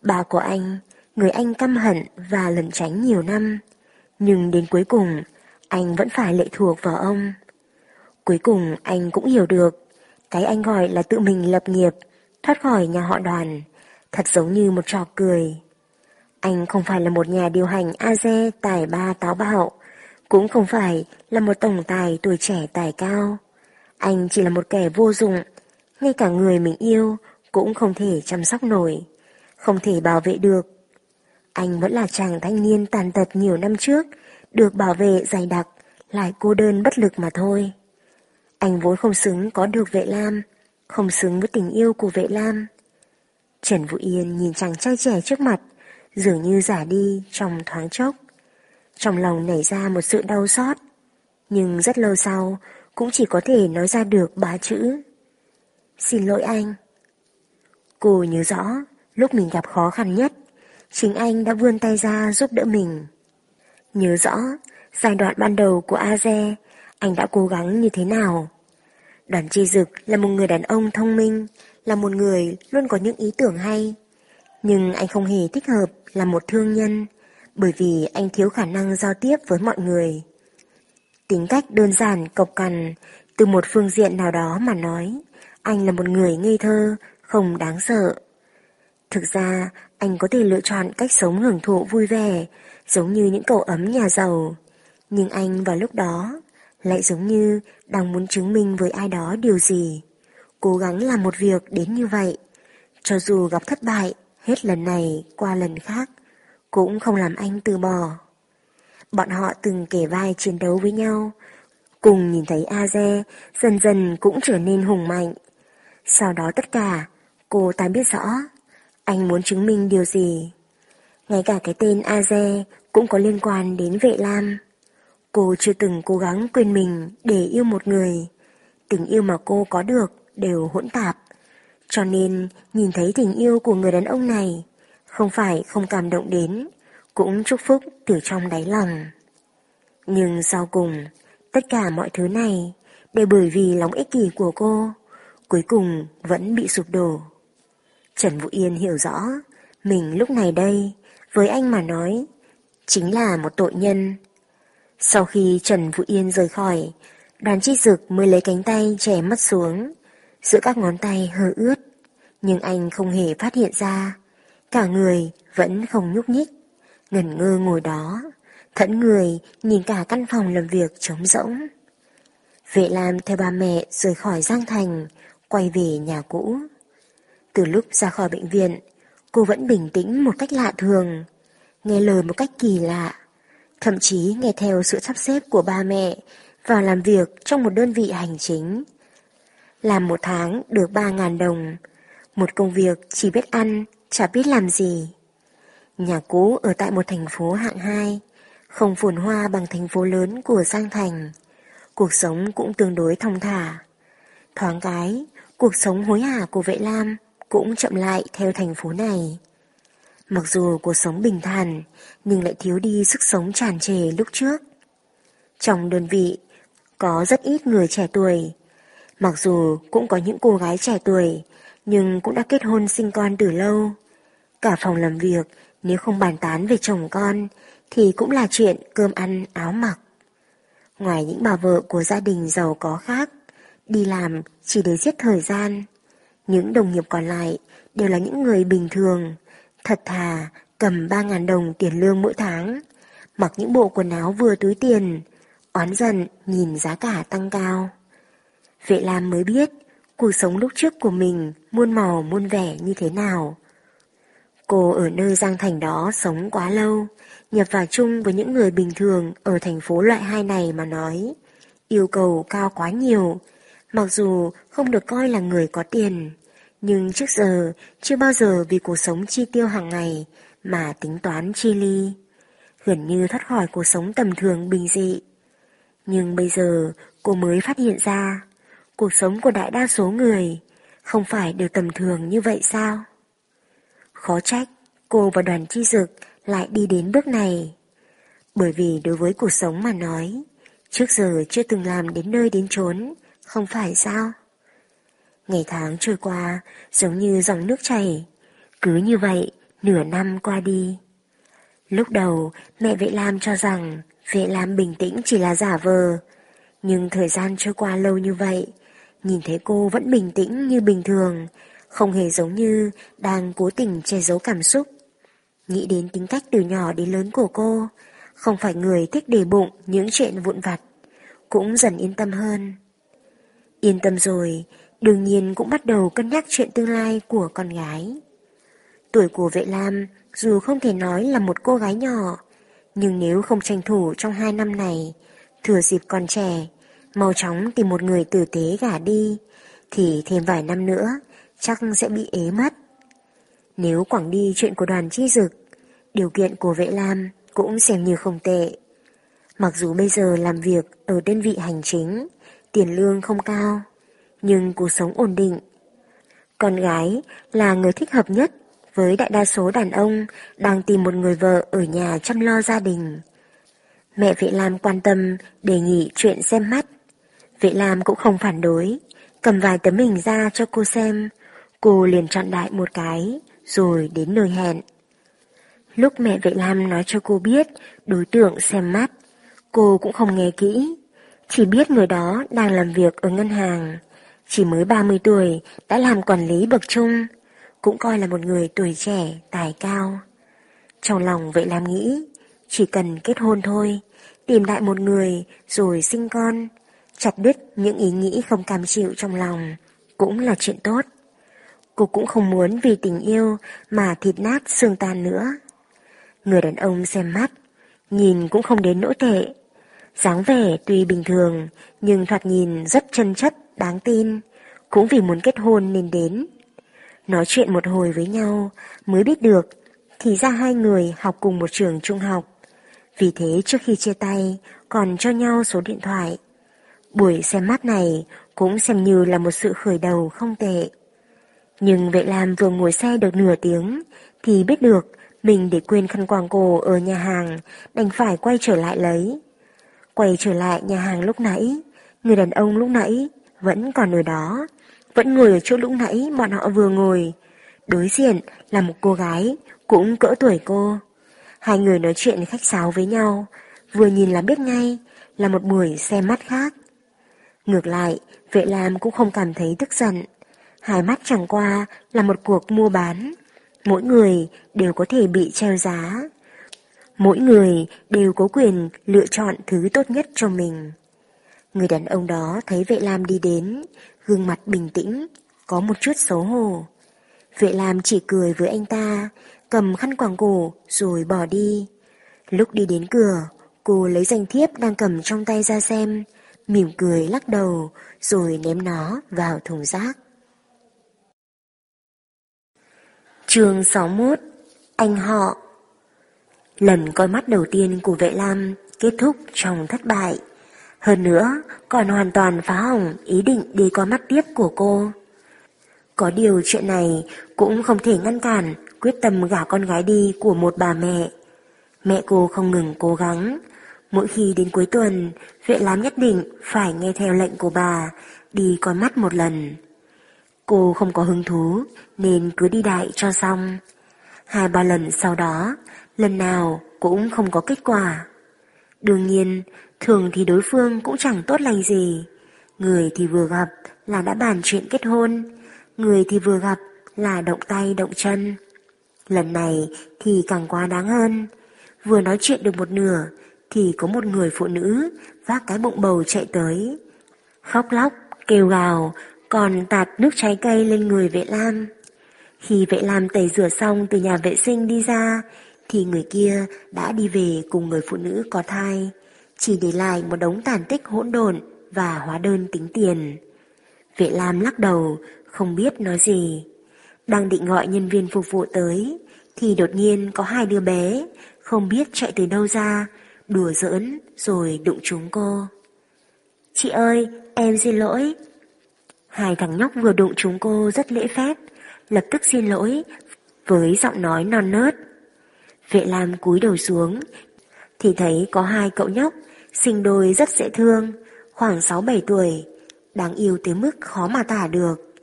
Bà của anh, người anh căm hận và lẩn tránh nhiều năm, nhưng đến cuối cùng, anh vẫn phải lệ thuộc vào ông. Cuối cùng anh cũng hiểu được, cái anh gọi là tự mình lập nghiệp, thoát khỏi nhà họ đoàn, thật giống như một trò cười. Anh không phải là một nhà điều hành AZE tài ba táo bạo, cũng không phải là một tổng tài tuổi trẻ tài cao. Anh chỉ là một kẻ vô dụng, ngay cả người mình yêu cũng không thể chăm sóc nổi, không thể bảo vệ được. Anh vẫn là chàng thanh niên tàn tật nhiều năm trước, được bảo vệ dày đặc, lại cô đơn bất lực mà thôi. Anh vốn không xứng có được vệ lam, không xứng với tình yêu của vệ lam. Trần Vũ Yên nhìn chàng trai trẻ trước mặt, dường như giả đi trong thoáng chốc. Trong lòng nảy ra một sự đau xót, nhưng rất lâu sau cũng chỉ có thể nói ra được ba chữ. Xin lỗi anh. Cô nhớ rõ, lúc mình gặp khó khăn nhất, chính anh đã vươn tay ra giúp đỡ mình. Nhớ rõ, giai đoạn ban đầu của Aze, anh đã cố gắng như thế nào. Đoàn chi dực là một người đàn ông thông minh, là một người luôn có những ý tưởng hay. Nhưng anh không hề thích hợp là một thương nhân, bởi vì anh thiếu khả năng giao tiếp với mọi người. Tính cách đơn giản, cộc cằn, từ một phương diện nào đó mà nói, anh là một người ngây thơ, không đáng sợ. Thực ra, anh có thể lựa chọn cách sống hưởng thụ vui vẻ, giống như những cậu ấm nhà giàu. Nhưng anh vào lúc đó lại giống như đang muốn chứng minh với ai đó điều gì. Cố gắng làm một việc đến như vậy. Cho dù gặp thất bại, hết lần này qua lần khác, cũng không làm anh từ bỏ. Bọn họ từng kể vai chiến đấu với nhau, cùng nhìn thấy Aze dần dần cũng trở nên hùng mạnh. Sau đó tất cả, cô ta biết rõ, anh muốn chứng minh điều gì. Ngay cả cái tên Aze cũng có liên quan đến vệ lam. Cô chưa từng cố gắng quên mình để yêu một người. Tình yêu mà cô có được đều hỗn tạp. Cho nên nhìn thấy tình yêu của người đàn ông này không phải không cảm động đến, cũng chúc phúc từ trong đáy lòng. Nhưng sau cùng, tất cả mọi thứ này đều bởi vì lòng ích kỷ của cô, cuối cùng vẫn bị sụp đổ. Trần Vũ Yên hiểu rõ, mình lúc này đây, với anh mà nói, chính là một tội nhân. Sau khi Trần Vũ Yên rời khỏi, đoàn chi dực mới lấy cánh tay trẻ mắt xuống, giữa các ngón tay hơi ướt, nhưng anh không hề phát hiện ra, cả người vẫn không nhúc nhích, ngẩn ngơ ngồi đó, thẫn người nhìn cả căn phòng làm việc trống rỗng. Vệ Lam theo ba mẹ rời khỏi Giang Thành, quay về nhà cũ. Từ lúc ra khỏi bệnh viện, cô vẫn bình tĩnh một cách lạ thường, nghe lời một cách kỳ lạ, thậm chí nghe theo sự sắp xếp của ba mẹ vào làm việc trong một đơn vị hành chính. Làm một tháng được 3.000 đồng, một công việc chỉ biết ăn, chả biết làm gì. Nhà cũ ở tại một thành phố hạng 2, không phồn hoa bằng thành phố lớn của Giang Thành. Cuộc sống cũng tương đối thong thả. Thoáng cái, cuộc sống hối hả của vệ lam cũng chậm lại theo thành phố này. Mặc dù cuộc sống bình thản, nhưng lại thiếu đi sức sống tràn trề lúc trước. Trong đơn vị, có rất ít người trẻ tuổi. Mặc dù cũng có những cô gái trẻ tuổi, nhưng cũng đã kết hôn sinh con từ lâu. Cả phòng làm việc, nếu không bàn tán về chồng con, thì cũng là chuyện cơm ăn áo mặc. Ngoài những bà vợ của gia đình giàu có khác, đi làm chỉ để giết thời gian. Những đồng nghiệp còn lại đều là những người bình thường, thật thà, cầm 3.000 đồng tiền lương mỗi tháng, mặc những bộ quần áo vừa túi tiền, oán giận nhìn giá cả tăng cao. Vệ Lam mới biết cuộc sống lúc trước của mình muôn màu muôn vẻ như thế nào. Cô ở nơi Giang Thành đó sống quá lâu, nhập vào chung với những người bình thường ở thành phố loại hai này mà nói. Yêu cầu cao quá nhiều, mặc dù không được coi là người có tiền, nhưng trước giờ chưa bao giờ vì cuộc sống chi tiêu hàng ngày mà tính toán chi ly. Gần như thoát khỏi cuộc sống tầm thường bình dị. Nhưng bây giờ cô mới phát hiện ra, cuộc sống của đại đa số người không phải đều tầm thường như vậy sao? Khó trách, cô và đoàn chi dực lại đi đến bước này. Bởi vì đối với cuộc sống mà nói, trước giờ chưa từng làm đến nơi đến chốn, không phải sao? Ngày tháng trôi qua giống như dòng nước chảy, cứ như vậy nửa năm qua đi. Lúc đầu mẹ Vệ Lam cho rằng Vệ Lam bình tĩnh chỉ là giả vờ, nhưng thời gian trôi qua lâu như vậy, nhìn thấy cô vẫn bình tĩnh như bình thường, không hề giống như đang cố tình che giấu cảm xúc. Nghĩ đến tính cách từ nhỏ đến lớn của cô, không phải người thích để bụng những chuyện vụn vặt, cũng dần yên tâm hơn. Yên tâm rồi, đương nhiên cũng bắt đầu cân nhắc chuyện tương lai của con gái. Tuổi của vệ lam, dù không thể nói là một cô gái nhỏ, nhưng nếu không tranh thủ trong hai năm này, thừa dịp còn trẻ, mau chóng tìm một người tử tế gả đi, thì thêm vài năm nữa, chắc sẽ bị ế mất. Nếu quảng đi chuyện của đoàn chi dực, điều kiện của vệ lam cũng xem như không tệ. Mặc dù bây giờ làm việc ở đơn vị hành chính, tiền lương không cao, nhưng cuộc sống ổn định. Con gái là người thích hợp nhất với đại đa số đàn ông đang tìm một người vợ ở nhà chăm lo gia đình. Mẹ Vệ Lam quan tâm đề nghị chuyện xem mắt. Vệ Lam cũng không phản đối, cầm vài tấm hình ra cho cô xem. Cô liền chọn đại một cái, rồi đến nơi hẹn. Lúc mẹ Vệ Lam nói cho cô biết đối tượng xem mắt, cô cũng không nghe kỹ, chỉ biết người đó đang làm việc ở ngân hàng. Chỉ mới 30 tuổi đã làm quản lý bậc trung, cũng coi là một người tuổi trẻ, tài cao. Trong lòng vậy làm nghĩ, chỉ cần kết hôn thôi, tìm lại một người rồi sinh con, chặt đứt những ý nghĩ không cam chịu trong lòng, cũng là chuyện tốt. Cô cũng không muốn vì tình yêu mà thịt nát xương tan nữa. Người đàn ông xem mắt, nhìn cũng không đến nỗi tệ dáng vẻ tuy bình thường, nhưng thoạt nhìn rất chân chất, đáng tin, cũng vì muốn kết hôn nên đến. Nói chuyện một hồi với nhau mới biết được thì ra hai người học cùng một trường trung học. Vì thế trước khi chia tay còn cho nhau số điện thoại. Buổi xem mắt này cũng xem như là một sự khởi đầu không tệ. Nhưng vệ làm vừa ngồi xe được nửa tiếng thì biết được mình để quên khăn quàng cổ ở nhà hàng đành phải quay trở lại lấy. Quay trở lại nhà hàng lúc nãy, người đàn ông lúc nãy vẫn còn ở đó, vẫn ngồi ở chỗ lúc nãy bọn họ vừa ngồi. Đối diện là một cô gái cũng cỡ tuổi cô. Hai người nói chuyện khách sáo với nhau, vừa nhìn là biết ngay là một buổi xem mắt khác. Ngược lại, vệ lam cũng không cảm thấy tức giận. Hai mắt chẳng qua là một cuộc mua bán. Mỗi người đều có thể bị treo giá. Mỗi người đều có quyền lựa chọn thứ tốt nhất cho mình. Người đàn ông đó thấy vệ lam đi đến, gương mặt bình tĩnh, có một chút xấu hổ. Vệ lam chỉ cười với anh ta, cầm khăn quàng cổ rồi bỏ đi. Lúc đi đến cửa, cô lấy danh thiếp đang cầm trong tay ra xem, mỉm cười lắc đầu rồi ném nó vào thùng rác. Chương 61 Anh họ Lần coi mắt đầu tiên của vệ lam kết thúc trong thất bại. Hơn nữa, còn hoàn toàn phá hỏng ý định đi coi mắt tiếp của cô. Có điều chuyện này cũng không thể ngăn cản quyết tâm gả con gái đi của một bà mẹ. Mẹ cô không ngừng cố gắng. Mỗi khi đến cuối tuần, vệ lam nhất định phải nghe theo lệnh của bà, đi coi mắt một lần. Cô không có hứng thú nên cứ đi đại cho xong. Hai ba lần sau đó, lần nào cũng không có kết quả. Đương nhiên, thường thì đối phương cũng chẳng tốt lành gì. Người thì vừa gặp là đã bàn chuyện kết hôn, người thì vừa gặp là động tay động chân. Lần này thì càng quá đáng hơn. Vừa nói chuyện được một nửa thì có một người phụ nữ vác cái bụng bầu chạy tới. Khóc lóc, kêu gào, còn tạt nước trái cây lên người vệ lam. Khi vệ lam tẩy rửa xong từ nhà vệ sinh đi ra, thì người kia đã đi về cùng người phụ nữ có thai, chỉ để lại một đống tàn tích hỗn độn và hóa đơn tính tiền. Vệ lam lắc đầu, không biết nói gì. Đang định gọi nhân viên phục vụ tới, thì đột nhiên có hai đứa bé, không biết chạy từ đâu ra, đùa giỡn rồi đụng chúng cô. Chị ơi, em xin lỗi, Hai thằng nhóc vừa đụng chúng cô rất lễ phép, lập tức xin lỗi với giọng nói non nớt. Vệ Lam cúi đầu xuống, thì thấy có hai cậu nhóc, sinh đôi rất dễ thương, khoảng 6-7 tuổi, đáng yêu tới mức khó mà tả được.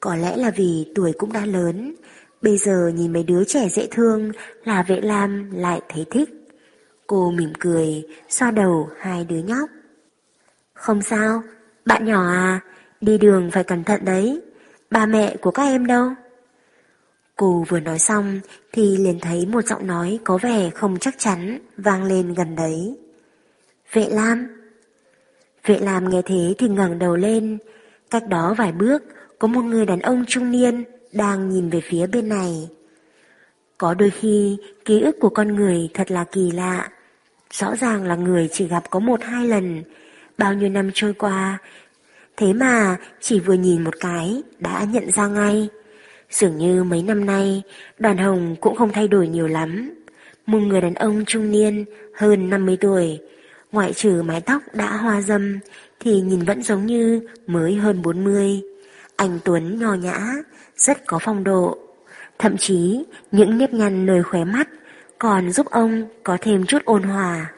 Có lẽ là vì tuổi cũng đã lớn, bây giờ nhìn mấy đứa trẻ dễ thương là vệ lam lại thấy thích. Cô mỉm cười, xoa đầu hai đứa nhóc. Không sao, bạn nhỏ à, Đi đường phải cẩn thận đấy, ba mẹ của các em đâu? Cô vừa nói xong thì liền thấy một giọng nói có vẻ không chắc chắn vang lên gần đấy. Vệ Lam Vệ Lam nghe thế thì ngẩng đầu lên, cách đó vài bước có một người đàn ông trung niên đang nhìn về phía bên này. Có đôi khi ký ức của con người thật là kỳ lạ. Rõ ràng là người chỉ gặp có một hai lần, bao nhiêu năm trôi qua Thế mà chỉ vừa nhìn một cái đã nhận ra ngay. Dường như mấy năm nay đoàn hồng cũng không thay đổi nhiều lắm. Một người đàn ông trung niên hơn 50 tuổi, ngoại trừ mái tóc đã hoa dâm thì nhìn vẫn giống như mới hơn 40. Anh Tuấn nho nhã, rất có phong độ. Thậm chí những nếp nhăn nơi khóe mắt còn giúp ông có thêm chút ôn hòa.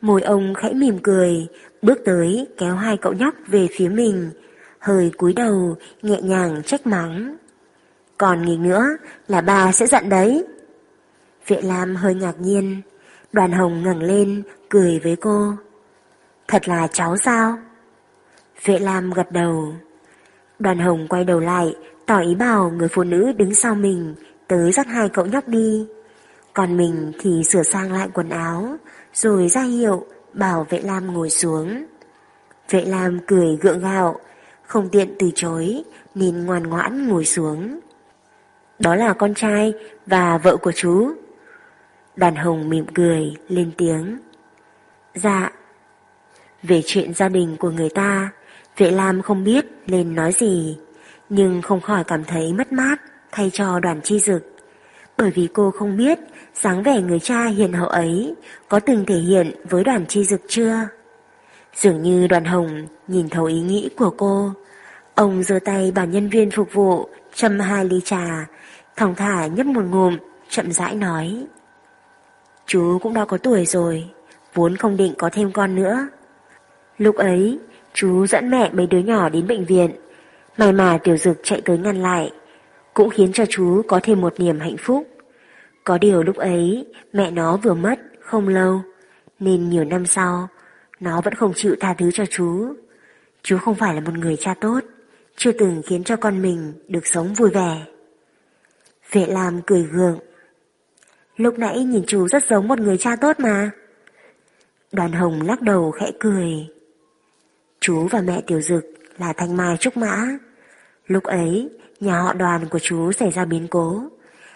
Môi ông khẽ mỉm cười, bước tới kéo hai cậu nhóc về phía mình, hơi cúi đầu nhẹ nhàng trách mắng. Còn nghỉ nữa là bà sẽ giận đấy. Vệ Lam hơi ngạc nhiên, đoàn hồng ngẩng lên cười với cô. Thật là cháu sao? Vệ Lam gật đầu. Đoàn hồng quay đầu lại, tỏ ý bảo người phụ nữ đứng sau mình tới dắt hai cậu nhóc đi. Còn mình thì sửa sang lại quần áo, rồi ra hiệu bảo vệ Lam ngồi xuống. Vệ Lam cười gượng gạo, không tiện từ chối nên ngoan ngoãn ngồi xuống. Đó là con trai và vợ của chú. Đoàn hồng mỉm cười, lên tiếng. Dạ. Về chuyện gia đình của người ta, vệ Lam không biết nên nói gì, nhưng không khỏi cảm thấy mất mát thay cho đoàn chi dực Bởi vì cô không biết dáng vẻ người cha hiền hậu ấy có từng thể hiện với đoàn chi dực chưa. Dường như đoàn hồng nhìn thấu ý nghĩ của cô. Ông giơ tay bảo nhân viên phục vụ châm hai ly trà, thong thả nhấp một ngụm, chậm rãi nói. Chú cũng đã có tuổi rồi, vốn không định có thêm con nữa. Lúc ấy, chú dẫn mẹ mấy đứa nhỏ đến bệnh viện, may mà tiểu dực chạy tới ngăn lại, cũng khiến cho chú có thêm một niềm hạnh phúc. Có điều lúc ấy, mẹ nó vừa mất không lâu, nên nhiều năm sau, nó vẫn không chịu tha thứ cho chú. Chú không phải là một người cha tốt, chưa từng khiến cho con mình được sống vui vẻ. Vệ làm cười gượng. Lúc nãy nhìn chú rất giống một người cha tốt mà. Đoàn hồng lắc đầu khẽ cười. Chú và mẹ tiểu dực là thanh mai trúc mã. Lúc ấy, nhà họ đoàn của chú xảy ra biến cố.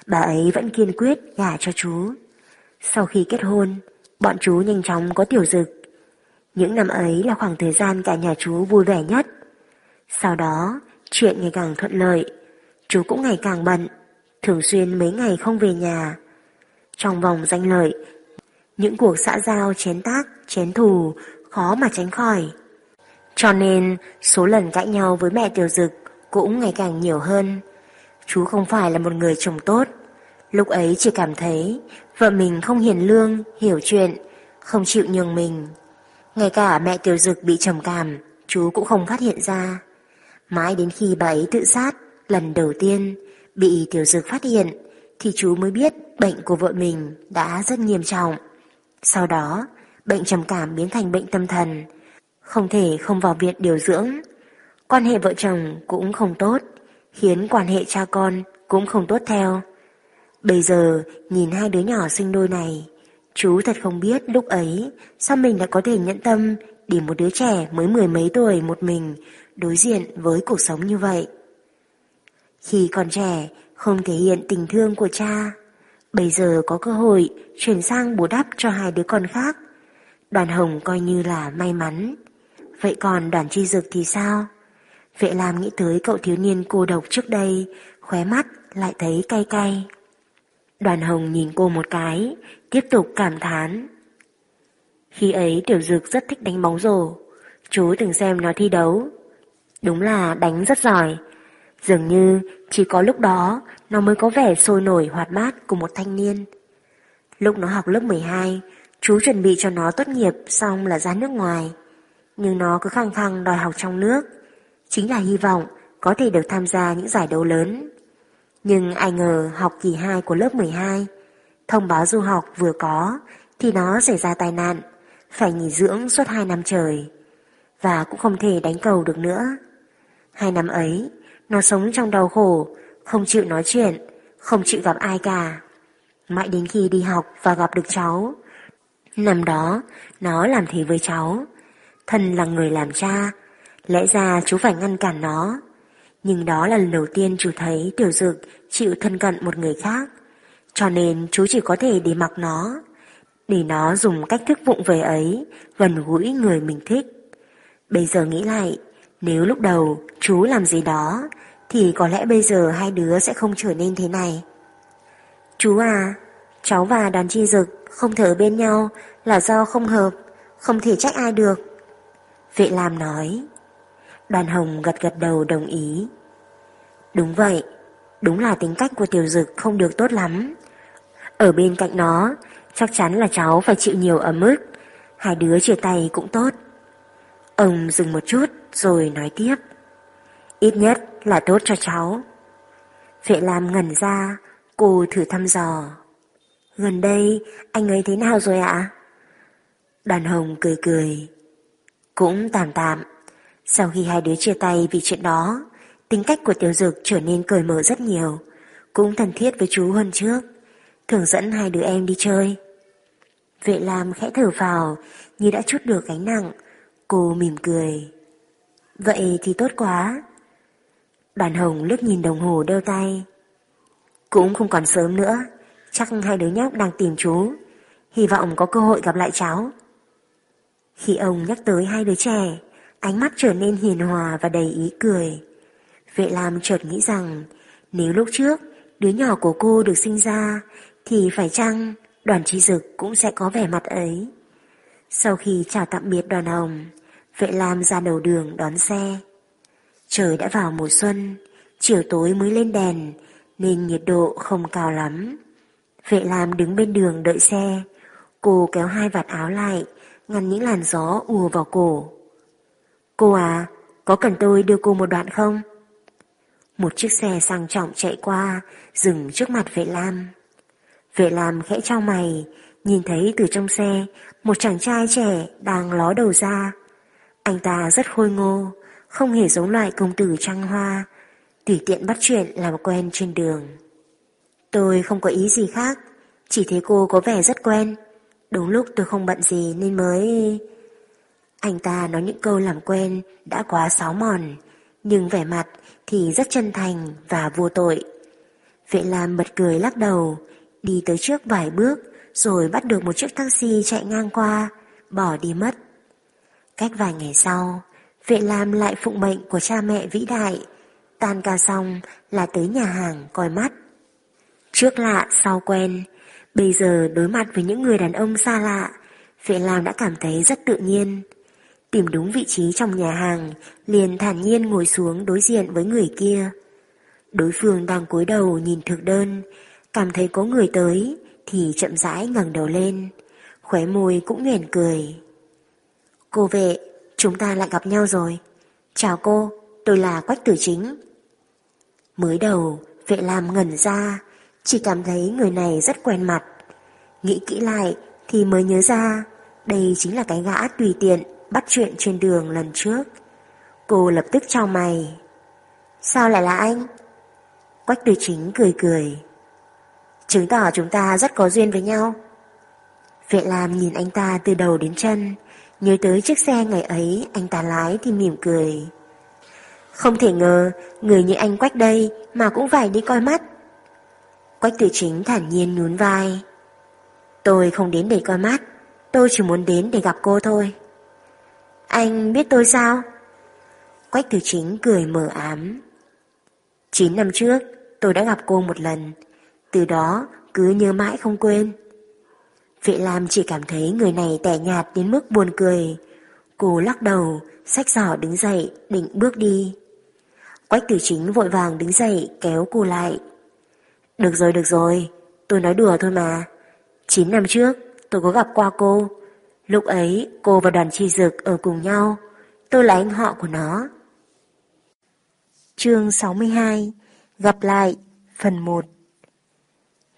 Bà ấy vẫn kiên quyết gả cho chú. Sau khi kết hôn, bọn chú nhanh chóng có tiểu dực. Những năm ấy là khoảng thời gian cả nhà chú vui vẻ nhất. Sau đó, chuyện ngày càng thuận lợi, chú cũng ngày càng bận, thường xuyên mấy ngày không về nhà. Trong vòng danh lợi, những cuộc xã giao chén tác, chén thù khó mà tránh khỏi. Cho nên số lần cãi nhau với mẹ tiểu dực cũng ngày càng nhiều hơn. Chú không phải là một người chồng tốt. Lúc ấy chỉ cảm thấy vợ mình không hiền lương, hiểu chuyện, không chịu nhường mình. Ngay cả mẹ tiểu dực bị trầm cảm, chú cũng không phát hiện ra. Mãi đến khi bà ấy tự sát, lần đầu tiên, bị tiểu dược phát hiện, thì chú mới biết bệnh của vợ mình đã rất nghiêm trọng. Sau đó, bệnh trầm cảm biến thành bệnh tâm thần, không thể không vào viện điều dưỡng. Quan hệ vợ chồng cũng không tốt, khiến quan hệ cha con cũng không tốt theo. Bây giờ, nhìn hai đứa nhỏ sinh đôi này, chú thật không biết lúc ấy sao mình đã có thể nhẫn tâm để một đứa trẻ mới mười mấy tuổi một mình đối diện với cuộc sống như vậy. Khi còn trẻ, không thể hiện tình thương của cha, bây giờ có cơ hội chuyển sang bù đắp cho hai đứa con khác. Đoàn Hồng coi như là may mắn. Vậy còn đoàn chi dực thì sao? Vệ làm nghĩ tới cậu thiếu niên cô độc trước đây, khóe mắt lại thấy cay cay. Đoàn Hồng nhìn cô một cái, tiếp tục cảm thán. Khi ấy Tiểu Dực rất thích đánh bóng rổ, chú từng xem nó thi đấu. Đúng là đánh rất giỏi, dường như chỉ có lúc đó nó mới có vẻ sôi nổi hoạt bát của một thanh niên. Lúc nó học lớp 12, chú chuẩn bị cho nó tốt nghiệp xong là ra nước ngoài. Nhưng nó cứ khăng khăng đòi học trong nước, chính là hy vọng có thể được tham gia những giải đấu lớn. Nhưng ai ngờ học kỳ 2 của lớp 12, thông báo du học vừa có thì nó xảy ra tai nạn, phải nghỉ dưỡng suốt 2 năm trời, và cũng không thể đánh cầu được nữa. Hai năm ấy, nó sống trong đau khổ, không chịu nói chuyện, không chịu gặp ai cả. Mãi đến khi đi học và gặp được cháu. Năm đó, nó làm thế với cháu. Thân là người làm cha, lẽ ra chú phải ngăn cản nó. Nhưng đó là lần đầu tiên chú thấy tiểu dực chịu thân cận một người khác. Cho nên chú chỉ có thể để mặc nó. Để nó dùng cách thức vụng về ấy gần gũi người mình thích. Bây giờ nghĩ lại, nếu lúc đầu chú làm gì đó thì có lẽ bây giờ hai đứa sẽ không trở nên thế này. Chú à, cháu và đoàn chi dực không thể ở bên nhau là do không hợp, không thể trách ai được. Vệ Lam nói. Đoàn Hồng gật gật đầu đồng ý. Đúng vậy, đúng là tính cách của tiểu dực không được tốt lắm. Ở bên cạnh nó, chắc chắn là cháu phải chịu nhiều ấm ức, hai đứa chia tay cũng tốt. Ông dừng một chút rồi nói tiếp. Ít nhất là tốt cho cháu. Vệ Lam ngẩn ra, cô thử thăm dò. Gần đây, anh ấy thế nào rồi ạ? Đoàn hồng cười cười. Cũng tạm tạm. Sau khi hai đứa chia tay vì chuyện đó, tính cách của tiểu dực trở nên cởi mở rất nhiều, cũng thân thiết với chú hơn trước, thường dẫn hai đứa em đi chơi. Vệ Lam khẽ thở vào, như đã chút được gánh nặng, cô mỉm cười. Vậy thì tốt quá. Đoàn hồng lướt nhìn đồng hồ đeo tay. Cũng không còn sớm nữa, chắc hai đứa nhóc đang tìm chú, hy vọng có cơ hội gặp lại cháu. Khi ông nhắc tới hai đứa trẻ, ánh mắt trở nên hiền hòa và đầy ý cười. Vệ Lam chợt nghĩ rằng, nếu lúc trước đứa nhỏ của cô được sinh ra, thì phải chăng đoàn chi dực cũng sẽ có vẻ mặt ấy. Sau khi chào tạm biệt đoàn hồng, vệ lam ra đầu đường đón xe. Trời đã vào mùa xuân, chiều tối mới lên đèn, nên nhiệt độ không cao lắm. Vệ lam đứng bên đường đợi xe, cô kéo hai vạt áo lại, ngăn những làn gió ùa vào cổ. Cô à, có cần tôi đưa cô một đoạn không? Một chiếc xe sang trọng chạy qua, dừng trước mặt vệ lam. Vệ lam khẽ trao mày, nhìn thấy từ trong xe, một chàng trai trẻ đang ló đầu ra. Anh ta rất khôi ngô, không hề giống loại công tử trăng hoa, tùy tiện bắt chuyện làm quen trên đường. Tôi không có ý gì khác, chỉ thấy cô có vẻ rất quen. Đúng lúc tôi không bận gì nên mới... Anh ta nói những câu làm quen đã quá sáo mòn, nhưng vẻ mặt thì rất chân thành và vô tội. Vệ Lam bật cười lắc đầu, đi tới trước vài bước rồi bắt được một chiếc taxi chạy ngang qua, bỏ đi mất. Cách vài ngày sau, Vệ Lam lại phụng mệnh của cha mẹ vĩ đại, tan ca xong là tới nhà hàng coi mắt. Trước lạ sau quen, bây giờ đối mặt với những người đàn ông xa lạ, Vệ Lam đã cảm thấy rất tự nhiên. Tìm đúng vị trí trong nhà hàng, liền thản nhiên ngồi xuống đối diện với người kia. Đối phương đang cúi đầu nhìn thực đơn, cảm thấy có người tới thì chậm rãi ngẩng đầu lên, khóe môi cũng nhoẻn cười. Cô vệ, chúng ta lại gặp nhau rồi. Chào cô, tôi là Quách Tử Chính. Mới đầu, vệ làm ngẩn ra, chỉ cảm thấy người này rất quen mặt. Nghĩ kỹ lại thì mới nhớ ra đây chính là cái gã tùy tiện bắt chuyện trên đường lần trước. Cô lập tức trao mày. Sao lại là anh? Quách Tử Chính cười cười. Chứng tỏ chúng ta rất có duyên với nhau. Vệ làm nhìn anh ta từ đầu đến chân, nhớ tới chiếc xe ngày ấy anh ta lái thì mỉm cười. Không thể ngờ, người như anh Quách đây mà cũng phải đi coi mắt. Quách tử chính thản nhiên nhún vai. Tôi không đến để coi mắt, tôi chỉ muốn đến để gặp cô thôi. Anh biết tôi sao? Quách tử chính cười mờ ám. Chín năm trước, tôi đã gặp cô một lần, từ đó cứ nhớ mãi không quên. Vệ Lam chỉ cảm thấy người này tẻ nhạt đến mức buồn cười. Cô lắc đầu, sách giỏ đứng dậy, định bước đi. Quách tử chính vội vàng đứng dậy kéo cô lại. Được rồi, được rồi, tôi nói đùa thôi mà. Chín năm trước, tôi có gặp qua cô. Lúc ấy, cô và đoàn chi dực ở cùng nhau. Tôi là anh họ của nó. Chương 62 Gặp lại Phần 1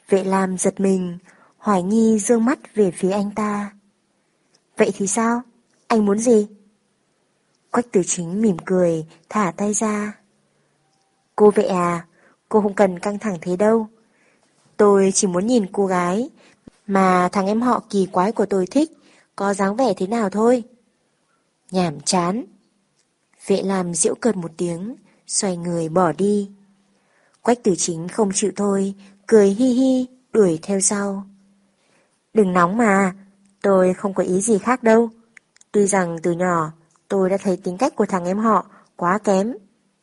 Vệ Lam giật mình, hoài nghi dương mắt về phía anh ta. Vậy thì sao? Anh muốn gì? Quách tử chính mỉm cười, thả tay ra. Cô vệ à, cô không cần căng thẳng thế đâu. Tôi chỉ muốn nhìn cô gái, mà thằng em họ kỳ quái của tôi thích, có dáng vẻ thế nào thôi. Nhảm chán. Vệ làm diễu cợt một tiếng, xoay người bỏ đi. Quách tử chính không chịu thôi, cười hi hi, đuổi theo sau. Đừng nóng mà, tôi không có ý gì khác đâu. Tuy rằng từ nhỏ tôi đã thấy tính cách của thằng em họ quá kém,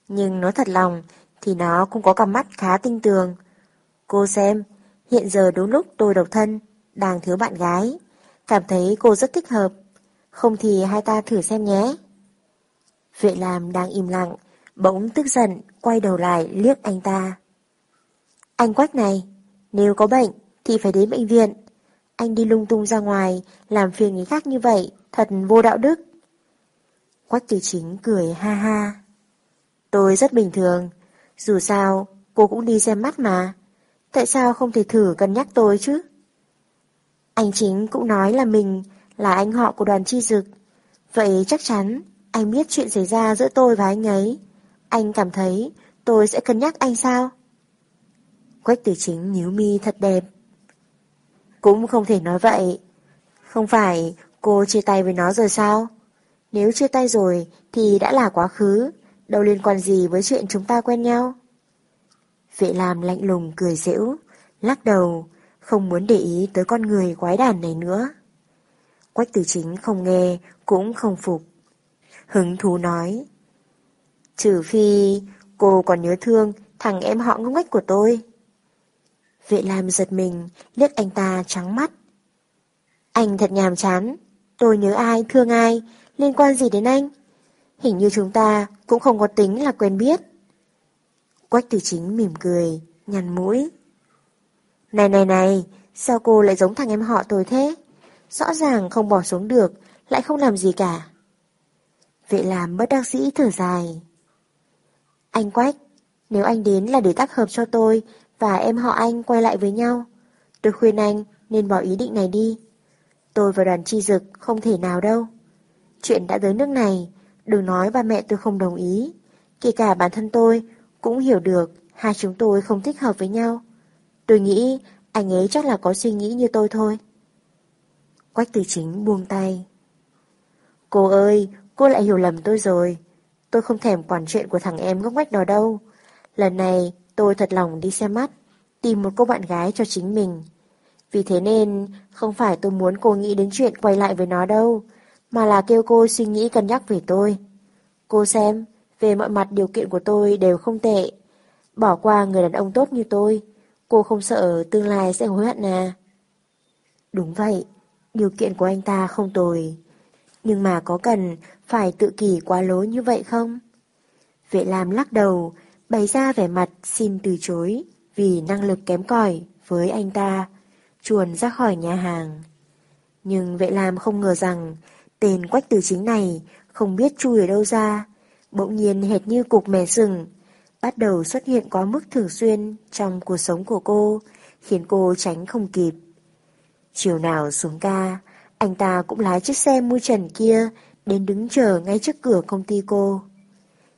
nhưng nói thật lòng thì nó cũng có cặp mắt khá tinh tường. Cô xem, hiện giờ đúng lúc tôi độc thân, đang thiếu bạn gái, cảm thấy cô rất thích hợp. Không thì hai ta thử xem nhé. Vệ làm đang im lặng, bỗng tức giận, quay đầu lại liếc anh ta. Anh Quách này, nếu có bệnh thì phải đến bệnh viện. Anh đi lung tung ra ngoài, làm phiền người khác như vậy, thật vô đạo đức. Quách tử chính cười ha ha. Tôi rất bình thường, dù sao cô cũng đi xem mắt mà. Tại sao không thể thử cân nhắc tôi chứ? Anh chính cũng nói là mình là anh họ của đoàn chi dực. Vậy chắc chắn anh biết chuyện xảy ra giữa tôi và anh ấy. Anh cảm thấy tôi sẽ cân nhắc anh sao? Quách tử chính nhíu mi thật đẹp. Cũng không thể nói vậy. Không phải cô chia tay với nó rồi sao? Nếu chia tay rồi thì đã là quá khứ, đâu liên quan gì với chuyện chúng ta quen nhau. Vệ làm lạnh lùng cười giễu, lắc đầu, không muốn để ý tới con người quái đàn này nữa. Quách tử chính không nghe, cũng không phục. Hứng thú nói, trừ phi cô còn nhớ thương thằng em họ ngốc nghếch của tôi. Vệ Lam giật mình, liếc anh ta trắng mắt. Anh thật nhàm chán, tôi nhớ ai, thương ai, liên quan gì đến anh? Hình như chúng ta cũng không có tính là quen biết. Quách tử chính mỉm cười, nhăn mũi. Này này này, sao cô lại giống thằng em họ tôi thế? Rõ ràng không bỏ xuống được, lại không làm gì cả. Vệ làm bất đắc dĩ thở dài. Anh Quách, nếu anh đến là để tác hợp cho tôi và em họ anh quay lại với nhau, tôi khuyên anh nên bỏ ý định này đi. Tôi và đoàn chi dực không thể nào đâu. Chuyện đã tới nước này, đừng nói ba mẹ tôi không đồng ý. Kể cả bản thân tôi cũng hiểu được hai chúng tôi không thích hợp với nhau. Tôi nghĩ anh ấy chắc là có suy nghĩ như tôi thôi. Quách từ chính buông tay. Cô ơi, cô lại hiểu lầm tôi rồi. Tôi không thèm quản chuyện của thằng em ngốc ngách đó đâu. Lần này tôi thật lòng đi xem mắt, tìm một cô bạn gái cho chính mình. Vì thế nên không phải tôi muốn cô nghĩ đến chuyện quay lại với nó đâu, mà là kêu cô suy nghĩ cân nhắc về tôi. Cô xem, về mọi mặt điều kiện của tôi đều không tệ. Bỏ qua người đàn ông tốt như tôi, cô không sợ tương lai sẽ hối hận à? Đúng vậy, điều kiện của anh ta không tồi. Nhưng mà có cần phải tự kỷ quá lối như vậy không? Vệ Lam lắc đầu, bày ra vẻ mặt xin từ chối vì năng lực kém cỏi với anh ta, chuồn ra khỏi nhà hàng. Nhưng Vệ làm không ngờ rằng tên quách từ chính này không biết chui ở đâu ra, bỗng nhiên hệt như cục mè sừng, bắt đầu xuất hiện quá mức thường xuyên trong cuộc sống của cô, khiến cô tránh không kịp. Chiều nào xuống ca, anh ta cũng lái chiếc xe mui trần kia đến đứng chờ ngay trước cửa công ty cô.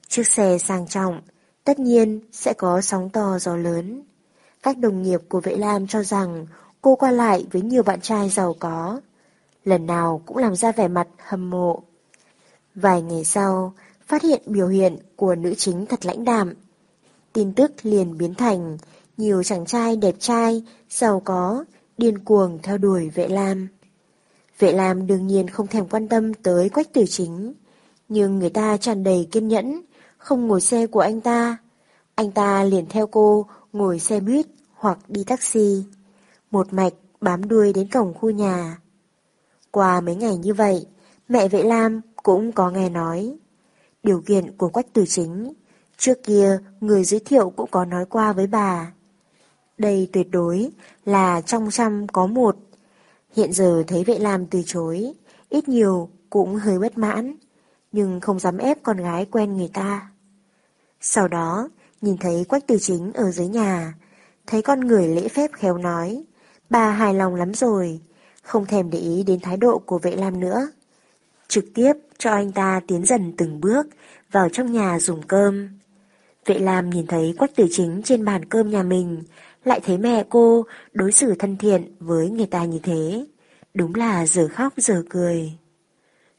Chiếc xe sang trọng, tất nhiên sẽ có sóng to gió lớn. Các đồng nghiệp của Vệ Lam cho rằng cô qua lại với nhiều bạn trai giàu có. Lần nào cũng làm ra vẻ mặt hâm mộ. Vài ngày sau, phát hiện biểu hiện của nữ chính thật lãnh đạm. Tin tức liền biến thành nhiều chàng trai đẹp trai, giàu có, điên cuồng theo đuổi vệ lam. Vệ lam đương nhiên không thèm quan tâm tới quách tử chính, nhưng người ta tràn đầy kiên nhẫn, không ngồi xe của anh ta. Anh ta liền theo cô ngồi xe buýt hoặc đi taxi, một mạch bám đuôi đến cổng khu nhà. Qua mấy ngày như vậy, mẹ vệ lam cũng có nghe nói. Điều kiện của quách tử chính, trước kia người giới thiệu cũng có nói qua với bà. Đây tuyệt đối là trong trăm có một. Hiện giờ thấy vệ lam từ chối, ít nhiều cũng hơi bất mãn, nhưng không dám ép con gái quen người ta. Sau đó, nhìn thấy quách từ chính ở dưới nhà, thấy con người lễ phép khéo nói, bà hài lòng lắm rồi, không thèm để ý đến thái độ của vệ lam nữa. Trực tiếp cho anh ta tiến dần từng bước vào trong nhà dùng cơm. Vệ Lam nhìn thấy quách tử chính trên bàn cơm nhà mình, lại thấy mẹ cô đối xử thân thiện với người ta như thế. Đúng là giờ khóc giờ cười.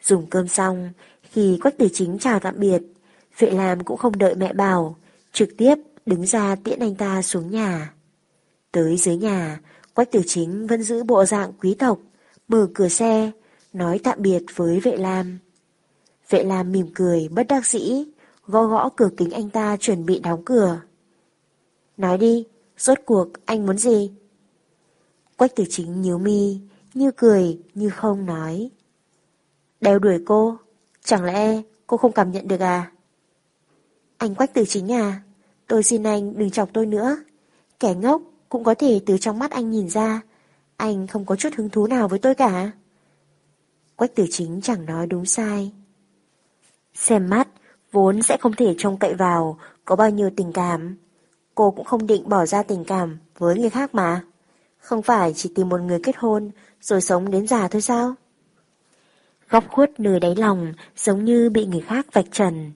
Dùng cơm xong, khi quách tử chính chào tạm biệt, Vệ Lam cũng không đợi mẹ bảo, trực tiếp đứng ra tiễn anh ta xuống nhà. Tới dưới nhà, quách tử chính vẫn giữ bộ dạng quý tộc, mở cửa xe, nói tạm biệt với vệ lam. Vệ lam mỉm cười bất đắc dĩ, gõ gõ cửa kính anh ta chuẩn bị đóng cửa. Nói đi, rốt cuộc anh muốn gì? Quách tử chính nhíu mi, như cười, như không nói. Đeo đuổi cô, chẳng lẽ cô không cảm nhận được à? Anh Quách tử chính à, tôi xin anh đừng chọc tôi nữa. Kẻ ngốc cũng có thể từ trong mắt anh nhìn ra, anh không có chút hứng thú nào với tôi cả. Quách tử chính chẳng nói đúng sai. Xem mắt, vốn sẽ không thể trông cậy vào có bao nhiêu tình cảm. Cô cũng không định bỏ ra tình cảm với người khác mà. Không phải chỉ tìm một người kết hôn rồi sống đến già thôi sao? Góc khuất nơi đáy lòng giống như bị người khác vạch trần.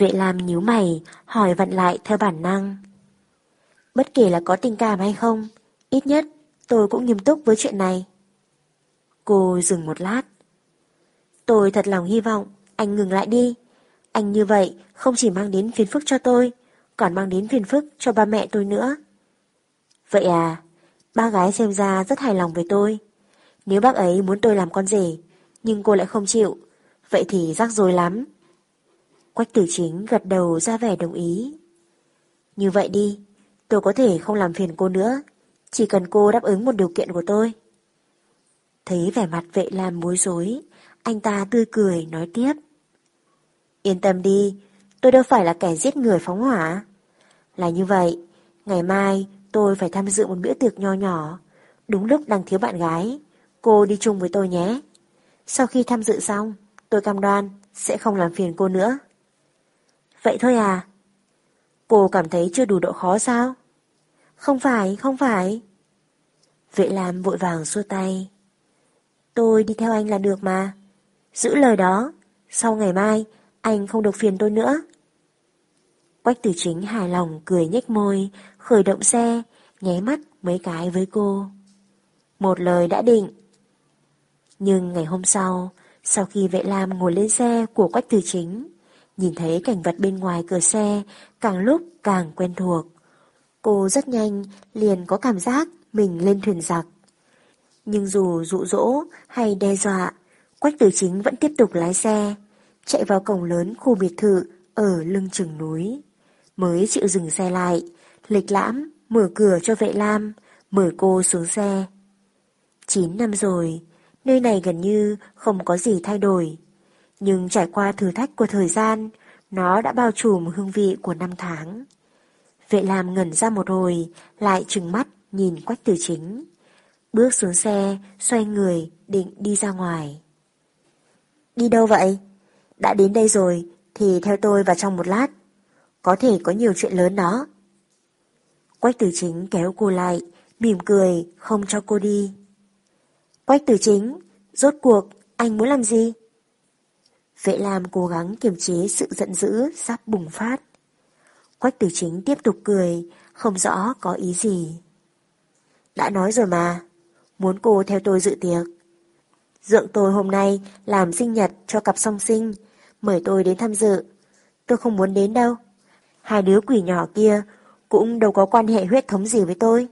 Duệ Lam nhíu mày, hỏi vặn lại theo bản năng. Bất kể là có tình cảm hay không, ít nhất tôi cũng nghiêm túc với chuyện này. Cô dừng một lát. Tôi thật lòng hy vọng anh ngừng lại đi. Anh như vậy không chỉ mang đến phiền phức cho tôi, còn mang đến phiền phức cho ba mẹ tôi nữa. Vậy à, ba gái xem ra rất hài lòng với tôi. Nếu bác ấy muốn tôi làm con rể, nhưng cô lại không chịu, vậy thì rắc rối lắm. Quách tử chính gật đầu ra vẻ đồng ý. Như vậy đi, tôi có thể không làm phiền cô nữa, Chỉ cần cô đáp ứng một điều kiện của tôi. Thấy vẻ mặt vệ làm bối rối, anh ta tươi cười nói tiếp. Yên tâm đi, tôi đâu phải là kẻ giết người phóng hỏa. Là như vậy, ngày mai tôi phải tham dự một bữa tiệc nho nhỏ, đúng lúc đang thiếu bạn gái. Cô đi chung với tôi nhé. Sau khi tham dự xong, tôi cam đoan sẽ không làm phiền cô nữa. Vậy thôi à? Cô cảm thấy chưa đủ độ khó sao? Không phải, không phải. Vệ Lam vội vàng xua tay. Tôi đi theo anh là được mà. Giữ lời đó, sau ngày mai anh không được phiền tôi nữa. Quách tử chính hài lòng cười nhếch môi, khởi động xe, nháy mắt mấy cái với cô. Một lời đã định. Nhưng ngày hôm sau, sau khi vệ lam ngồi lên xe của Quách tử chính, nhìn thấy cảnh vật bên ngoài cửa xe càng lúc càng quen thuộc. Cô rất nhanh liền có cảm giác mình lên thuyền giặc. Nhưng dù dụ dỗ hay đe dọa, Quách tử chính vẫn tiếp tục lái xe, chạy vào cổng lớn khu biệt thự ở lưng chừng núi. Mới chịu dừng xe lại, lịch lãm, mở cửa cho vệ lam, mời cô xuống xe. Chín năm rồi, nơi này gần như không có gì thay đổi. Nhưng trải qua thử thách của thời gian, nó đã bao trùm hương vị của năm tháng. Vệ làm ngẩn ra một hồi, lại trừng mắt nhìn quách tử chính. Bước xuống xe, xoay người, định đi ra ngoài. Đi đâu vậy? Đã đến đây rồi, thì theo tôi vào trong một lát. Có thể có nhiều chuyện lớn đó. Quách tử chính kéo cô lại, mỉm cười, không cho cô đi. Quách tử chính, rốt cuộc, anh muốn làm gì? Vệ Lam cố gắng kiềm chế sự giận dữ sắp bùng phát. Quách tử chính tiếp tục cười, không rõ có ý gì. Đã nói rồi mà, muốn cô theo tôi dự tiệc. Dượng tôi hôm nay làm sinh nhật cho cặp song sinh, mời tôi đến tham dự. Tôi không muốn đến đâu. Hai đứa quỷ nhỏ kia cũng đâu có quan hệ huyết thống gì với tôi.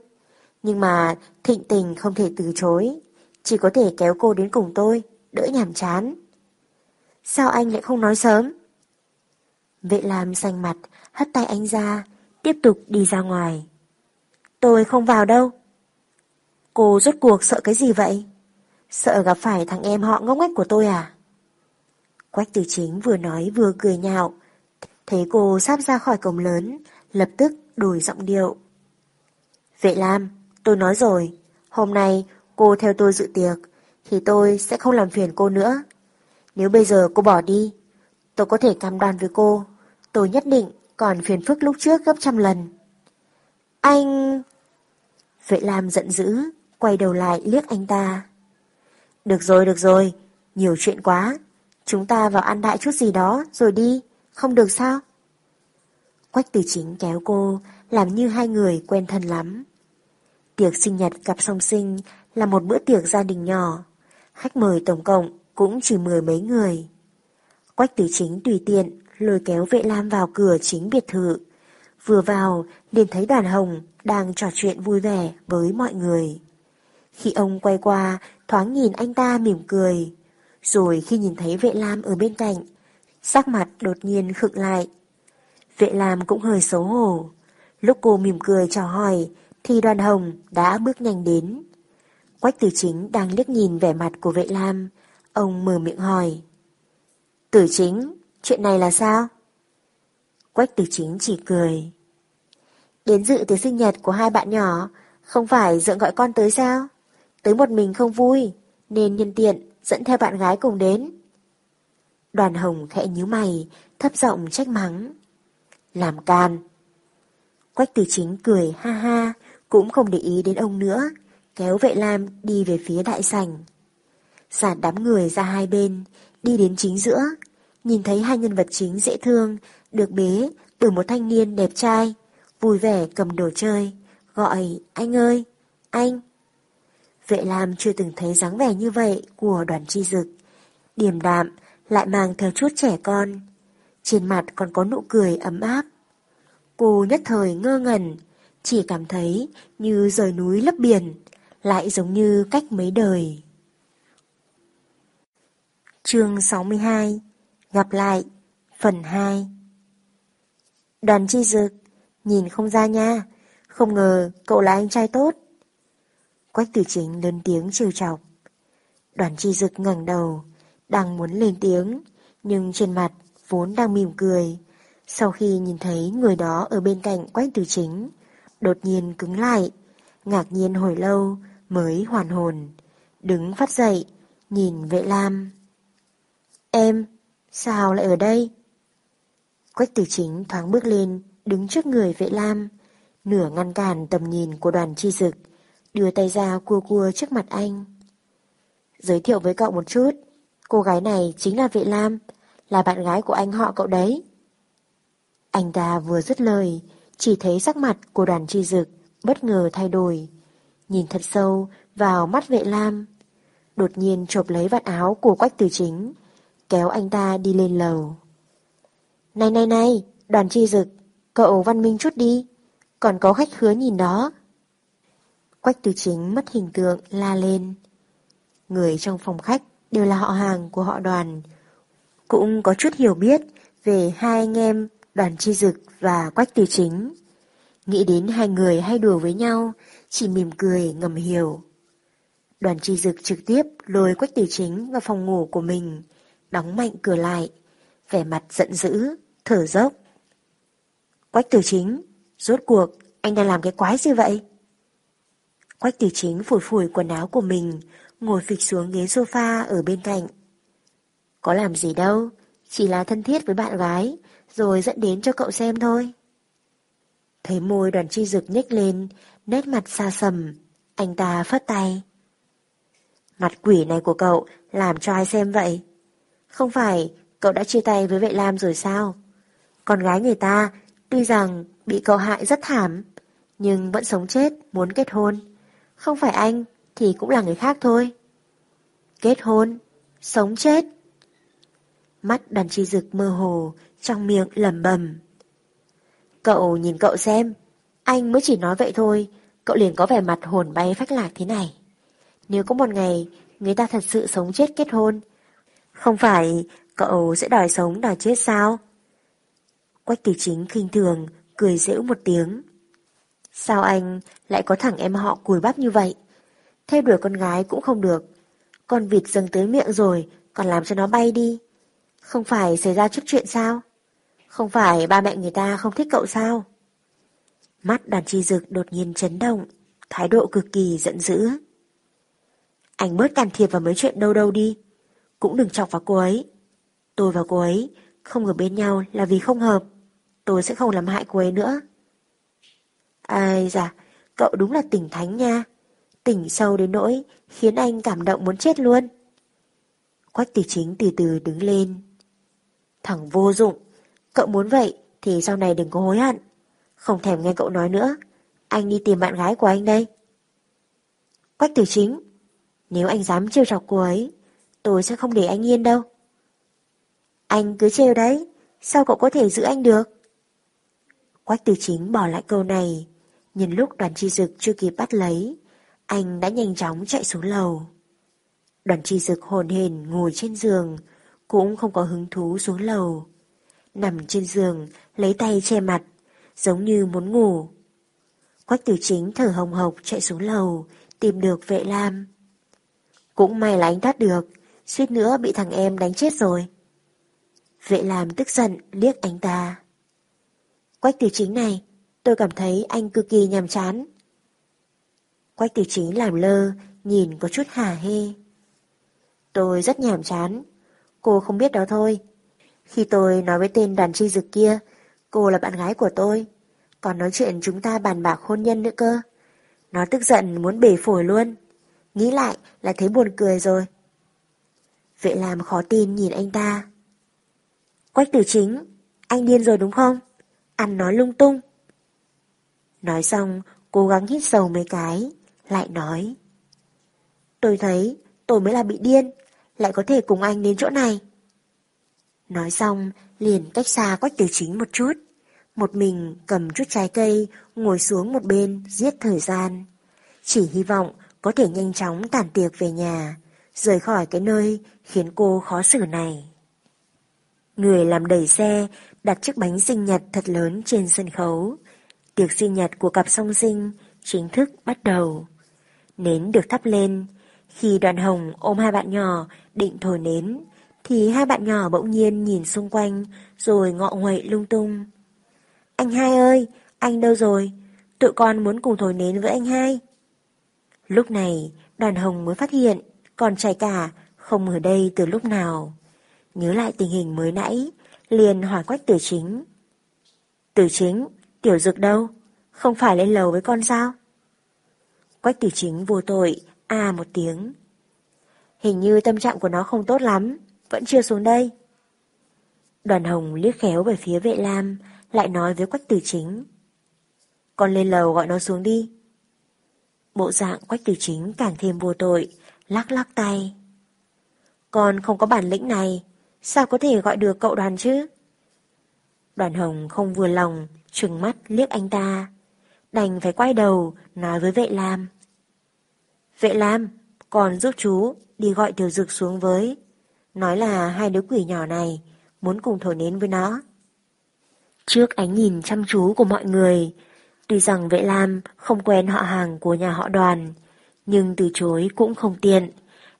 Nhưng mà thịnh tình không thể từ chối, chỉ có thể kéo cô đến cùng tôi, đỡ nhàm chán. Sao anh lại không nói sớm? Vệ làm xanh mặt, hất tay anh ra, tiếp tục đi ra ngoài. Tôi không vào đâu. Cô rốt cuộc sợ cái gì vậy? Sợ gặp phải thằng em họ ngốc nghếch của tôi à? Quách tử chính vừa nói vừa cười nhạo. Thấy cô sắp ra khỏi cổng lớn, lập tức đổi giọng điệu. Vệ Lam, tôi nói rồi, hôm nay cô theo tôi dự tiệc, thì tôi sẽ không làm phiền cô nữa. Nếu bây giờ cô bỏ đi, tôi có thể cam đoan với cô, tôi nhất định còn phiền phức lúc trước gấp trăm lần. Anh... Vệ Lam giận dữ, quay đầu lại liếc anh ta. Được rồi, được rồi, nhiều chuyện quá. Chúng ta vào ăn đại chút gì đó rồi đi, không được sao? Quách từ chính kéo cô, làm như hai người quen thân lắm. Tiệc sinh nhật cặp song sinh là một bữa tiệc gia đình nhỏ. Khách mời tổng cộng cũng chỉ mười mấy người. Quách tử chính tùy tiện lôi kéo vệ lam vào cửa chính biệt thự. Vừa vào liền thấy đoàn hồng đang trò chuyện vui vẻ với mọi người. Khi ông quay qua, thoáng nhìn anh ta mỉm cười. Rồi khi nhìn thấy vệ lam ở bên cạnh, sắc mặt đột nhiên khựng lại. Vệ lam cũng hơi xấu hổ. Lúc cô mỉm cười chào hỏi, thì đoàn hồng đã bước nhanh đến. Quách tử chính đang liếc nhìn vẻ mặt của vệ lam, ông mở miệng hỏi. Tử chính, chuyện này là sao? Quách tử chính chỉ cười. Đến dự tiệc sinh nhật của hai bạn nhỏ, không phải dượng gọi con tới sao? Tới một mình không vui, nên nhân tiện dẫn theo bạn gái cùng đến. Đoàn hồng khẽ nhíu mày, thấp giọng trách mắng. Làm can. Quách tử chính cười ha ha, cũng không để ý đến ông nữa, kéo vệ lam đi về phía đại sảnh. Giản đám người ra hai bên, đi đến chính giữa, nhìn thấy hai nhân vật chính dễ thương, được bế từ một thanh niên đẹp trai, vui vẻ cầm đồ chơi, gọi anh ơi, anh. Vệ Lam chưa từng thấy dáng vẻ như vậy của đoàn chi dực. Điềm đạm, lại mang theo chút trẻ con. Trên mặt còn có nụ cười ấm áp. Cô nhất thời ngơ ngẩn, chỉ cảm thấy như rời núi lấp biển, lại giống như cách mấy đời. Chương 62 Gặp lại Phần 2 Đoàn chi dực Nhìn không ra nha Không ngờ cậu là anh trai tốt Quách tử chính lớn tiếng trêu chọc. Đoàn chi dực ngẩng đầu, đang muốn lên tiếng, nhưng trên mặt vốn đang mỉm cười. Sau khi nhìn thấy người đó ở bên cạnh quách tử chính, đột nhiên cứng lại, ngạc nhiên hồi lâu mới hoàn hồn, đứng phát dậy, nhìn vệ lam. Em, sao lại ở đây? Quách tử chính thoáng bước lên, đứng trước người vệ lam, nửa ngăn cản tầm nhìn của đoàn chi dực, đưa tay ra cua cua trước mặt anh. Giới thiệu với cậu một chút, cô gái này chính là vệ lam, là bạn gái của anh họ cậu đấy. Anh ta vừa dứt lời, chỉ thấy sắc mặt của đoàn chi dực bất ngờ thay đổi, nhìn thật sâu vào mắt vệ lam, đột nhiên chộp lấy vạt áo của quách tử chính, kéo anh ta đi lên lầu. Này này này, đoàn chi dực, cậu văn minh chút đi, còn có khách khứa nhìn đó. Quách tử chính mất hình tượng la lên. Người trong phòng khách đều là họ hàng của họ đoàn, cũng có chút hiểu biết về hai anh em đoàn chi dực và quách tử chính. Nghĩ đến hai người hay đùa với nhau, chỉ mỉm cười ngầm hiểu. Đoàn chi dực trực tiếp lôi quách từ chính vào phòng ngủ của mình, đóng mạnh cửa lại, vẻ mặt giận dữ, thở dốc. Quách tử chính, rốt cuộc, anh đang làm cái quái gì vậy? Quách tử chính phủi phủi quần áo của mình, ngồi phịch xuống ghế sofa ở bên cạnh. Có làm gì đâu, chỉ là thân thiết với bạn gái, rồi dẫn đến cho cậu xem thôi. Thấy môi đoàn chi dực nhếch lên, nét mặt xa sầm, anh ta phất tay. Mặt quỷ này của cậu làm cho ai xem vậy? Không phải cậu đã chia tay với vệ lam rồi sao? Con gái người ta tuy rằng bị cậu hại rất thảm, nhưng vẫn sống chết muốn kết hôn. Không phải anh thì cũng là người khác thôi. Kết hôn, sống chết. Mắt đàn chi dực mơ hồ, trong miệng lầm bầm. Cậu nhìn cậu xem, anh mới chỉ nói vậy thôi, cậu liền có vẻ mặt hồn bay phách lạc thế này. Nếu có một ngày người ta thật sự sống chết kết hôn, không phải cậu sẽ đòi sống đòi chết sao? Quách kỳ chính khinh thường, cười dễu một tiếng. Sao anh lại có thằng em họ cùi bắp như vậy? Theo đuổi con gái cũng không được. Con vịt dâng tới miệng rồi, còn làm cho nó bay đi. Không phải xảy ra chút chuyện sao? Không phải ba mẹ người ta không thích cậu sao? Mắt đàn chi dực đột nhiên chấn động, thái độ cực kỳ giận dữ. Anh bớt can thiệp vào mấy chuyện đâu đâu đi. Cũng đừng chọc vào cô ấy. Tôi và cô ấy không ở bên nhau là vì không hợp. Tôi sẽ không làm hại cô ấy nữa. Ai dạ, cậu đúng là tỉnh thánh nha. Tỉnh sâu đến nỗi khiến anh cảm động muốn chết luôn. Quách tỷ chính từ từ đứng lên. Thằng vô dụng, cậu muốn vậy thì sau này đừng có hối hận. Không thèm nghe cậu nói nữa. Anh đi tìm bạn gái của anh đây. Quách tử chính, nếu anh dám trêu chọc cô ấy, tôi sẽ không để anh yên đâu. Anh cứ trêu đấy, sao cậu có thể giữ anh được? Quách tử chính bỏ lại câu này, nhìn lúc đoàn chi dực chưa kịp bắt lấy, anh đã nhanh chóng chạy xuống lầu. Đoàn chi dực hồn hền ngồi trên giường, cũng không có hứng thú xuống lầu. Nằm trên giường, lấy tay che mặt, giống như muốn ngủ. Quách tử chính thở hồng hộc chạy xuống lầu, tìm được vệ lam. Cũng may là anh thoát được, suýt nữa bị thằng em đánh chết rồi. Vệ làm tức giận liếc anh ta. Quách tiểu chính này, tôi cảm thấy anh cực kỳ nhàm chán. Quách tiểu chính làm lơ, nhìn có chút hả hê. Tôi rất nhàm chán, cô không biết đó thôi. Khi tôi nói với tên đàn chi dực kia, cô là bạn gái của tôi, còn nói chuyện chúng ta bàn bạc hôn nhân nữa cơ. Nó tức giận muốn bể phổi luôn. Nghĩ lại là thấy buồn cười rồi. Vệ làm khó tin nhìn anh ta. Quách tử chính, anh điên rồi đúng không? Ăn nói lung tung. Nói xong, cố gắng hít sầu mấy cái, lại nói. Tôi thấy tôi mới là bị điên, lại có thể cùng anh đến chỗ này. Nói xong, liền cách xa quách tử chính một chút. Một mình cầm chút trái cây, ngồi xuống một bên, giết thời gian. Chỉ hy vọng có thể nhanh chóng tản tiệc về nhà, rời khỏi cái nơi khiến cô khó xử này. Người làm đẩy xe, đặt chiếc bánh sinh nhật thật lớn trên sân khấu. Tiệc sinh nhật của cặp song sinh chính thức bắt đầu. Nến được thắp lên. Khi đoàn hồng ôm hai bạn nhỏ định thổi nến, thì hai bạn nhỏ bỗng nhiên nhìn xung quanh rồi ngọ nguậy lung tung. Anh hai ơi, anh đâu rồi? Tụi con muốn cùng thổi nến với anh hai. Lúc này, đoàn hồng mới phát hiện còn trai cả không ở đây từ lúc nào. Nhớ lại tình hình mới nãy, liền hỏi quách tử chính. Tử chính, tiểu dược đâu? Không phải lên lầu với con sao? Quách tử chính vô tội, à một tiếng. Hình như tâm trạng của nó không tốt lắm, vẫn chưa xuống đây. Đoàn hồng liếc khéo về phía vệ lam, lại nói với quách tử chính. Con lên lầu gọi nó xuống đi. Bộ dạng quách tử chính càng thêm vô tội, lắc lắc tay. Con không có bản lĩnh này, sao có thể gọi được cậu đoàn chứ? Đoàn hồng không vừa lòng, trừng mắt liếc anh ta. Đành phải quay đầu, nói với vệ lam. Vệ lam, còn giúp chú đi gọi tiểu dực xuống với. Nói là hai đứa quỷ nhỏ này muốn cùng thổi nến với nó. Trước ánh nhìn chăm chú của mọi người, tuy rằng vệ lam không quen họ hàng của nhà họ đoàn, nhưng từ chối cũng không tiện,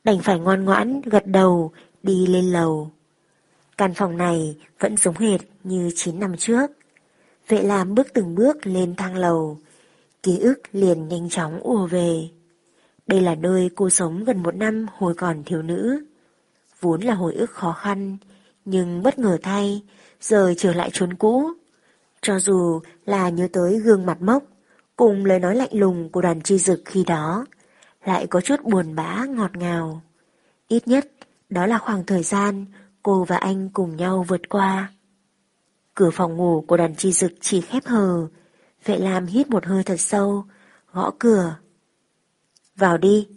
đành phải ngoan ngoãn gật đầu đi lên lầu. Căn phòng này vẫn giống hệt như 9 năm trước. Vệ Lam bước từng bước lên thang lầu, ký ức liền nhanh chóng ùa về. Đây là nơi cô sống gần một năm hồi còn thiếu nữ. Vốn là hồi ức khó khăn, nhưng bất ngờ thay, giờ trở lại chốn cũ. Cho dù là nhớ tới gương mặt mốc, cùng lời nói lạnh lùng của đoàn chi dực khi đó, lại có chút buồn bã ngọt ngào. Ít nhất, đó là khoảng thời gian cô và anh cùng nhau vượt qua. Cửa phòng ngủ của đoàn chi dực chỉ khép hờ, vệ làm hít một hơi thật sâu, gõ cửa. Vào đi.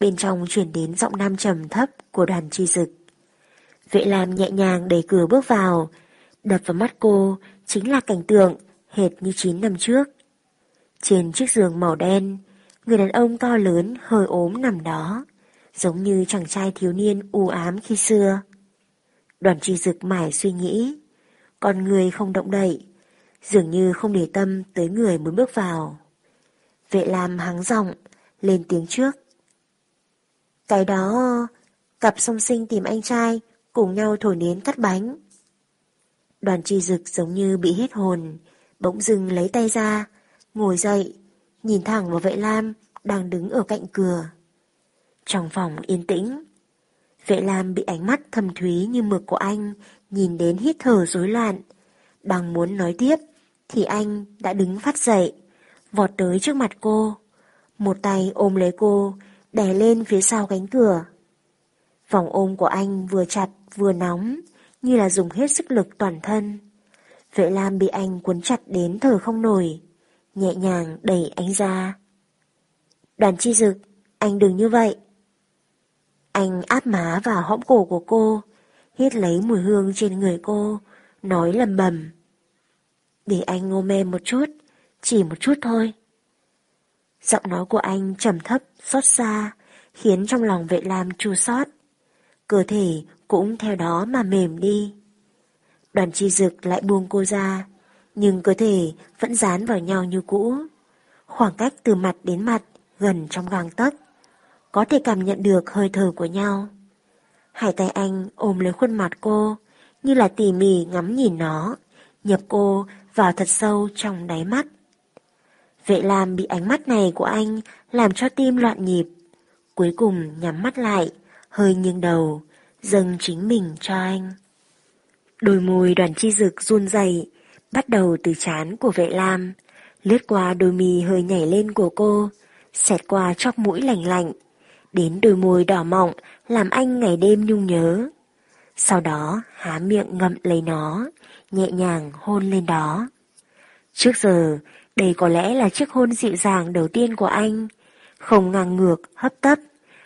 Bên trong chuyển đến giọng nam trầm thấp của đoàn chi dực. Vệ làm nhẹ nhàng đẩy cửa bước vào, đập vào mắt cô chính là cảnh tượng hệt như 9 năm trước. Trên chiếc giường màu đen, người đàn ông to lớn hơi ốm nằm đó, giống như chàng trai thiếu niên u ám khi xưa. Đoàn tri dực mải suy nghĩ, con người không động đậy, dường như không để tâm tới người mới bước vào. Vệ Lam hắng giọng, lên tiếng trước. Cái đó, cặp song sinh tìm anh trai, cùng nhau thổi nến cắt bánh. Đoàn tri dực giống như bị hết hồn, bỗng dưng lấy tay ra, ngồi dậy, nhìn thẳng vào vệ lam đang đứng ở cạnh cửa. Trong phòng yên tĩnh, vệ lam bị ánh mắt thầm thúy như mực của anh nhìn đến hít thở rối loạn. Đang muốn nói tiếp, thì anh đã đứng phát dậy, vọt tới trước mặt cô. Một tay ôm lấy cô, đè lên phía sau cánh cửa. Vòng ôm của anh vừa chặt vừa nóng, như là dùng hết sức lực toàn thân. Vệ Lam bị anh cuốn chặt đến thở không nổi, nhẹ nhàng đẩy anh ra. Đoàn chi dực, anh đừng như vậy. Anh áp má vào hõm cổ của cô, hít lấy mùi hương trên người cô, nói lầm bầm. Để anh ôm em một chút, chỉ một chút thôi. Giọng nói của anh trầm thấp, xót xa, khiến trong lòng vệ lam chua xót. Cơ thể cũng theo đó mà mềm đi. Đoàn chi dực lại buông cô ra, nhưng cơ thể vẫn dán vào nhau như cũ. Khoảng cách từ mặt đến mặt gần trong gang tấc, có thể cảm nhận được hơi thở của nhau. Hai tay anh ôm lấy khuôn mặt cô, như là tỉ mỉ ngắm nhìn nó, nhập cô vào thật sâu trong đáy mắt. Vệ Lam bị ánh mắt này của anh làm cho tim loạn nhịp. Cuối cùng nhắm mắt lại, hơi nghiêng đầu, dâng chính mình cho anh. Đôi môi đoàn chi dực run dày, bắt đầu từ chán của vệ lam, lướt qua đôi mì hơi nhảy lên của cô, xẹt qua chóc mũi lành lạnh, đến đôi môi đỏ mọng làm anh ngày đêm nhung nhớ. Sau đó há miệng ngậm lấy nó, nhẹ nhàng hôn lên đó. Trước giờ, đây có lẽ là chiếc hôn dịu dàng đầu tiên của anh, không ngang ngược, hấp tấp,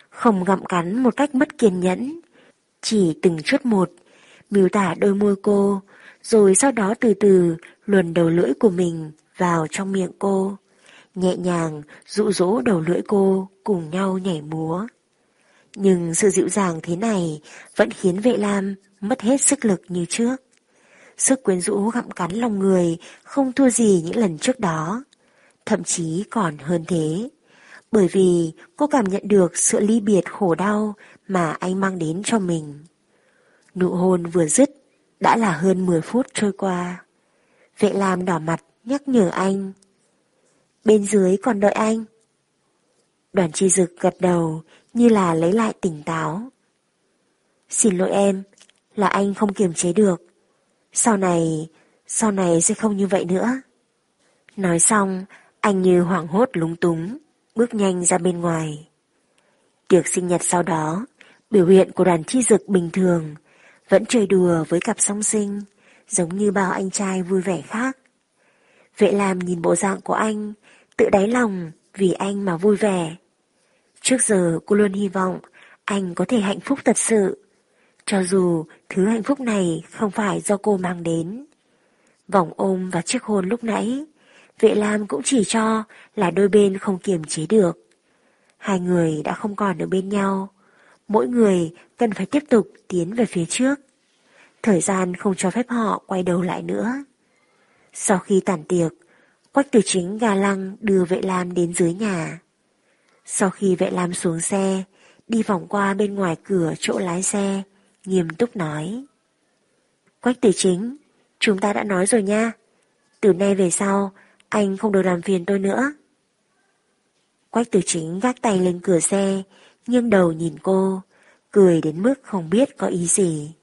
không gặm cắn một cách mất kiên nhẫn, chỉ từng chút một, miêu tả đôi môi cô, rồi sau đó từ từ luồn đầu lưỡi của mình vào trong miệng cô, nhẹ nhàng dụ dỗ đầu lưỡi cô cùng nhau nhảy múa. Nhưng sự dịu dàng thế này vẫn khiến vệ lam mất hết sức lực như trước. Sức quyến rũ gặm cắn lòng người không thua gì những lần trước đó, thậm chí còn hơn thế. bởi vì cô cảm nhận được sự ly biệt khổ đau mà anh mang đến cho mình. Nụ hôn vừa dứt, đã là hơn 10 phút trôi qua. Vệ Lam đỏ mặt nhắc nhở anh. Bên dưới còn đợi anh. Đoàn chi dực gật đầu như là lấy lại tỉnh táo. Xin lỗi em, là anh không kiềm chế được. Sau này, sau này sẽ không như vậy nữa. Nói xong, anh như hoảng hốt lúng túng, bước nhanh ra bên ngoài. Tiệc sinh nhật sau đó, biểu hiện của đoàn chi dực bình thường, vẫn chơi đùa với cặp song sinh, giống như bao anh trai vui vẻ khác. Vệ làm nhìn bộ dạng của anh, tự đáy lòng vì anh mà vui vẻ. Trước giờ cô luôn hy vọng anh có thể hạnh phúc thật sự, cho dù thứ hạnh phúc này không phải do cô mang đến. Vòng ôm và chiếc hôn lúc nãy, vệ lam cũng chỉ cho là đôi bên không kiềm chế được. Hai người đã không còn ở bên nhau, mỗi người cần phải tiếp tục tiến về phía trước. Thời gian không cho phép họ quay đầu lại nữa. Sau khi tản tiệc, Quách tử chính gà lăng đưa vệ lam đến dưới nhà. Sau khi vệ lam xuống xe, đi vòng qua bên ngoài cửa chỗ lái xe, nghiêm túc nói. Quách tử chính, chúng ta đã nói rồi nha. Từ nay về sau, anh không được làm phiền tôi nữa. Quách tử chính gác tay lên cửa xe, nghiêng đầu nhìn cô, cười đến mức không biết có ý gì.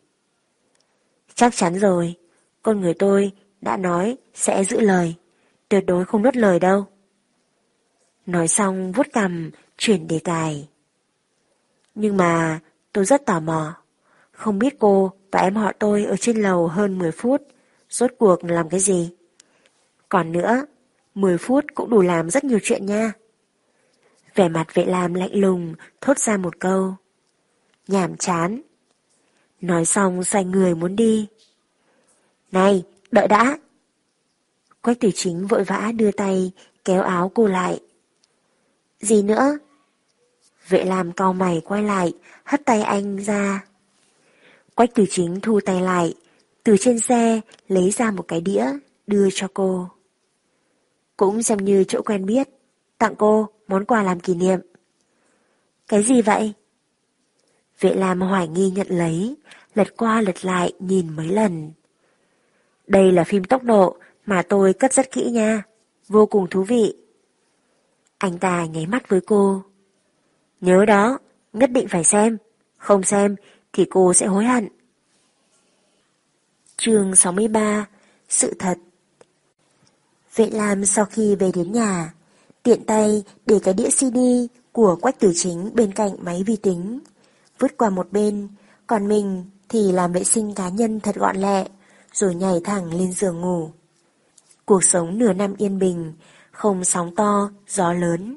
Chắc chắn rồi, con người tôi đã nói sẽ giữ lời, tuyệt đối không nuốt lời đâu. Nói xong vuốt cằm, chuyển đề tài. Nhưng mà tôi rất tò mò, không biết cô và em họ tôi ở trên lầu hơn 10 phút, rốt cuộc làm cái gì? Còn nữa, 10 phút cũng đủ làm rất nhiều chuyện nha. Vẻ mặt vệ làm lạnh lùng, thốt ra một câu. Nhảm chán. Nói xong xoay người muốn đi. Này, đợi đã. Quách tử chính vội vã đưa tay, kéo áo cô lại. Gì nữa? Vệ làm cau mày quay lại, hất tay anh ra. Quách tử chính thu tay lại, từ trên xe lấy ra một cái đĩa, đưa cho cô. Cũng xem như chỗ quen biết, tặng cô món quà làm kỷ niệm. Cái gì vậy? Vệ Lam hoài nghi nhận lấy, lật qua lật lại nhìn mấy lần. Đây là phim tốc độ mà tôi cất rất kỹ nha, vô cùng thú vị. Anh ta nháy mắt với cô. Nhớ đó, nhất định phải xem, không xem thì cô sẽ hối hận. chương 63 Sự thật Vệ Lam sau khi về đến nhà, tiện tay để cái đĩa CD của Quách Tử Chính bên cạnh máy vi tính, vứt qua một bên, còn mình thì làm vệ sinh cá nhân thật gọn lẹ, rồi nhảy thẳng lên giường ngủ. Cuộc sống nửa năm yên bình, không sóng to, gió lớn.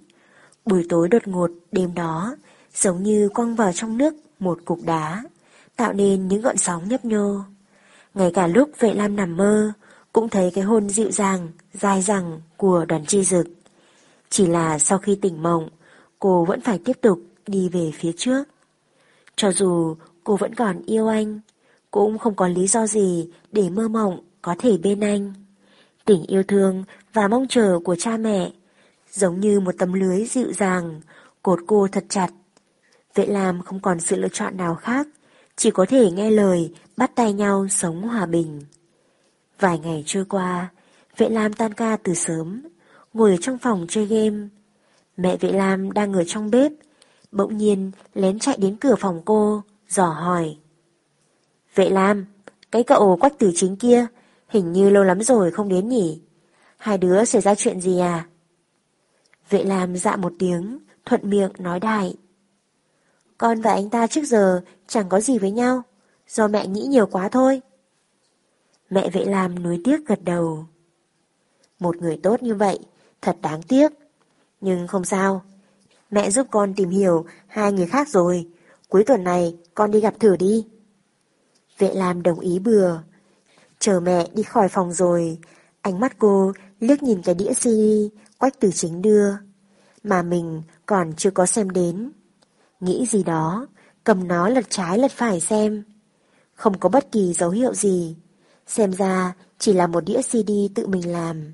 Buổi tối đột ngột đêm đó, giống như quăng vào trong nước một cục đá, tạo nên những gợn sóng nhấp nhô. Ngay cả lúc vệ lam nằm mơ, cũng thấy cái hôn dịu dàng, dài dẳng của đoàn chi dực. Chỉ là sau khi tỉnh mộng, cô vẫn phải tiếp tục đi về phía trước. Cho dù cô vẫn còn yêu anh, cũng không có lý do gì để mơ mộng có thể bên anh. Tình yêu thương và mong chờ của cha mẹ, giống như một tấm lưới dịu dàng, cột cô thật chặt. Vậy làm không còn sự lựa chọn nào khác, chỉ có thể nghe lời, bắt tay nhau sống hòa bình. Vài ngày trôi qua, Vệ Lam tan ca từ sớm, ngồi ở trong phòng chơi game. Mẹ Vệ Lam đang ở trong bếp, bỗng nhiên lén chạy đến cửa phòng cô, dò hỏi. Vệ Lam, cái cậu quách tử chính kia, hình như lâu lắm rồi không đến nhỉ? Hai đứa xảy ra chuyện gì à? Vệ Lam dạ một tiếng, thuận miệng nói đại. Con và anh ta trước giờ chẳng có gì với nhau, do mẹ nghĩ nhiều quá thôi. Mẹ Vệ Lam nuối tiếc gật đầu. Một người tốt như vậy, thật đáng tiếc. Nhưng không sao, mẹ giúp con tìm hiểu hai người khác rồi. Cuối tuần này con đi gặp thử đi. Vệ Lam đồng ý bừa. Chờ mẹ đi khỏi phòng rồi, ánh mắt cô liếc nhìn cái đĩa CD quách từ chính đưa. Mà mình còn chưa có xem đến. Nghĩ gì đó, cầm nó lật trái lật phải xem. Không có bất kỳ dấu hiệu gì. Xem ra chỉ là một đĩa CD tự mình làm.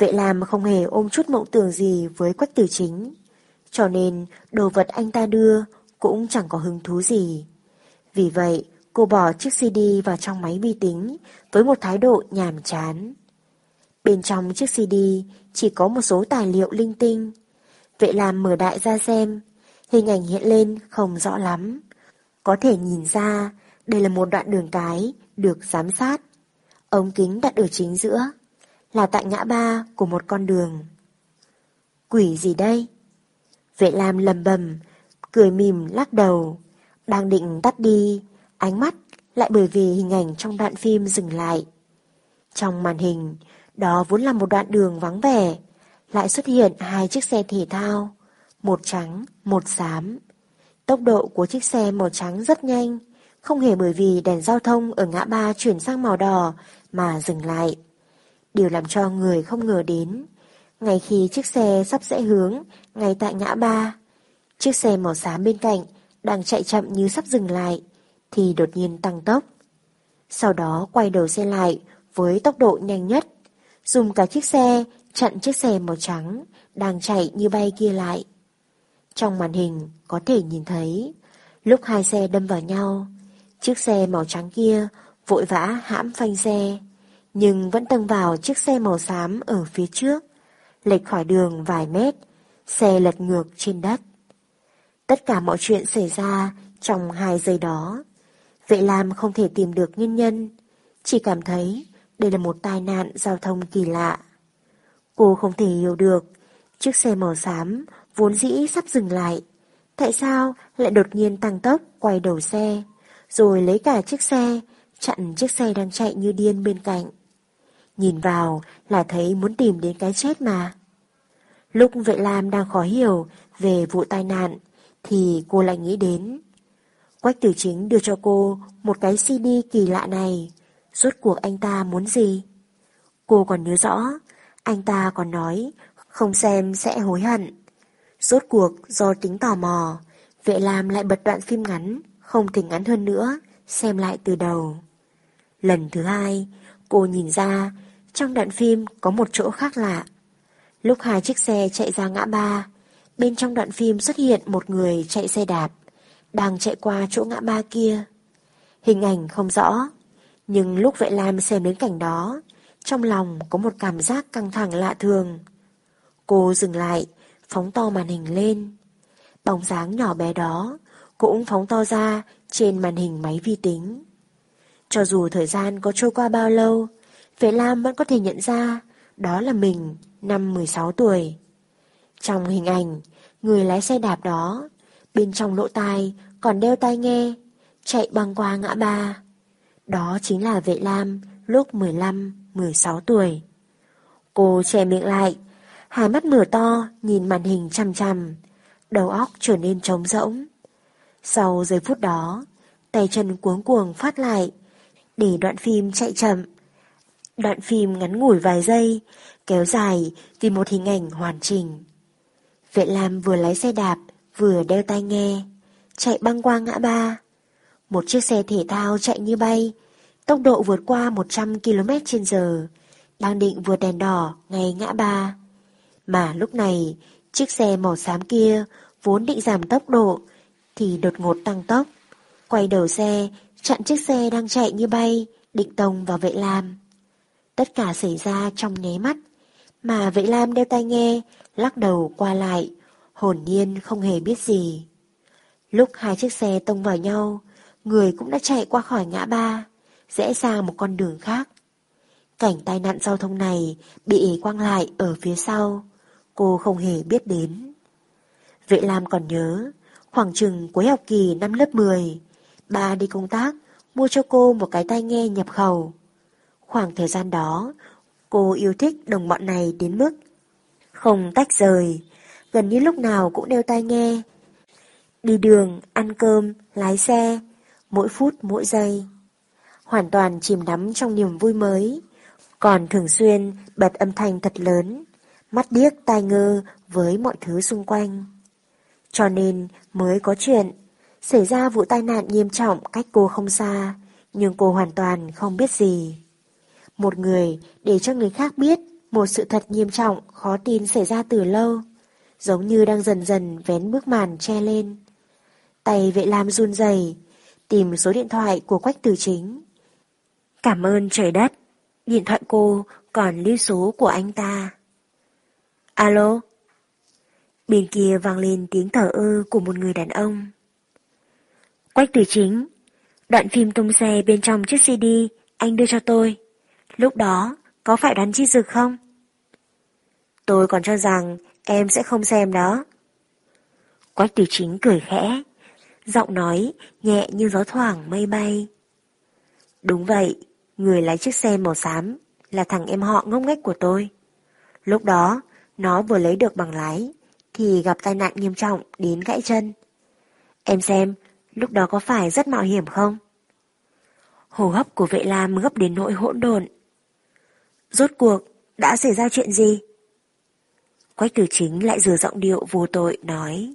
Vệ làm không hề ôm chút mộng tưởng gì với quách tử chính. cho nên đồ vật anh ta đưa cũng chẳng có hứng thú gì. Vì vậy, cô bỏ chiếc CD vào trong máy vi tính với một thái độ nhàm chán. Bên trong chiếc CD chỉ có một số tài liệu linh tinh. Vệ làm mở đại ra xem, hình ảnh hiện lên không rõ lắm. Có thể nhìn ra đây là một đoạn đường cái được giám sát. Ống kính đặt ở chính giữa, là tại ngã ba của một con đường. Quỷ gì đây? Vệ Lam lầm bầm, cười mỉm lắc đầu, đang định tắt đi, ánh mắt lại bởi vì hình ảnh trong đoạn phim dừng lại. Trong màn hình, đó vốn là một đoạn đường vắng vẻ, lại xuất hiện hai chiếc xe thể thao, một trắng, một xám. Tốc độ của chiếc xe màu trắng rất nhanh, không hề bởi vì đèn giao thông ở ngã ba chuyển sang màu đỏ mà dừng lại. Điều làm cho người không ngờ đến, ngay khi chiếc xe sắp rẽ hướng, ngay tại ngã ba, chiếc xe màu xám bên cạnh đang chạy chậm như sắp dừng lại, thì đột nhiên tăng tốc. Sau đó quay đầu xe lại với tốc độ nhanh nhất, dùng cả chiếc xe chặn chiếc xe màu trắng đang chạy như bay kia lại. Trong màn hình có thể nhìn thấy, lúc hai xe đâm vào nhau, chiếc xe màu trắng kia vội vã hãm phanh xe, nhưng vẫn tâng vào chiếc xe màu xám ở phía trước, lệch khỏi đường vài mét, xe lật ngược trên đất. Tất cả mọi chuyện xảy ra trong hai giây đó. Vệ Lam không thể tìm được nguyên nhân, chỉ cảm thấy đây là một tai nạn giao thông kỳ lạ. Cô không thể hiểu được, chiếc xe màu xám vốn dĩ sắp dừng lại. Tại sao lại đột nhiên tăng tốc quay đầu xe, rồi lấy cả chiếc xe, chặn chiếc xe đang chạy như điên bên cạnh. Nhìn vào là thấy muốn tìm đến cái chết mà. Lúc vệ Lam đang khó hiểu về vụ tai nạn, thì cô lại nghĩ đến. Quách tử chính đưa cho cô một cái CD kỳ lạ này. Rốt cuộc anh ta muốn gì? Cô còn nhớ rõ, anh ta còn nói không xem sẽ hối hận. Rốt cuộc do tính tò mò, vệ Lam lại bật đoạn phim ngắn, không thể ngắn hơn nữa, xem lại từ đầu. Lần thứ hai, cô nhìn ra trong đoạn phim có một chỗ khác lạ. Lúc hai chiếc xe chạy ra ngã ba, bên trong đoạn phim xuất hiện một người chạy xe đạp, đang chạy qua chỗ ngã ba kia. Hình ảnh không rõ, nhưng lúc vệ Lam xem đến cảnh đó, trong lòng có một cảm giác căng thẳng lạ thường. Cô dừng lại, phóng to màn hình lên. Bóng dáng nhỏ bé đó cũng phóng to ra trên màn hình máy vi tính. Cho dù thời gian có trôi qua bao lâu, Vệ Lam vẫn có thể nhận ra đó là mình năm 16 tuổi. Trong hình ảnh, người lái xe đạp đó, bên trong lỗ tai còn đeo tai nghe, chạy băng qua ngã ba. Đó chính là vệ lam lúc 15-16 tuổi. Cô che miệng lại, hai mắt mở to nhìn màn hình chằm chằm, đầu óc trở nên trống rỗng. Sau giây phút đó, tay chân cuống cuồng phát lại, để đoạn phim chạy chậm. Đoạn phim ngắn ngủi vài giây, kéo dài tìm một hình ảnh hoàn chỉnh. Vệ Lam vừa lái xe đạp, vừa đeo tai nghe, chạy băng qua ngã ba. Một chiếc xe thể thao chạy như bay, tốc độ vượt qua 100 km trên giờ, đang định vượt đèn đỏ ngay ngã ba. Mà lúc này, chiếc xe màu xám kia vốn định giảm tốc độ, thì đột ngột tăng tốc, quay đầu xe, chặn chiếc xe đang chạy như bay, định tông vào vệ lam. Tất cả xảy ra trong nháy mắt, mà vệ lam đeo tai nghe, lắc đầu qua lại, hồn nhiên không hề biết gì. Lúc hai chiếc xe tông vào nhau, người cũng đã chạy qua khỏi ngã ba, rẽ sang một con đường khác. Cảnh tai nạn giao thông này bị quăng lại ở phía sau, cô không hề biết đến. Vệ Lam còn nhớ, khoảng chừng cuối học kỳ năm lớp 10, ba đi công tác, mua cho cô một cái tai nghe nhập khẩu. Khoảng thời gian đó, cô yêu thích đồng bọn này đến mức không tách rời, gần như lúc nào cũng đeo tai nghe. Đi đường, ăn cơm, lái xe, mỗi phút mỗi giây. Hoàn toàn chìm đắm trong niềm vui mới, còn thường xuyên bật âm thanh thật lớn, mắt điếc tai ngơ với mọi thứ xung quanh. Cho nên mới có chuyện, xảy ra vụ tai nạn nghiêm trọng cách cô không xa, nhưng cô hoàn toàn không biết gì. Một người để cho người khác biết một sự thật nghiêm trọng khó tin xảy ra từ lâu. giống như đang dần dần vén bức màn che lên. Tay vệ lam run rẩy tìm số điện thoại của Quách Tử Chính. Cảm ơn trời đất, điện thoại cô còn lưu số của anh ta. Alo? Bên kia vang lên tiếng thở ơ của một người đàn ông. Quách Tử Chính, đoạn phim tung xe bên trong chiếc CD anh đưa cho tôi. Lúc đó, có phải đoán chi dực không? Tôi còn cho rằng em sẽ không xem đó. Quách Tử Chính cười khẽ, giọng nói nhẹ như gió thoảng mây bay. Đúng vậy, người lái chiếc xe màu xám là thằng em họ ngốc nghếch của tôi. Lúc đó, nó vừa lấy được bằng lái, thì gặp tai nạn nghiêm trọng đến gãy chân. Em xem, lúc đó có phải rất mạo hiểm không? Hồ hấp của vệ lam gấp đến nỗi hỗn độn. Rốt cuộc, đã xảy ra chuyện gì? Quách tử chính lại dừa giọng điệu vô tội nói.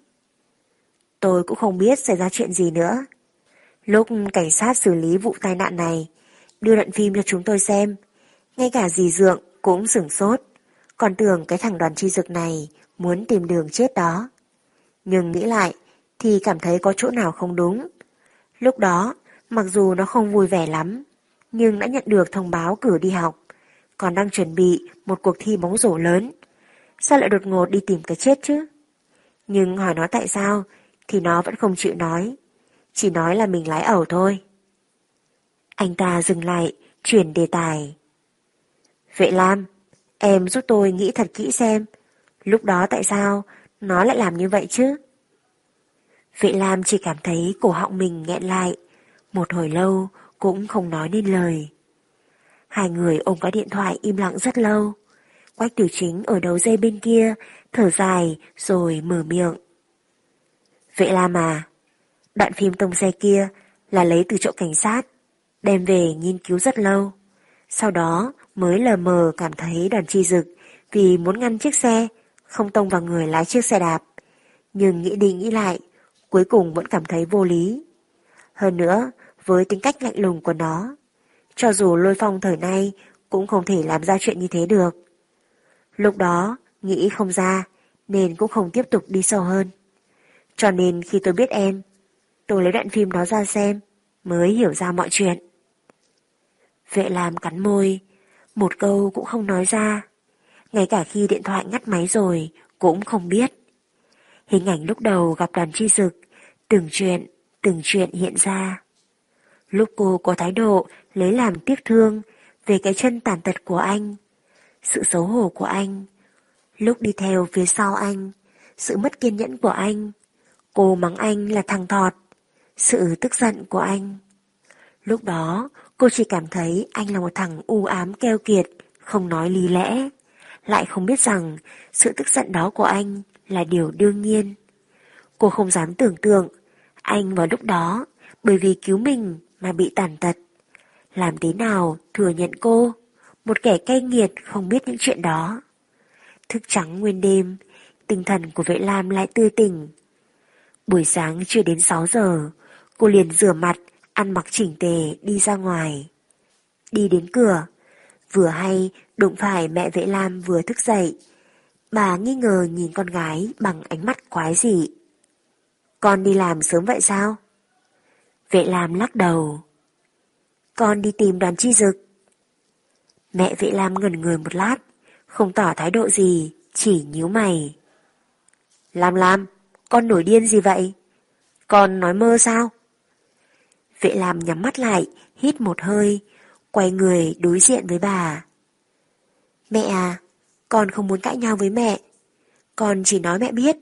Tôi cũng không biết xảy ra chuyện gì nữa. Lúc cảnh sát xử lý vụ tai nạn này, đưa đoạn phim cho chúng tôi xem, ngay cả dì Dượng cũng sửng sốt, còn tưởng cái thằng đoàn chi dực này muốn tìm đường chết đó. Nhưng nghĩ lại thì cảm thấy có chỗ nào không đúng. Lúc đó, mặc dù nó không vui vẻ lắm, nhưng đã nhận được thông báo cử đi học, còn đang chuẩn bị một cuộc thi bóng rổ lớn. Sao lại đột ngột đi tìm cái chết chứ? Nhưng hỏi nó tại sao thì nó vẫn không chịu nói, chỉ nói là mình lái ẩu thôi. Anh ta dừng lại, chuyển đề tài. Vệ Lam, em giúp tôi nghĩ thật kỹ xem, lúc đó tại sao nó lại làm như vậy chứ? Vệ Lam chỉ cảm thấy cổ họng mình nghẹn lại, một hồi lâu cũng không nói nên lời. Hai người ôm cái điện thoại im lặng rất lâu. Quách tử chính ở đầu dây bên kia, thở dài rồi mở miệng. vậy là mà, đoạn phim tông xe kia là lấy từ chỗ cảnh sát, đem về nghiên cứu rất lâu. Sau đó mới lờ mờ cảm thấy đoàn chi dực vì muốn ngăn chiếc xe, không tông vào người lái chiếc xe đạp. Nhưng nghĩ đi nghĩ lại, cuối cùng vẫn cảm thấy vô lý. Hơn nữa, với tính cách lạnh lùng của nó, cho dù lôi phong thời nay cũng không thể làm ra chuyện như thế được. Lúc đó, nghĩ không ra, nên cũng không tiếp tục đi sâu hơn. Cho nên khi tôi biết em, tôi lấy đoạn phim đó ra xem, mới hiểu ra mọi chuyện. Vệ làm cắn môi, một câu cũng không nói ra. Ngay cả khi điện thoại ngắt máy rồi, cũng không biết. Hình ảnh lúc đầu gặp đoàn chi dực, từng chuyện, từng chuyện hiện ra. Lúc cô có thái độ lấy làm tiếc thương về cái chân tàn tật của anh, sự xấu hổ của anh, lúc đi theo phía sau anh, sự mất kiên nhẫn của anh, cô mắng anh là thằng thọt, sự tức giận của anh. Lúc đó, cô chỉ cảm thấy anh là một thằng u ám keo kiệt, không nói lý lẽ, lại không biết rằng sự tức giận đó của anh là điều đương nhiên. Cô không dám tưởng tượng, anh vào lúc đó, bởi vì cứu mình mà bị tàn tật. Làm thế nào thừa nhận cô, một kẻ cay nghiệt không biết những chuyện đó. Thức trắng nguyên đêm, tinh thần của vệ lam lại tươi tỉnh. Buổi sáng chưa đến 6 giờ, cô liền rửa mặt, ăn mặc chỉnh tề đi ra ngoài. Đi đến cửa, vừa hay đụng phải mẹ vệ lam vừa thức dậy. Bà nghi ngờ nhìn con gái bằng ánh mắt quái dị. Con đi làm sớm vậy sao? Vệ Lam lắc đầu. Con đi tìm đoàn chi dực. Mẹ vệ Lam ngẩn người một lát, không tỏ thái độ gì, chỉ nhíu mày. Lam Lam, con nổi điên gì vậy? Con nói mơ sao? Vệ Lam nhắm mắt lại, hít một hơi, quay người đối diện với bà. Mẹ à, con không muốn cãi nhau với mẹ. Con chỉ nói mẹ biết,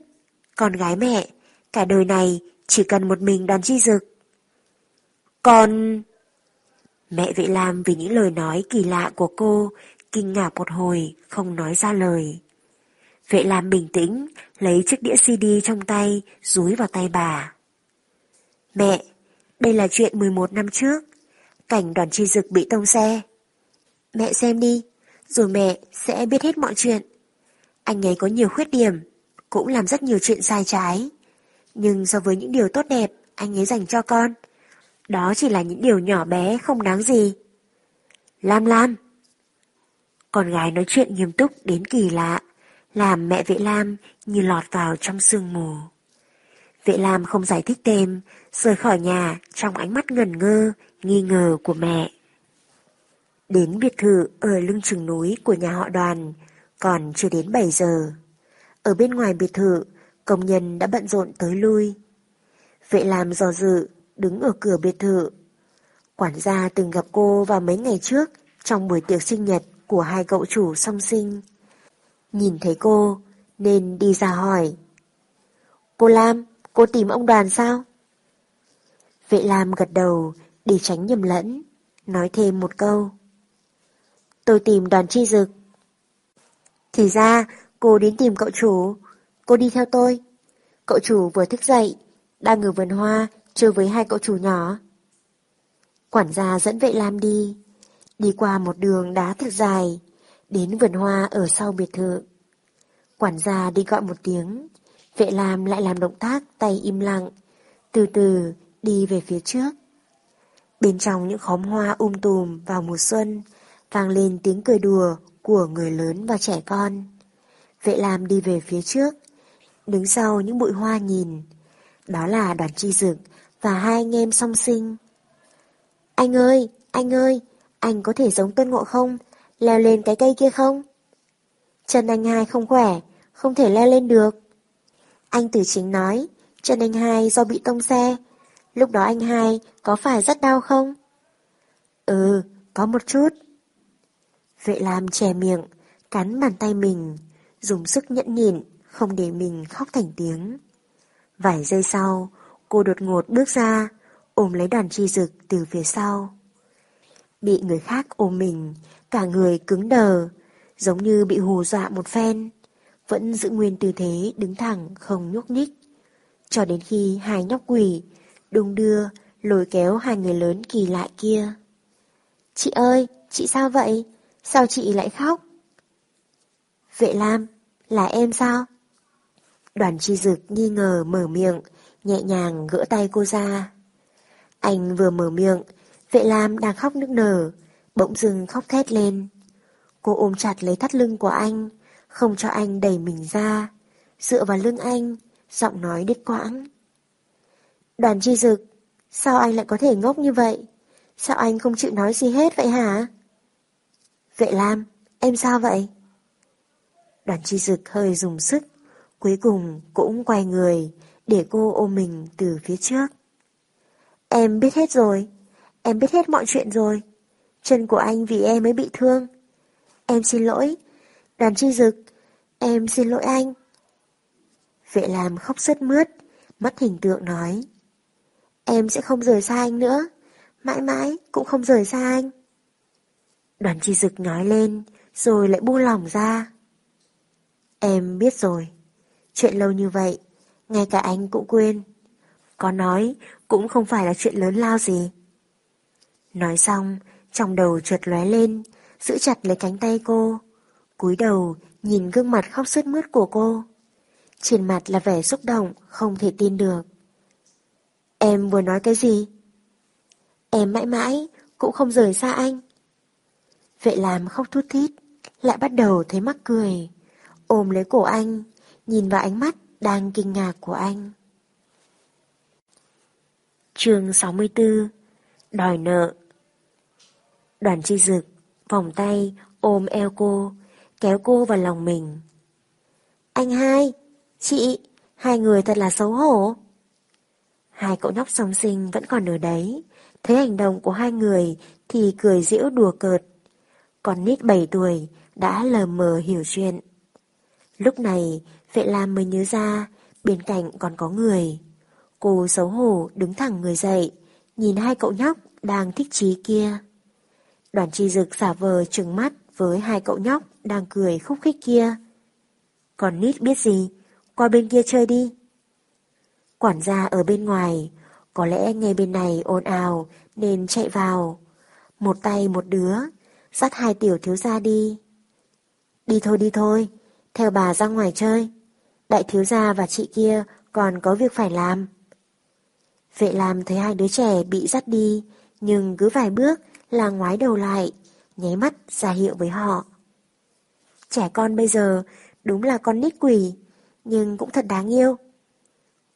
con gái mẹ, cả đời này chỉ cần một mình đoàn chi dực. Con... Mẹ Vệ Lam vì những lời nói kỳ lạ của cô, kinh ngạc một hồi, không nói ra lời. Vệ Lam bình tĩnh, lấy chiếc đĩa CD trong tay, rúi vào tay bà. Mẹ, đây là chuyện 11 năm trước, cảnh đoàn chi dực bị tông xe. Mẹ xem đi, rồi mẹ sẽ biết hết mọi chuyện. Anh ấy có nhiều khuyết điểm, cũng làm rất nhiều chuyện sai trái. Nhưng so với những điều tốt đẹp anh ấy dành cho con, đó chỉ là những điều nhỏ bé không đáng gì. Lam Lam Con gái nói chuyện nghiêm túc đến kỳ lạ, làm mẹ Vệ Lam như lọt vào trong sương mù. Vệ Lam không giải thích thêm, rời khỏi nhà trong ánh mắt ngần ngơ, nghi ngờ của mẹ. Đến biệt thự ở lưng chừng núi của nhà họ đoàn, còn chưa đến 7 giờ. Ở bên ngoài biệt thự, công nhân đã bận rộn tới lui. Vệ Lam do dự, đứng ở cửa biệt thự. Quản gia từng gặp cô vào mấy ngày trước trong buổi tiệc sinh nhật của hai cậu chủ song sinh. Nhìn thấy cô, nên đi ra hỏi. Cô Lam, cô tìm ông đoàn sao? Vệ Lam gật đầu để tránh nhầm lẫn, nói thêm một câu. Tôi tìm đoàn chi dực. Thì ra, cô đến tìm cậu chủ. Cô đi theo tôi. Cậu chủ vừa thức dậy, đang ở vườn hoa, chơi với hai cậu chủ nhỏ. Quản gia dẫn vệ Lam đi, đi qua một đường đá thật dài, đến vườn hoa ở sau biệt thự. Quản gia đi gọi một tiếng, vệ Lam lại làm động tác tay im lặng, từ từ đi về phía trước. Bên trong những khóm hoa um tùm vào mùa xuân, vang lên tiếng cười đùa của người lớn và trẻ con. Vệ Lam đi về phía trước, đứng sau những bụi hoa nhìn. Đó là đoàn chi dực và hai anh em song sinh. Anh ơi, anh ơi, anh có thể giống Tuân Ngộ không? Leo lên cái cây kia không? Chân anh hai không khỏe, không thể leo lên được. Anh Tử Chính nói, chân anh hai do bị tông xe. Lúc đó anh hai có phải rất đau không? Ừ, có một chút. Vệ làm chè miệng, cắn bàn tay mình, dùng sức nhẫn nhịn, không để mình khóc thành tiếng. Vài giây sau, cô đột ngột bước ra, ôm lấy đoàn chi dực từ phía sau. Bị người khác ôm mình, cả người cứng đờ, giống như bị hù dọa một phen, vẫn giữ nguyên tư thế đứng thẳng không nhúc nhích. Cho đến khi hai nhóc quỷ đung đưa lôi kéo hai người lớn kỳ lạ kia. Chị ơi, chị sao vậy? Sao chị lại khóc? Vệ Lam, là em sao? Đoàn chi dực nghi ngờ mở miệng, nhẹ nhàng gỡ tay cô ra. Anh vừa mở miệng, vệ Lam đang khóc nức nở, bỗng dưng khóc thét lên. Cô ôm chặt lấy thắt lưng của anh, không cho anh đẩy mình ra, dựa vào lưng anh, giọng nói đứt quãng. Đoàn chi dực, sao anh lại có thể ngốc như vậy? Sao anh không chịu nói gì hết vậy hả? Vệ Lam, em sao vậy? Đoàn chi dực hơi dùng sức, cuối cùng cũng quay người để cô ôm mình từ phía trước. Em biết hết rồi, em biết hết mọi chuyện rồi. Chân của anh vì em mới bị thương. Em xin lỗi, đoàn chi dực, em xin lỗi anh. Vệ làm khóc rất mướt, mất hình tượng nói. Em sẽ không rời xa anh nữa, mãi mãi cũng không rời xa anh. Đoàn chi dực nói lên, rồi lại buông lòng ra. Em biết rồi, chuyện lâu như vậy, ngay cả anh cũng quên. Có nói, cũng không phải là chuyện lớn lao gì. Nói xong, trong đầu chợt lóe lên, giữ chặt lấy cánh tay cô, cúi đầu nhìn gương mặt khóc sướt mướt của cô. Trên mặt là vẻ xúc động, không thể tin được. Em vừa nói cái gì? Em mãi mãi cũng không rời xa anh. Vệ làm khóc thút thít, lại bắt đầu thấy mắc cười, ôm lấy cổ anh, nhìn vào ánh mắt đang kinh ngạc của anh. chương 64 Đòi nợ Đoàn chi dực, vòng tay, ôm eo cô, kéo cô vào lòng mình. Anh hai, chị, hai người thật là xấu hổ. Hai cậu nhóc song sinh vẫn còn ở đấy, thấy hành động của hai người thì cười giễu đùa cợt. Còn nít 7 tuổi đã lờ mờ hiểu chuyện. Lúc này, vệ lam mới nhớ ra, bên cạnh còn có người. Cô xấu hổ đứng thẳng người dậy, nhìn hai cậu nhóc đang thích trí kia. Đoàn chi dực giả vờ trừng mắt với hai cậu nhóc đang cười khúc khích kia. Còn nít biết gì, qua bên kia chơi đi. Quản gia ở bên ngoài, có lẽ nghe bên này ồn ào nên chạy vào. Một tay một đứa, dắt hai tiểu thiếu gia đi. Đi thôi đi thôi, theo bà ra ngoài chơi. Đại thiếu gia và chị kia còn có việc phải làm. Vệ làm thấy hai đứa trẻ bị dắt đi, nhưng cứ vài bước là ngoái đầu lại, nháy mắt ra hiệu với họ. Trẻ con bây giờ đúng là con nít quỷ, nhưng cũng thật đáng yêu.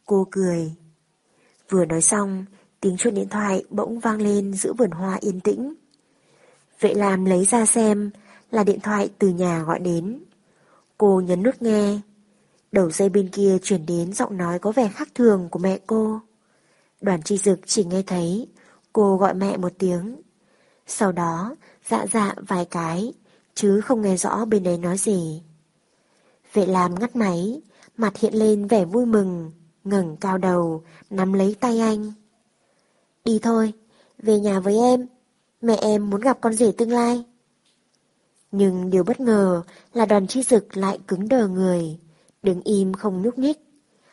Cô cười. Vừa nói xong, tiếng chuông điện thoại bỗng vang lên giữa vườn hoa yên tĩnh. Vệ làm lấy ra xem là điện thoại từ nhà gọi đến. Cô nhấn nút nghe. Đầu dây bên kia chuyển đến giọng nói có vẻ khác thường của mẹ cô. Đoàn tri dực chỉ nghe thấy cô gọi mẹ một tiếng. Sau đó dạ dạ vài cái, chứ không nghe rõ bên đấy nói gì. Vệ làm ngắt máy, mặt hiện lên vẻ vui mừng, ngẩng cao đầu, nắm lấy tay anh. Đi thôi, về nhà với em, mẹ em muốn gặp con rể tương lai. Nhưng điều bất ngờ là đoàn chi dực lại cứng đờ người, đứng im không nhúc nhích,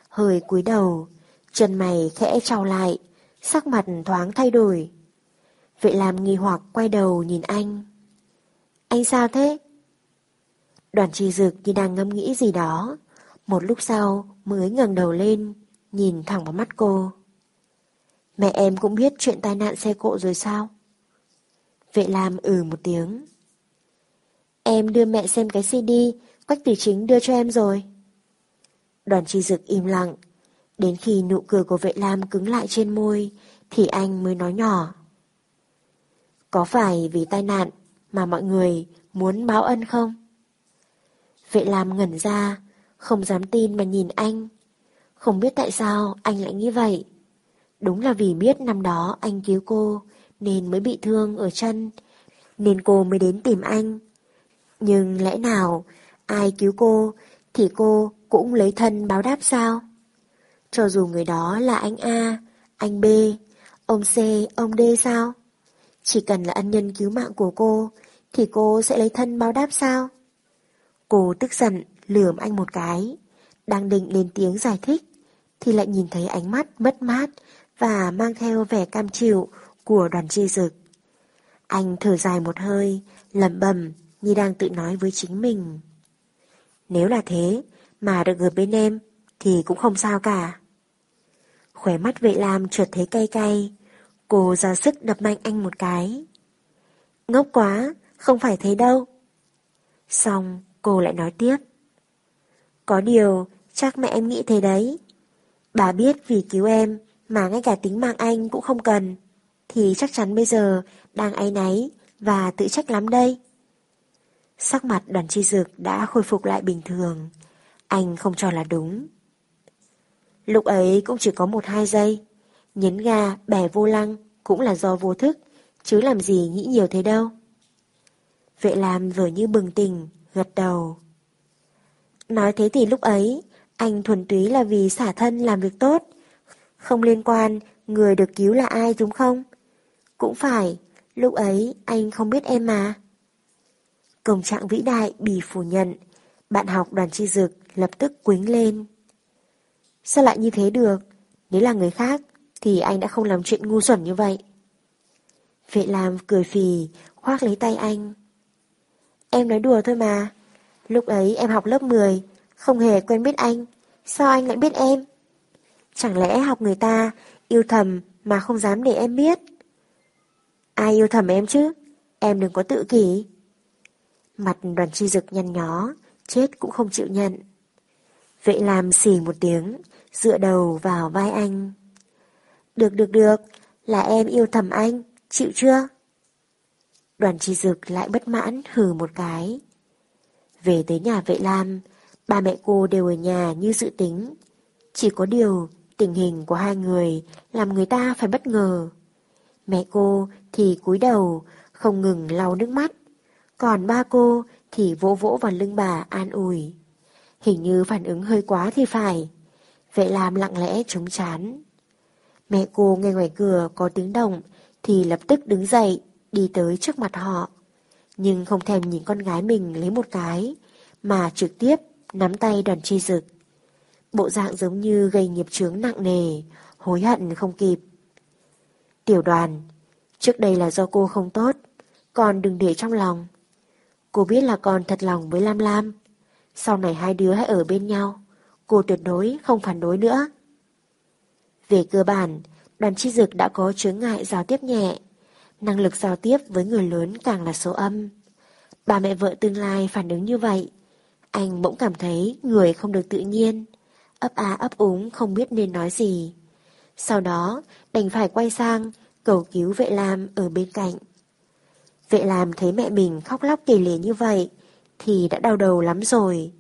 hơi cúi đầu, chân mày khẽ trao lại, sắc mặt thoáng thay đổi. Vệ làm nghi hoặc quay đầu nhìn anh. Anh sao thế? Đoàn trì dực như đang ngâm nghĩ gì đó, một lúc sau mới ngẩng đầu lên, nhìn thẳng vào mắt cô. Mẹ em cũng biết chuyện tai nạn xe cộ rồi sao? Vệ làm ừ một tiếng. Em đưa mẹ xem cái CD Quách Tử Chính đưa cho em rồi. Đoàn chi dực im lặng. Đến khi nụ cười của vệ lam cứng lại trên môi thì anh mới nói nhỏ. Có phải vì tai nạn mà mọi người muốn báo ân không? Vệ lam ngẩn ra, không dám tin mà nhìn anh. Không biết tại sao anh lại nghĩ vậy. Đúng là vì biết năm đó anh cứu cô nên mới bị thương ở chân, nên cô mới đến tìm anh. Nhưng lẽ nào ai cứu cô thì cô cũng lấy thân báo đáp sao? Cho dù người đó là anh A, anh B, ông C, ông D sao? Chỉ cần là ân nhân cứu mạng của cô thì cô sẽ lấy thân báo đáp sao? Cô tức giận lườm anh một cái, đang định lên tiếng giải thích thì lại nhìn thấy ánh mắt mất mát và mang theo vẻ cam chịu của đoàn chi dực. Anh thở dài một hơi, lẩm bẩm như đang tự nói với chính mình. Nếu là thế, mà được ở bên em, thì cũng không sao cả. Khóe mắt vệ lam trượt thấy cay cay, cô ra sức đập mạnh anh một cái. Ngốc quá, không phải thế đâu. Xong, cô lại nói tiếp. Có điều, chắc mẹ em nghĩ thế đấy. Bà biết vì cứu em mà ngay cả tính mạng anh cũng không cần, thì chắc chắn bây giờ đang áy náy và tự trách lắm đây. Sắc mặt đoàn chi dược đã khôi phục lại bình thường. Anh không cho là đúng. Lúc ấy cũng chỉ có một hai giây. Nhấn ga, bẻ vô lăng cũng là do vô thức, chứ làm gì nghĩ nhiều thế đâu. Vệ làm vừa như bừng tỉnh, gật đầu. Nói thế thì lúc ấy, anh thuần túy là vì xả thân làm việc tốt. Không liên quan người được cứu là ai đúng không? Cũng phải, lúc ấy anh không biết em mà. Công trạng vĩ đại bị phủ nhận, bạn học đoàn chi dực lập tức quính lên. Sao lại như thế được? Nếu là người khác, thì anh đã không làm chuyện ngu xuẩn như vậy. Vệ làm cười phì, khoác lấy tay anh. Em nói đùa thôi mà. Lúc ấy em học lớp 10, không hề quen biết anh. Sao anh lại biết em? Chẳng lẽ học người ta yêu thầm mà không dám để em biết? Ai yêu thầm em chứ? Em đừng có tự kỷ. Mặt đoàn chi dực nhăn nhó, chết cũng không chịu nhận. Vệ làm xì một tiếng, dựa đầu vào vai anh. Được được được, là em yêu thầm anh, chịu chưa? Đoàn chi dực lại bất mãn hừ một cái. Về tới nhà vệ lam, ba mẹ cô đều ở nhà như dự tính. Chỉ có điều tình hình của hai người làm người ta phải bất ngờ. Mẹ cô thì cúi đầu, không ngừng lau nước mắt. Còn ba cô thì vỗ vỗ vào lưng bà an ủi. Hình như phản ứng hơi quá thì phải. Vệ làm lặng lẽ chống chán. Mẹ cô nghe ngoài cửa có tiếng động thì lập tức đứng dậy, đi tới trước mặt họ. Nhưng không thèm nhìn con gái mình lấy một cái, mà trực tiếp nắm tay đoàn chi dực. Bộ dạng giống như gây nghiệp chướng nặng nề, hối hận không kịp. Tiểu đoàn, trước đây là do cô không tốt, còn đừng để trong lòng. Cô biết là con thật lòng với Lam Lam. Sau này hai đứa hãy ở bên nhau. Cô tuyệt đối không phản đối nữa. Về cơ bản, đoàn chi dực đã có chướng ngại giao tiếp nhẹ. Năng lực giao tiếp với người lớn càng là số âm. Bà mẹ vợ tương lai phản ứng như vậy. Anh bỗng cảm thấy người không được tự nhiên, ấp á ấp úng không biết nên nói gì. Sau đó đành phải quay sang cầu cứu vệ lam ở bên cạnh. Vệ lam thấy mẹ mình khóc lóc kể lể như vậy thì đã đau đầu lắm rồi.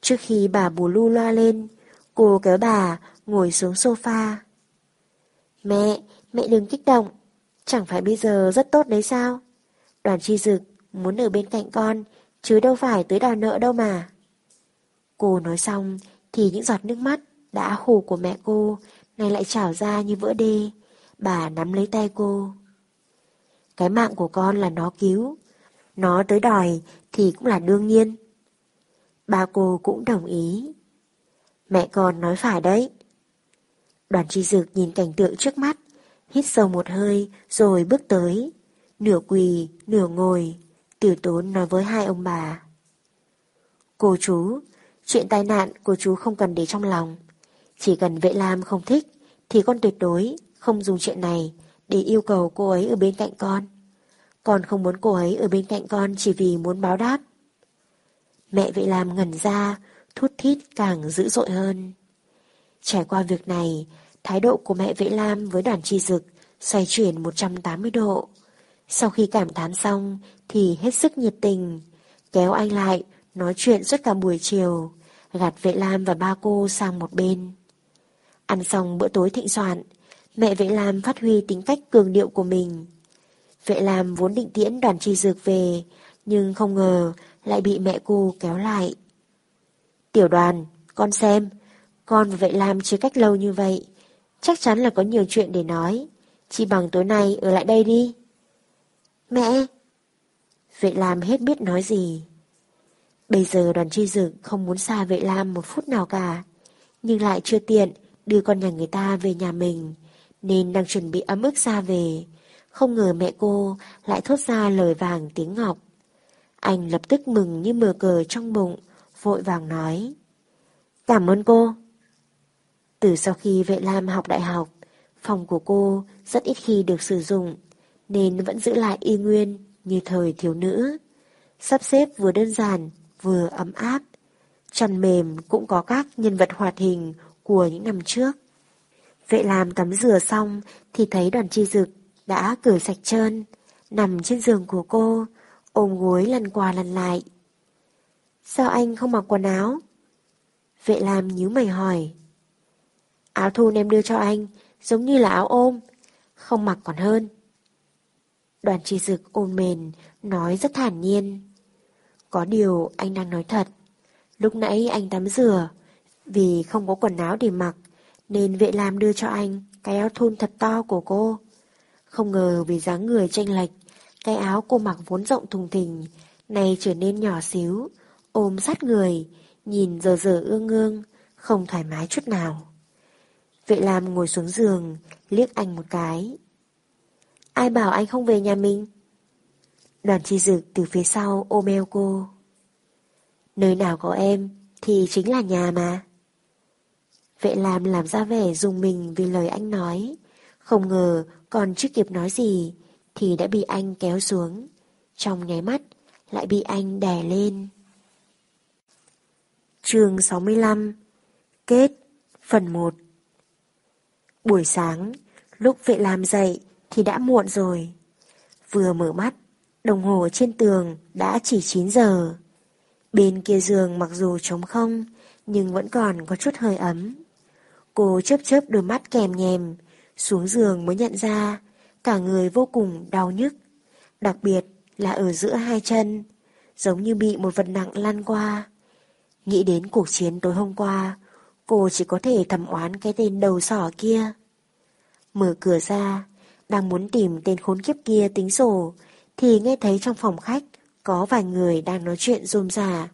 Trước khi bà bù lu loa lên, cô kéo bà ngồi xuống sofa. Mẹ, mẹ đừng kích động, chẳng phải bây giờ rất tốt đấy sao? Đoàn chi dực muốn ở bên cạnh con, chứ đâu phải tới đòi nợ đâu mà. Cô nói xong thì những giọt nước mắt đã khô của mẹ cô nay lại trào ra như vỡ đê. Bà nắm lấy tay cô. Cái mạng của con là nó cứu. Nó tới đòi thì cũng là đương nhiên. Ba cô cũng đồng ý. Mẹ con nói phải đấy. Đoàn tri dược nhìn cảnh tượng trước mắt, hít sâu một hơi rồi bước tới. Nửa quỳ, nửa ngồi, tiểu tốn nói với hai ông bà. Cô chú, chuyện tai nạn của chú không cần để trong lòng. Chỉ cần vệ lam không thích thì con tuyệt đối không dùng chuyện này để yêu cầu cô ấy ở bên cạnh con. Con không muốn cô ấy ở bên cạnh con chỉ vì muốn báo đáp. Mẹ vậy lam ngẩn ra, thút thít càng dữ dội hơn. Trải qua việc này, thái độ của mẹ vệ lam với đoàn tri dực xoay chuyển 180 độ. Sau khi cảm thán xong thì hết sức nhiệt tình, kéo anh lại, nói chuyện suốt cả buổi chiều, gạt vệ lam và ba cô sang một bên. Ăn xong bữa tối thịnh soạn, mẹ vệ lam phát huy tính cách cường điệu của mình. Vệ lam vốn định tiễn đoàn chi dược về, nhưng không ngờ lại bị mẹ cô kéo lại. Tiểu đoàn, con xem, con và vệ lam chưa cách lâu như vậy, chắc chắn là có nhiều chuyện để nói. Chỉ bằng tối nay ở lại đây đi. Mẹ! Vệ Lam hết biết nói gì. Bây giờ đoàn chi Dược không muốn xa vệ Lam một phút nào cả, nhưng lại chưa tiện đưa con nhà người ta về nhà mình, nên đang chuẩn bị ấm ức xa về. Không ngờ mẹ cô lại thốt ra lời vàng tiếng ngọc. Anh lập tức mừng như mờ cờ trong bụng, vội vàng nói. Cảm ơn cô. Từ sau khi vệ Lam học đại học, phòng của cô rất ít khi được sử dụng, nên vẫn giữ lại y nguyên như thời thiếu nữ. Sắp xếp vừa đơn giản, vừa ấm áp. Chăn mềm cũng có các nhân vật hoạt hình của những năm trước. Vệ làm tắm rửa xong thì thấy đoàn chi dực đã cởi sạch trơn, nằm trên giường của cô, ôm gối lăn qua lăn lại. Sao anh không mặc quần áo? Vệ làm nhíu mày hỏi. Áo thun em đưa cho anh, giống như là áo ôm, không mặc còn hơn. Đoàn trì dực ôm mền, nói rất thản nhiên. Có điều anh đang nói thật. Lúc nãy anh tắm rửa, vì không có quần áo để mặc, nên vệ làm đưa cho anh cái áo thun thật to của cô. Không ngờ vì dáng người tranh lệch, cái áo cô mặc vốn rộng thùng thình, này trở nên nhỏ xíu, ôm sát người, nhìn giờ giờ ương ương, không thoải mái chút nào. Vệ Lam ngồi xuống giường, liếc anh một cái. Ai bảo anh không về nhà mình? Đoàn chi dực từ phía sau ôm eo cô. Nơi nào có em thì chính là nhà mà. Vệ Lam làm ra vẻ dùng mình vì lời anh nói. Không ngờ còn chưa kịp nói gì thì đã bị anh kéo xuống. Trong nháy mắt lại bị anh đè lên. chương 65 Kết Phần 1 Buổi sáng, lúc vệ làm dậy thì đã muộn rồi. Vừa mở mắt, đồng hồ trên tường đã chỉ 9 giờ. Bên kia giường mặc dù trống không, nhưng vẫn còn có chút hơi ấm. Cô chớp chớp đôi mắt kèm nhèm, xuống giường mới nhận ra cả người vô cùng đau nhức, đặc biệt là ở giữa hai chân, giống như bị một vật nặng lăn qua. Nghĩ đến cuộc chiến tối hôm qua, cô chỉ có thể thầm oán cái tên đầu sỏ kia. Mở cửa ra, đang muốn tìm tên khốn kiếp kia tính sổ, thì nghe thấy trong phòng khách có vài người đang nói chuyện rôm rả.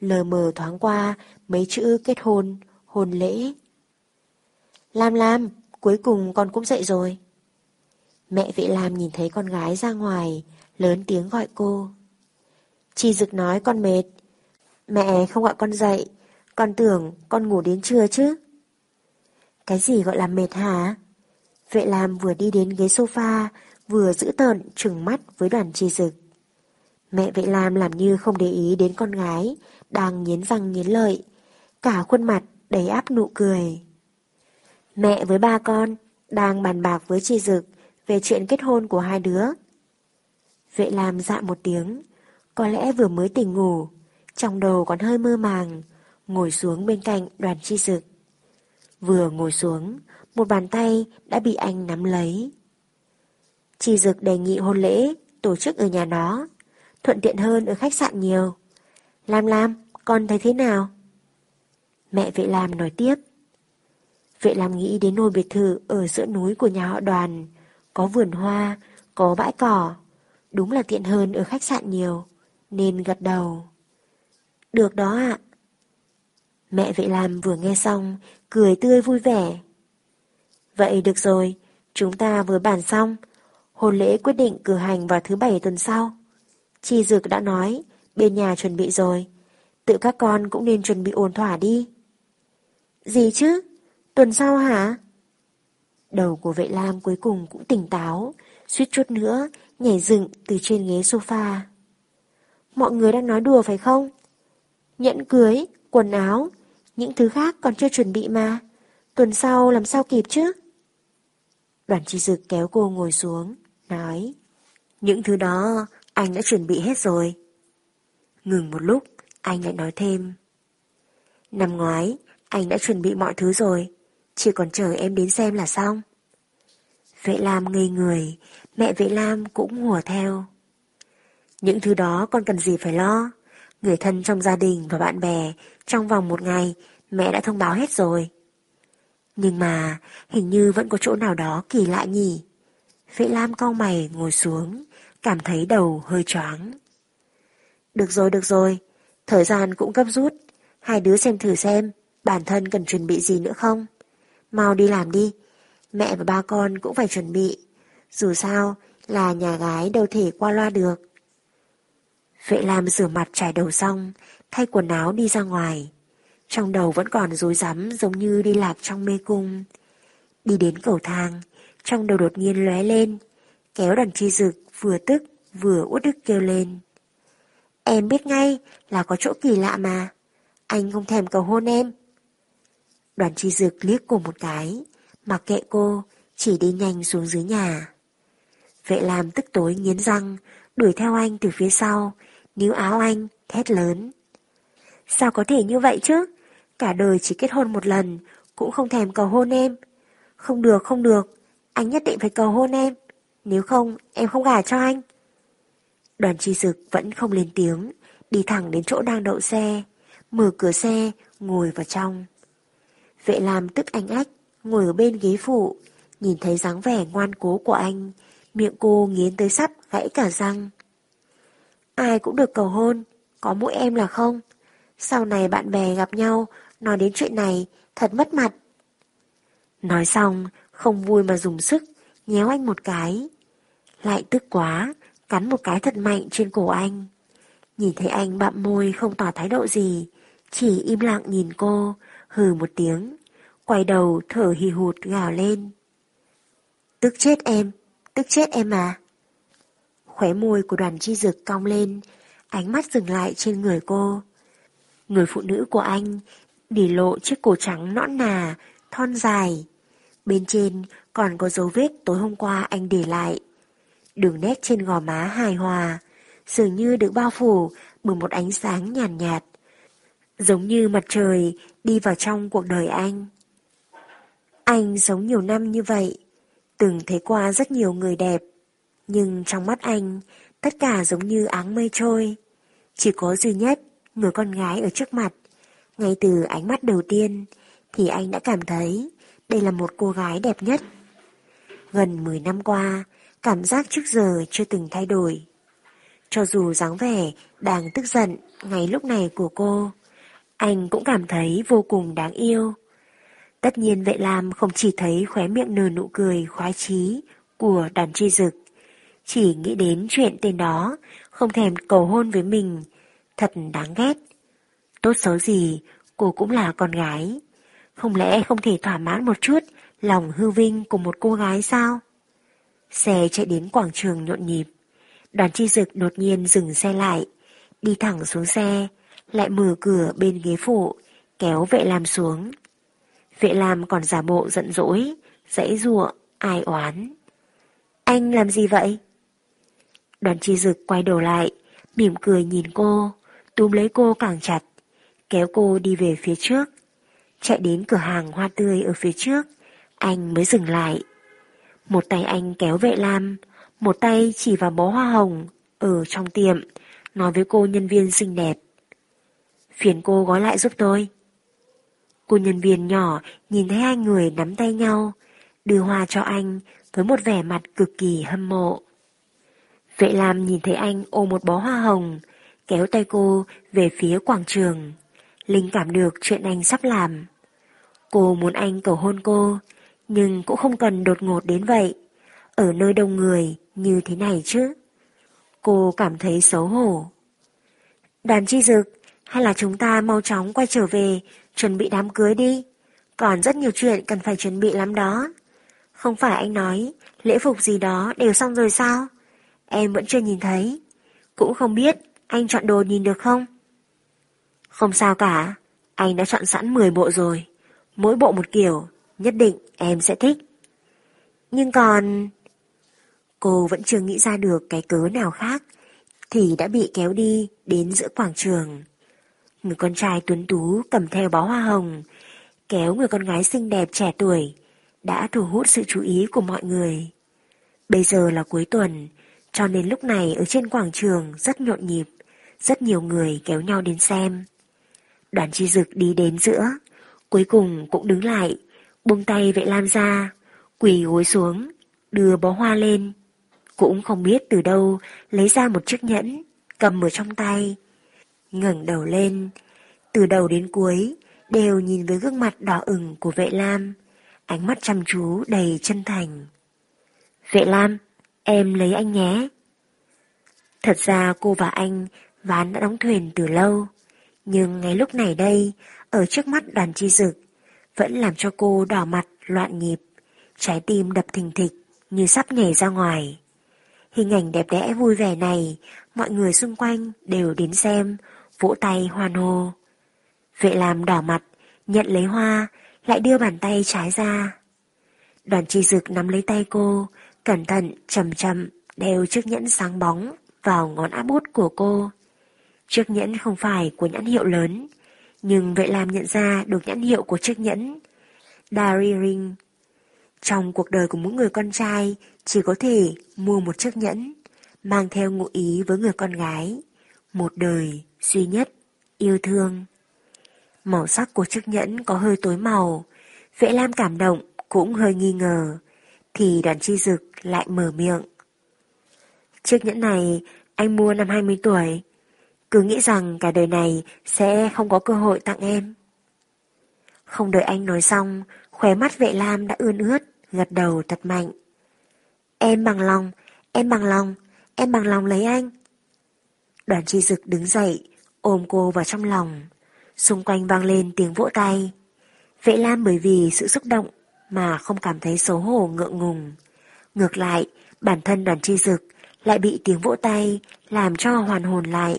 Lờ mờ thoáng qua mấy chữ kết hôn, hôn lễ. Lam Lam, cuối cùng con cũng dậy rồi. Mẹ vệ Lam nhìn thấy con gái ra ngoài, lớn tiếng gọi cô. Chi dực nói con mệt. Mẹ không gọi con dậy, con tưởng con ngủ đến trưa chứ. Cái gì gọi là mệt hả? Vệ Lam vừa đi đến ghế sofa, vừa giữ tợn trừng mắt với đoàn chi dực. Mẹ Vệ Lam làm như không để ý đến con gái, đang nghiến răng nghiến lợi, cả khuôn mặt đầy áp nụ cười. Mẹ với ba con đang bàn bạc với chị Dực về chuyện kết hôn của hai đứa. Vệ Lam dạ một tiếng, có lẽ vừa mới tỉnh ngủ, trong đầu còn hơi mơ màng, ngồi xuống bên cạnh đoàn chi dực. Vừa ngồi xuống, một bàn tay đã bị anh nắm lấy. Chi dực đề nghị hôn lễ tổ chức ở nhà nó, thuận tiện hơn ở khách sạn nhiều. Lam Lam, con thấy thế nào? Mẹ Vệ Lam nói tiếp. Vệ làm nghĩ đến ngôi biệt thự ở giữa núi của nhà họ đoàn, có vườn hoa, có bãi cỏ. Đúng là tiện hơn ở khách sạn nhiều, nên gật đầu. Được đó ạ. Mẹ Vệ làm vừa nghe xong, cười tươi vui vẻ. Vậy được rồi, chúng ta vừa bàn xong. Hôn lễ quyết định cử hành vào thứ bảy tuần sau. Chi Dược đã nói, bên nhà chuẩn bị rồi. Tự các con cũng nên chuẩn bị ổn thỏa đi. Gì chứ? Tuần sau hả? Đầu của vệ lam cuối cùng cũng tỉnh táo, suýt chút nữa, nhảy dựng từ trên ghế sofa. Mọi người đang nói đùa phải không? Nhẫn cưới, quần áo, những thứ khác còn chưa chuẩn bị mà. Tuần sau làm sao kịp chứ? Đoàn chi dực kéo cô ngồi xuống, nói. Những thứ đó anh đã chuẩn bị hết rồi. Ngừng một lúc, anh lại nói thêm. Năm ngoái, anh đã chuẩn bị mọi thứ rồi, chỉ còn chờ em đến xem là xong. Vệ Lam ngây người, mẹ Vệ Lam cũng hùa theo. Những thứ đó con cần gì phải lo. Người thân trong gia đình và bạn bè trong vòng một ngày mẹ đã thông báo hết rồi. Nhưng mà hình như vẫn có chỗ nào đó kỳ lạ nhỉ. Vệ Lam cau mày ngồi xuống, cảm thấy đầu hơi choáng. Được rồi, được rồi, thời gian cũng gấp rút, hai đứa xem thử xem bản thân cần chuẩn bị gì nữa không. Mau đi làm đi, mẹ và ba con cũng phải chuẩn bị, dù sao là nhà gái đâu thể qua loa được. Vệ Lam rửa mặt trải đầu xong, thay quần áo đi ra ngoài. Trong đầu vẫn còn rối rắm giống như đi lạc trong mê cung. Đi đến cầu thang, trong đầu đột nhiên lóe lên, kéo đàn chi dực vừa tức vừa út đức kêu lên. Em biết ngay là có chỗ kỳ lạ mà. Anh không thèm cầu hôn em. Đoàn chi dực liếc cô một cái, mặc kệ cô, chỉ đi nhanh xuống dưới nhà. Vệ làm tức tối nghiến răng, đuổi theo anh từ phía sau, níu áo anh, thét lớn. Sao có thể như vậy chứ? Cả đời chỉ kết hôn một lần, cũng không thèm cầu hôn em. Không được, không được, anh nhất định phải cầu hôn em. Nếu không, em không gả cho anh. Đoàn chi dực vẫn không lên tiếng, đi thẳng đến chỗ đang đậu xe, mở cửa xe, ngồi vào trong. Vệ làm tức anh ách, ngồi ở bên ghế phụ, nhìn thấy dáng vẻ ngoan cố của anh, miệng cô nghiến tới sắp gãy cả răng. Ai cũng được cầu hôn, có mỗi em là không. Sau này bạn bè gặp nhau, nói đến chuyện này, thật mất mặt. Nói xong, không vui mà dùng sức, nhéo anh một cái. Lại tức quá, cắn một cái thật mạnh trên cổ anh. Nhìn thấy anh bặm môi không tỏ thái độ gì, chỉ im lặng nhìn cô, hừ một tiếng, quay đầu thở hì hụt gào lên. Tức chết em, tức chết em à. Khóe môi của đoàn chi dực cong lên, ánh mắt dừng lại trên người cô. Người phụ nữ của anh, để lộ chiếc cổ trắng nõn nà, thon dài. Bên trên còn có dấu vết tối hôm qua anh để lại. Đường nét trên gò má hài hòa, dường như được bao phủ bởi một ánh sáng nhàn nhạt, nhạt, giống như mặt trời đi vào trong cuộc đời anh. Anh sống nhiều năm như vậy, từng thấy qua rất nhiều người đẹp, nhưng trong mắt anh, tất cả giống như áng mây trôi. Chỉ có duy nhất người con gái ở trước mặt, ngay từ ánh mắt đầu tiên thì anh đã cảm thấy đây là một cô gái đẹp nhất. Gần 10 năm qua, cảm giác trước giờ chưa từng thay đổi. Cho dù dáng vẻ đang tức giận ngay lúc này của cô, anh cũng cảm thấy vô cùng đáng yêu. Tất nhiên vệ làm không chỉ thấy khóe miệng nở nụ cười khoái chí của đàn tri dực, chỉ nghĩ đến chuyện tên đó, không thèm cầu hôn với mình, thật đáng ghét. Tốt xấu gì, cô cũng là con gái. Không lẽ không thể thỏa mãn một chút lòng hư vinh của một cô gái sao? Xe chạy đến quảng trường nhộn nhịp. Đoàn chi dực đột nhiên dừng xe lại, đi thẳng xuống xe, lại mở cửa bên ghế phụ, kéo vệ làm xuống. Vệ làm còn giả bộ giận dỗi, dãy ruộng, ai oán. Anh làm gì vậy? Đoàn chi dực quay đầu lại, mỉm cười nhìn cô, túm lấy cô càng chặt, kéo cô đi về phía trước. Chạy đến cửa hàng hoa tươi ở phía trước, anh mới dừng lại. Một tay anh kéo vệ lam, một tay chỉ vào bó hoa hồng ở trong tiệm, nói với cô nhân viên xinh đẹp. Phiền cô gói lại giúp tôi. Cô nhân viên nhỏ nhìn thấy hai người nắm tay nhau, đưa hoa cho anh với một vẻ mặt cực kỳ hâm mộ. Vệ Lam nhìn thấy anh ôm một bó hoa hồng, kéo tay cô về phía quảng trường. Linh cảm được chuyện anh sắp làm. Cô muốn anh cầu hôn cô, nhưng cũng không cần đột ngột đến vậy. Ở nơi đông người như thế này chứ. Cô cảm thấy xấu hổ. đàn chi dực, hay là chúng ta mau chóng quay trở về, chuẩn bị đám cưới đi. Còn rất nhiều chuyện cần phải chuẩn bị lắm đó. Không phải anh nói, lễ phục gì đó đều xong rồi sao? Em vẫn chưa nhìn thấy. Cũng không biết anh chọn đồ nhìn được không? Không sao cả, anh đã chọn sẵn 10 bộ rồi. Mỗi bộ một kiểu, nhất định em sẽ thích. Nhưng còn... Cô vẫn chưa nghĩ ra được cái cớ nào khác, thì đã bị kéo đi đến giữa quảng trường. Người con trai tuấn tú cầm theo bó hoa hồng, kéo người con gái xinh đẹp trẻ tuổi, đã thu hút sự chú ý của mọi người. Bây giờ là cuối tuần, cho nên lúc này ở trên quảng trường rất nhộn nhịp, rất nhiều người kéo nhau đến xem. Đoàn chi dực đi đến giữa, cuối cùng cũng đứng lại, buông tay vệ lam ra, quỳ gối xuống, đưa bó hoa lên. Cũng không biết từ đâu lấy ra một chiếc nhẫn, cầm ở trong tay ngẩng đầu lên, từ đầu đến cuối, đều nhìn với gương mặt đỏ ửng của vệ lam, ánh mắt chăm chú đầy chân thành. Vệ lam, em lấy anh nhé. Thật ra cô và anh ván đã đóng thuyền từ lâu, nhưng ngay lúc này đây, ở trước mắt đoàn chi dực, vẫn làm cho cô đỏ mặt loạn nhịp, trái tim đập thình thịch như sắp nhảy ra ngoài. Hình ảnh đẹp đẽ vui vẻ này, mọi người xung quanh đều đến xem, vỗ tay hoan hô. Vệ làm đỏ mặt, nhận lấy hoa, lại đưa bàn tay trái ra. Đoàn chi dực nắm lấy tay cô, cẩn thận, chậm chậm, đeo chiếc nhẫn sáng bóng vào ngón áp út của cô. Chiếc nhẫn không phải của nhãn hiệu lớn, nhưng vệ làm nhận ra được nhãn hiệu của chiếc nhẫn. Dari Ring. Trong cuộc đời của mỗi người con trai chỉ có thể mua một chiếc nhẫn, mang theo ngụ ý với người con gái. Một đời, duy nhất, yêu thương. Màu sắc của chiếc nhẫn có hơi tối màu, Vệ Lam cảm động, cũng hơi nghi ngờ, thì đoàn chi dực lại mở miệng. Chiếc nhẫn này anh mua năm 20 tuổi, cứ nghĩ rằng cả đời này sẽ không có cơ hội tặng em. Không đợi anh nói xong, khóe mắt vệ lam đã ươn ướt, gật đầu thật mạnh. Em bằng lòng, em bằng lòng, em bằng lòng lấy anh. Đoàn chi dực đứng dậy, ôm cô vào trong lòng. Xung quanh vang lên tiếng vỗ tay. Vệ Lam bởi vì sự xúc động mà không cảm thấy xấu hổ ngượng ngùng. Ngược lại, bản thân đoàn chi dực lại bị tiếng vỗ tay làm cho hoàn hồn lại.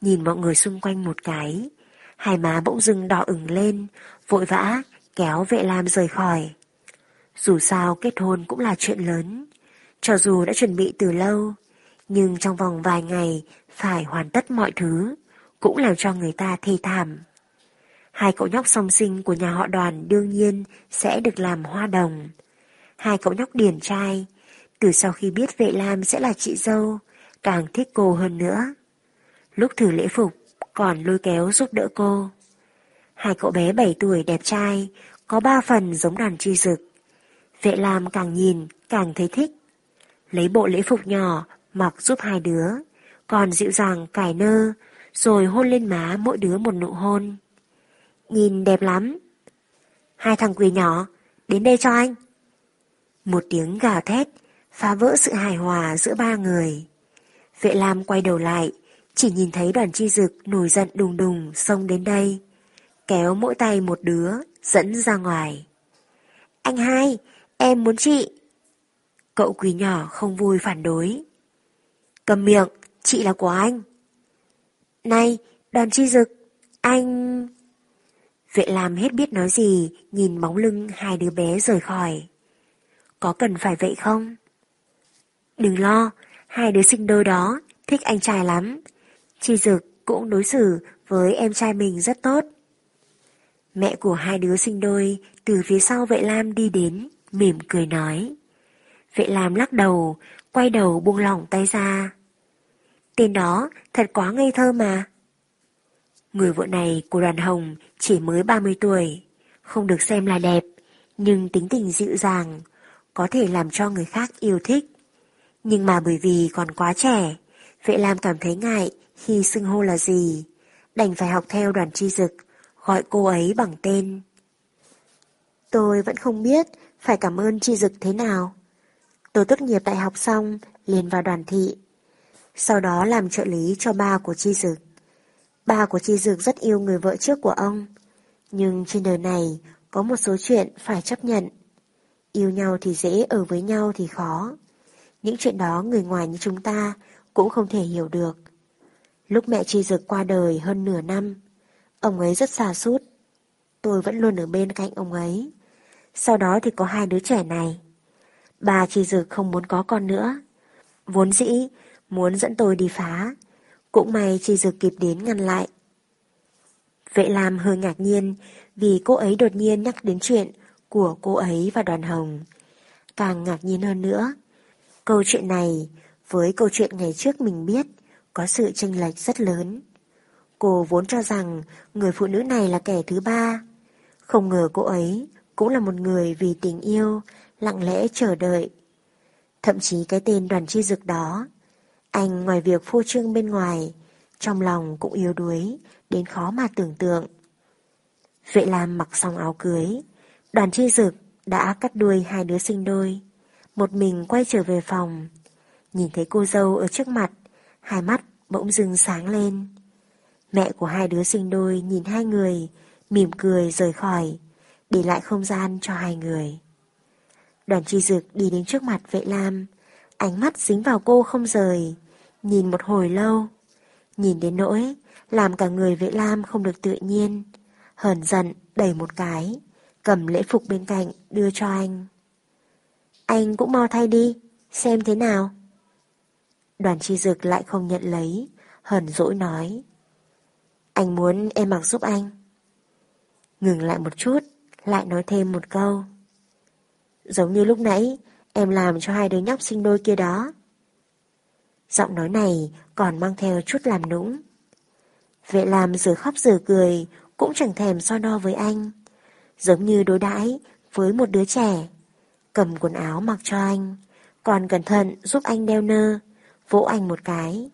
Nhìn mọi người xung quanh một cái, hai má bỗng dưng đỏ ửng lên, vội vã kéo vệ lam rời khỏi. Dù sao kết hôn cũng là chuyện lớn, cho dù đã chuẩn bị từ lâu, nhưng trong vòng vài ngày phải hoàn tất mọi thứ, cũng làm cho người ta thê thảm. Hai cậu nhóc song sinh của nhà họ đoàn đương nhiên sẽ được làm hoa đồng. Hai cậu nhóc điển trai, từ sau khi biết vệ lam sẽ là chị dâu, càng thích cô hơn nữa. Lúc thử lễ phục, còn lôi kéo giúp đỡ cô. Hai cậu bé 7 tuổi đẹp trai, có ba phần giống đàn chi dực. Vệ lam càng nhìn, càng thấy thích. Lấy bộ lễ phục nhỏ, mặc giúp hai đứa, còn dịu dàng cài nơ, rồi hôn lên má mỗi đứa một nụ hôn. Nhìn đẹp lắm. Hai thằng quỳ nhỏ, đến đây cho anh. Một tiếng gào thét, phá vỡ sự hài hòa giữa ba người. Vệ Lam quay đầu lại, chỉ nhìn thấy đoàn chi dực nổi giận đùng đùng xông đến đây, kéo mỗi tay một đứa, dẫn ra ngoài. Anh hai, em muốn chị. Cậu quý nhỏ không vui phản đối. Cầm miệng, chị là của anh. Này, đoàn chi dực, anh... Vệ làm hết biết nói gì, nhìn bóng lưng hai đứa bé rời khỏi. Có cần phải vậy không? Đừng lo, hai đứa sinh đôi đó, thích anh trai lắm. Chi dực cũng đối xử với em trai mình rất tốt. Mẹ của hai đứa sinh đôi từ phía sau vệ lam đi đến, mỉm cười nói. Vệ lam lắc đầu, quay đầu buông lỏng tay ra. Tên đó thật quá ngây thơ mà. Người vợ này của đoàn hồng chỉ mới 30 tuổi, không được xem là đẹp, nhưng tính tình dịu dàng, có thể làm cho người khác yêu thích. Nhưng mà bởi vì còn quá trẻ, Vệ Lam cảm thấy ngại khi xưng hô là gì, đành phải học theo đoàn chi dực, gọi cô ấy bằng tên. Tôi vẫn không biết phải cảm ơn chi dực thế nào. Tôi tốt nghiệp đại học xong, liền vào đoàn thị. Sau đó làm trợ lý cho ba của chi Dược. Ba của chi Dược rất yêu người vợ trước của ông. Nhưng trên đời này có một số chuyện phải chấp nhận. Yêu nhau thì dễ, ở với nhau thì khó. Những chuyện đó người ngoài như chúng ta cũng không thể hiểu được. Lúc mẹ Chi Dược qua đời hơn nửa năm, ông ấy rất xa sút Tôi vẫn luôn ở bên cạnh ông ấy. Sau đó thì có hai đứa trẻ này. Bà Chi Dược không muốn có con nữa. Vốn dĩ, muốn dẫn tôi đi phá. Cũng may Chi dược kịp đến ngăn lại. Vệ Lam hơi ngạc nhiên vì cô ấy đột nhiên nhắc đến chuyện của cô ấy và đoàn hồng. Càng ngạc nhiên hơn nữa. Câu chuyện này với câu chuyện ngày trước mình biết có sự chênh lệch rất lớn. Cô vốn cho rằng người phụ nữ này là kẻ thứ ba. Không ngờ cô ấy cũng là một người vì tình yêu, lặng lẽ chờ đợi. Thậm chí cái tên đoàn chi dực đó, anh ngoài việc phô trương bên ngoài, trong lòng cũng yếu đuối, đến khó mà tưởng tượng. Vệ Lam mặc xong áo cưới, đoàn chi dực đã cắt đuôi hai đứa sinh đôi. Một mình quay trở về phòng, nhìn thấy cô dâu ở trước mặt, hai mắt bỗng dưng sáng lên. Mẹ của hai đứa sinh đôi nhìn hai người, mỉm cười rời khỏi, để lại không gian cho hai người. Đoàn chi dực đi đến trước mặt vệ lam, ánh mắt dính vào cô không rời, nhìn một hồi lâu. Nhìn đến nỗi, làm cả người vệ lam không được tự nhiên, hờn giận đẩy một cái, cầm lễ phục bên cạnh đưa cho anh. Anh cũng mau thay đi, xem thế nào. Đoàn chi dực lại không nhận lấy, hờn dỗi nói. Anh muốn em mặc giúp anh. Ngừng lại một chút, lại nói thêm một câu. Giống như lúc nãy, em làm cho hai đứa nhóc sinh đôi kia đó. Giọng nói này còn mang theo chút làm nũng. Vệ làm giờ khóc giờ cười, cũng chẳng thèm so đo với anh. Giống như đối đãi với một đứa trẻ. Cầm quần áo mặc cho anh, còn cẩn thận giúp anh đeo nơ, vỗ anh một cái.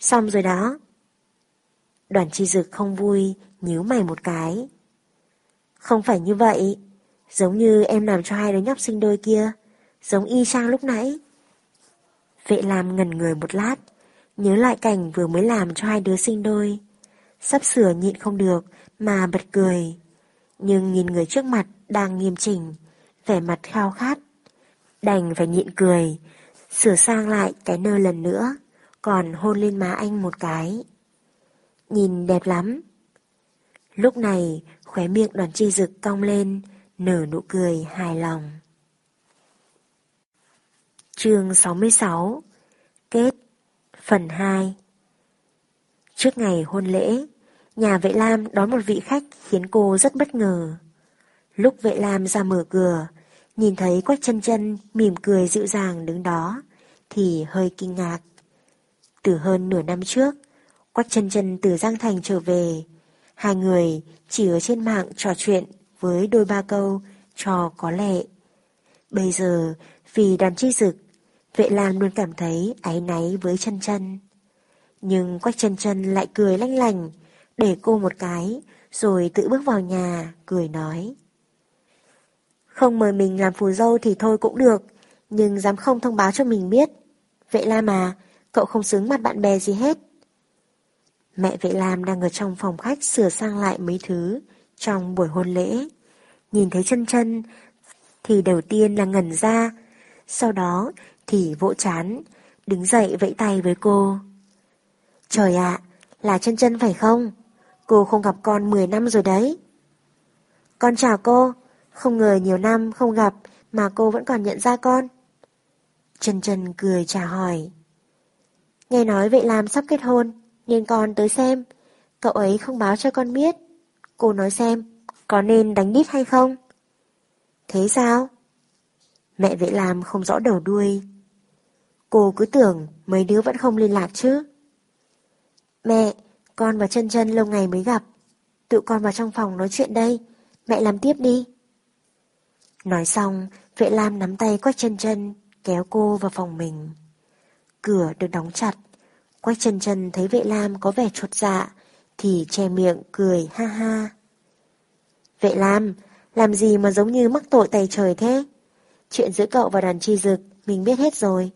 Xong rồi đó. Đoàn chi dực không vui, nhíu mày một cái. Không phải như vậy, giống như em làm cho hai đứa nhóc sinh đôi kia, giống y chang lúc nãy. Vệ làm ngần người một lát, nhớ lại cảnh vừa mới làm cho hai đứa sinh đôi. Sắp sửa nhịn không được mà bật cười. Nhưng nhìn người trước mặt đang nghiêm chỉnh, vẻ mặt khao khát. Đành phải nhịn cười, sửa sang lại cái nơ lần nữa, còn hôn lên má anh một cái. Nhìn đẹp lắm. Lúc này, khóe miệng đoàn chi dực cong lên, nở nụ cười hài lòng chương 66 Kết Phần 2 Trước ngày hôn lễ, nhà vệ lam đón một vị khách khiến cô rất bất ngờ. Lúc vệ lam ra mở cửa, nhìn thấy Quách chân chân mỉm cười dịu dàng đứng đó, thì hơi kinh ngạc. Từ hơn nửa năm trước, Quách chân chân từ Giang Thành trở về, hai người chỉ ở trên mạng trò chuyện với đôi ba câu cho có lệ. Bây giờ, vì đàn chi dực, vệ lam luôn cảm thấy áy náy với chân chân. Nhưng Quách chân chân lại cười lanh lành, để cô một cái, rồi tự bước vào nhà, cười nói. Không mời mình làm phù dâu thì thôi cũng được, nhưng dám không thông báo cho mình biết. Vệ Lam mà, cậu không xứng mặt bạn bè gì hết. Mẹ Vệ Lam đang ở trong phòng khách sửa sang lại mấy thứ trong buổi hôn lễ. Nhìn thấy chân chân thì đầu tiên là ngẩn ra, sau đó thì vỗ chán, đứng dậy vẫy tay với cô. Trời ạ, là chân chân phải không? Cô không gặp con 10 năm rồi đấy. Con chào cô, không ngờ nhiều năm không gặp mà cô vẫn còn nhận ra con. Chân chân cười chào hỏi. Nghe nói vậy làm sắp kết hôn, nên con tới xem. Cậu ấy không báo cho con biết. Cô nói xem, có nên đánh đít hay không? Thế sao? Mẹ vệ làm không rõ đầu đuôi. Cô cứ tưởng mấy đứa vẫn không liên lạc chứ. Mẹ, con và chân chân lâu ngày mới gặp. Tụi con vào trong phòng nói chuyện đây. Mẹ làm tiếp đi. Nói xong, vệ lam nắm tay quách chân chân, kéo cô vào phòng mình. Cửa được đóng chặt. Quách chân chân thấy vệ lam có vẻ chuột dạ, thì che miệng cười ha ha. Vệ lam, làm gì mà giống như mắc tội tay trời thế? Chuyện giữa cậu và đàn chi dực, mình biết hết rồi.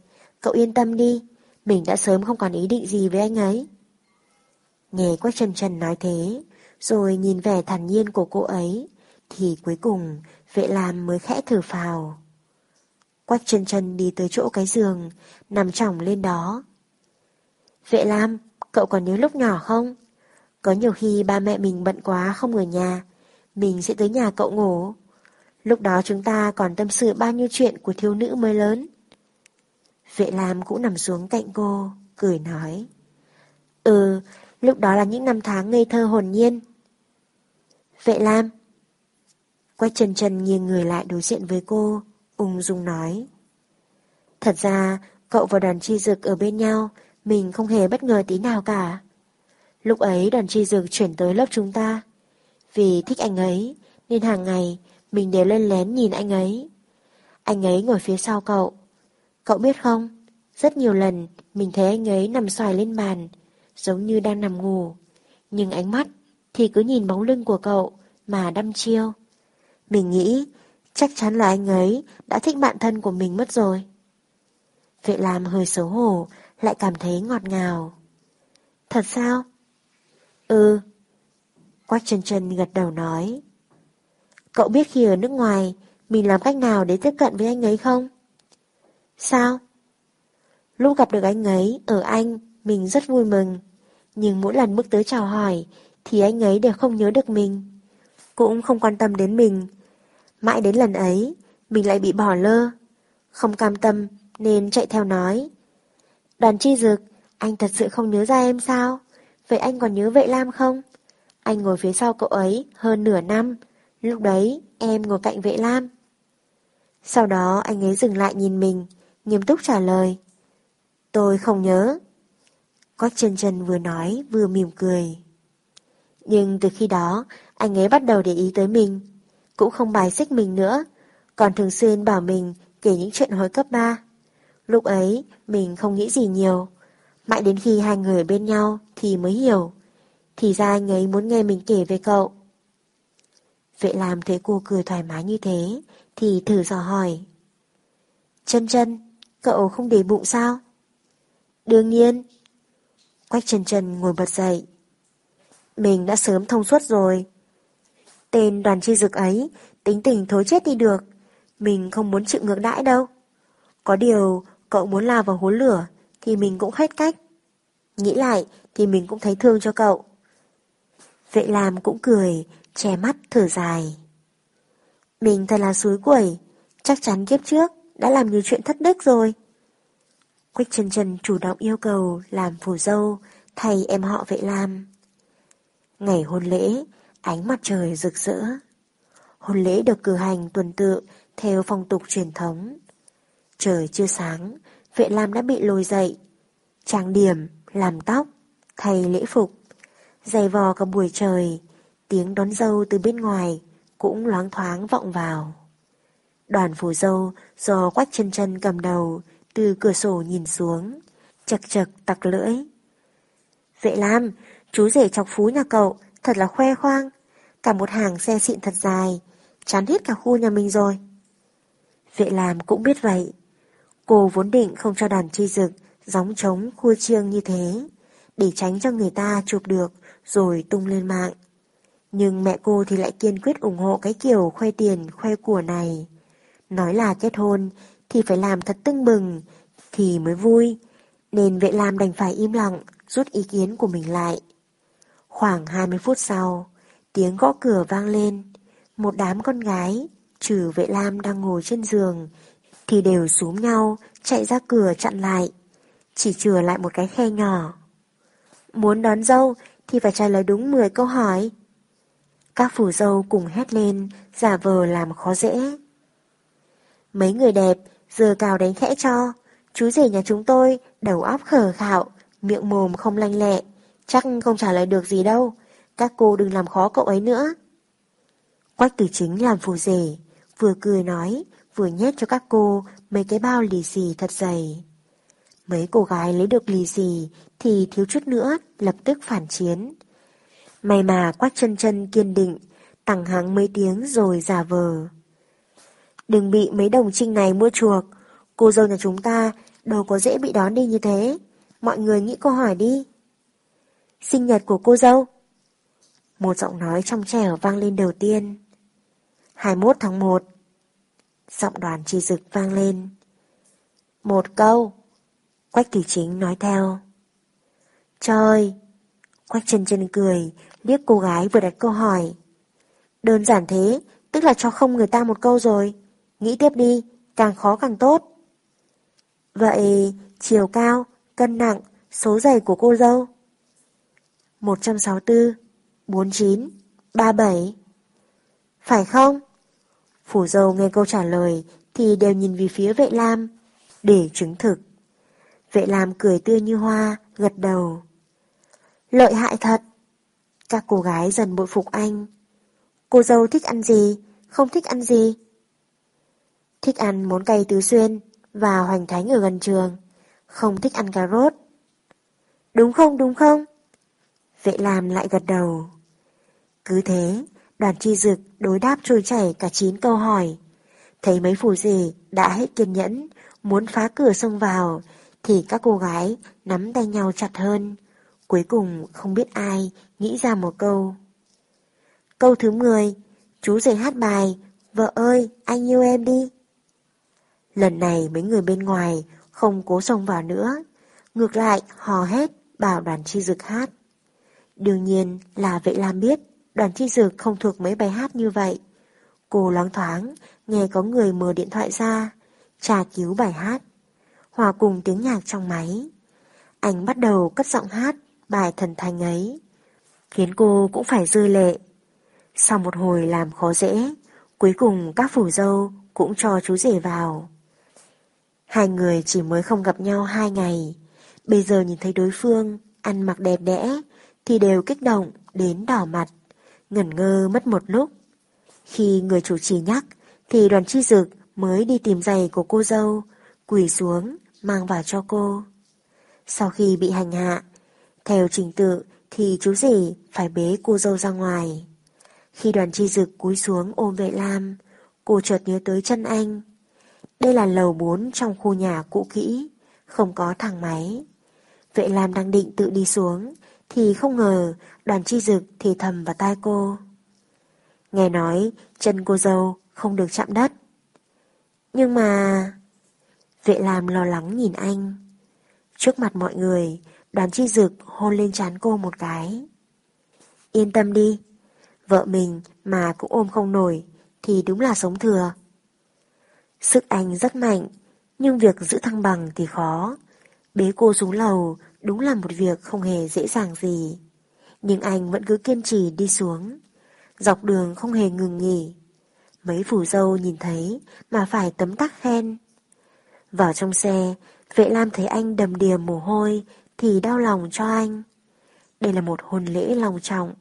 Cậu yên tâm đi, mình đã sớm không còn ý định gì với anh ấy. Nghe Quách trần trần nói thế, rồi nhìn vẻ thản nhiên của cô ấy, thì cuối cùng vệ lam mới khẽ thở phào. Quách trần trần đi tới chỗ cái giường, nằm chỏng lên đó. Vệ lam, cậu còn nhớ lúc nhỏ không? Có nhiều khi ba mẹ mình bận quá không ở nhà, mình sẽ tới nhà cậu ngủ. Lúc đó chúng ta còn tâm sự bao nhiêu chuyện của thiếu nữ mới lớn. Vệ Lam cũng nằm xuống cạnh cô, cười nói. Ừ, lúc đó là những năm tháng ngây thơ hồn nhiên. Vệ Lam. Quách chân chân nghiêng người lại đối diện với cô, ung dung nói. Thật ra, cậu và đoàn chi dược ở bên nhau, mình không hề bất ngờ tí nào cả. Lúc ấy đoàn chi dược chuyển tới lớp chúng ta. Vì thích anh ấy, nên hàng ngày mình đều lên lén nhìn anh ấy. Anh ấy ngồi phía sau cậu. Cậu biết không, rất nhiều lần mình thấy anh ấy nằm xoài lên bàn, giống như đang nằm ngủ. Nhưng ánh mắt thì cứ nhìn bóng lưng của cậu mà đăm chiêu. Mình nghĩ chắc chắn là anh ấy đã thích bạn thân của mình mất rồi. Vệ làm hơi xấu hổ, lại cảm thấy ngọt ngào. Thật sao? Ừ. Quách chân chân gật đầu nói. Cậu biết khi ở nước ngoài, mình làm cách nào để tiếp cận với anh ấy không? Sao? Lúc gặp được anh ấy, ở Anh, mình rất vui mừng. Nhưng mỗi lần bước tới chào hỏi, thì anh ấy đều không nhớ được mình. Cũng không quan tâm đến mình. Mãi đến lần ấy, mình lại bị bỏ lơ. Không cam tâm, nên chạy theo nói. Đoàn chi dực, anh thật sự không nhớ ra em sao? Vậy anh còn nhớ vệ lam không? Anh ngồi phía sau cậu ấy hơn nửa năm. Lúc đấy, em ngồi cạnh vệ lam. Sau đó anh ấy dừng lại nhìn mình, nghiêm túc trả lời. Tôi không nhớ. Quách chân chân vừa nói vừa mỉm cười. Nhưng từ khi đó, anh ấy bắt đầu để ý tới mình. Cũng không bài xích mình nữa, còn thường xuyên bảo mình kể những chuyện hồi cấp 3. Lúc ấy, mình không nghĩ gì nhiều. Mãi đến khi hai người bên nhau thì mới hiểu. Thì ra anh ấy muốn nghe mình kể về cậu. Vệ làm thấy cô cười thoải mái như thế, thì thử dò hỏi. Chân chân, cậu không để bụng sao? Đương nhiên. Quách trần trần ngồi bật dậy. Mình đã sớm thông suốt rồi. Tên đoàn chi dực ấy, tính tình thối chết đi được. Mình không muốn chịu ngược đãi đâu. Có điều, cậu muốn lao vào hố lửa, thì mình cũng hết cách. Nghĩ lại, thì mình cũng thấy thương cho cậu. Vệ làm cũng cười, che mắt thở dài. Mình thật là suối quẩy, chắc chắn kiếp trước đã làm nhiều chuyện thất đức rồi. Quách Trần Trần chủ động yêu cầu làm phù dâu thay em họ vệ làm. Ngày hôn lễ, ánh mặt trời rực rỡ. Hôn lễ được cử hành tuần tự theo phong tục truyền thống. Trời chưa sáng, vệ lam đã bị lôi dậy. Trang điểm, làm tóc, thay lễ phục. Giày vò cả buổi trời, tiếng đón dâu từ bên ngoài cũng loáng thoáng vọng vào. Đoàn phù dâu do quách chân chân cầm đầu từ cửa sổ nhìn xuống, chật chật tặc lưỡi. Vệ Lam, chú rể chọc phú nhà cậu, thật là khoe khoang. Cả một hàng xe xịn thật dài, chán hết cả khu nhà mình rồi. Vệ Lam cũng biết vậy. Cô vốn định không cho đàn chi dực, gióng trống khu chiêng như thế, để tránh cho người ta chụp được rồi tung lên mạng. Nhưng mẹ cô thì lại kiên quyết ủng hộ cái kiểu khoe tiền, khoe của này. Nói là kết hôn thì phải làm thật tưng bừng, thì mới vui, nên vệ lam đành phải im lặng, rút ý kiến của mình lại. Khoảng 20 phút sau, tiếng gõ cửa vang lên. Một đám con gái, trừ vệ lam đang ngồi trên giường, thì đều xuống nhau, chạy ra cửa chặn lại. Chỉ chừa lại một cái khe nhỏ. Muốn đón dâu thì phải trả lời đúng 10 câu hỏi. Các phủ dâu cùng hét lên, giả vờ làm khó dễ. Mấy người đẹp, giờ cào đánh khẽ cho. Chú rể nhà chúng tôi, đầu óc khờ khạo, miệng mồm không lanh lẹ. Chắc không trả lời được gì đâu. Các cô đừng làm khó cậu ấy nữa. Quách tử chính làm phù rể, vừa cười nói, vừa nhét cho các cô mấy cái bao lì xì thật dày. Mấy cô gái lấy được lì xì thì thiếu chút nữa lập tức phản chiến. May mà quách chân chân kiên định, tặng hắng mấy tiếng rồi giả vờ. Đừng bị mấy đồng trinh này mua chuộc, cô dâu nhà chúng ta đâu có dễ bị đón đi như thế. Mọi người nghĩ câu hỏi đi. Sinh nhật của cô dâu. Một giọng nói trong trẻo vang lên đầu tiên. 21 tháng 1 Giọng đoàn chi dực vang lên. Một câu. Quách tỷ chính nói theo. Trời! Quách chân chân cười, liếc cô gái vừa đặt câu hỏi. Đơn giản thế, tức là cho không người ta một câu rồi. Nghĩ tiếp đi, càng khó càng tốt. Vậy, chiều cao, cân nặng, số giày của cô dâu? 164, 49, 37. Phải không? Phủ dâu nghe câu trả lời thì đều nhìn về phía vệ lam để chứng thực. Vệ lam cười tươi như hoa, gật đầu. Lợi hại thật. Các cô gái dần bội phục anh. Cô dâu thích ăn gì, không thích ăn gì? Thích ăn món cay tứ xuyên và hoành thánh ở gần trường, không thích ăn cà rốt. Đúng không, đúng không? Vệ làm lại gật đầu. Cứ thế, đoàn chi dực đối đáp trôi chảy cả chín câu hỏi. Thấy mấy phù gì đã hết kiên nhẫn, muốn phá cửa xông vào, thì các cô gái nắm tay nhau chặt hơn. Cuối cùng không biết ai nghĩ ra một câu. Câu thứ 10, chú rể hát bài, vợ ơi, anh yêu em đi. Lần này mấy người bên ngoài không cố xông vào nữa, ngược lại hò hét bảo đoàn chi dực hát. Đương nhiên là vệ lam biết đoàn chi dực không thuộc mấy bài hát như vậy. Cô loáng thoáng, nghe có người mở điện thoại ra, tra cứu bài hát, hòa cùng tiếng nhạc trong máy. Anh bắt đầu cất giọng hát bài thần thanh ấy, khiến cô cũng phải rơi lệ. Sau một hồi làm khó dễ, cuối cùng các phủ dâu cũng cho chú rể vào. Hai người chỉ mới không gặp nhau hai ngày, bây giờ nhìn thấy đối phương ăn mặc đẹp đẽ thì đều kích động đến đỏ mặt, ngẩn ngơ mất một lúc. Khi người chủ trì nhắc thì đoàn chi dực mới đi tìm giày của cô dâu, quỳ xuống mang vào cho cô. Sau khi bị hành hạ, theo trình tự thì chú rể phải bế cô dâu ra ngoài. Khi đoàn chi dực cúi xuống ôm vệ lam, cô chợt nhớ tới chân anh. Đây là lầu 4 trong khu nhà cũ kỹ, không có thang máy. Vệ lam đang định tự đi xuống, thì không ngờ đoàn chi dực thì thầm vào tai cô. Nghe nói chân cô dâu không được chạm đất. Nhưng mà... Vệ lam lo lắng nhìn anh. Trước mặt mọi người, Đoàn chi dực hôn lên trán cô một cái. Yên tâm đi, vợ mình mà cũng ôm không nổi thì đúng là sống thừa. Sức anh rất mạnh, nhưng việc giữ thăng bằng thì khó. Bế cô xuống lầu đúng là một việc không hề dễ dàng gì. Nhưng anh vẫn cứ kiên trì đi xuống. Dọc đường không hề ngừng nghỉ. Mấy phủ dâu nhìn thấy mà phải tấm tắc khen. Vào trong xe, vệ lam thấy anh đầm đìa mồ hôi thì đau lòng cho anh. Đây là một hôn lễ long trọng,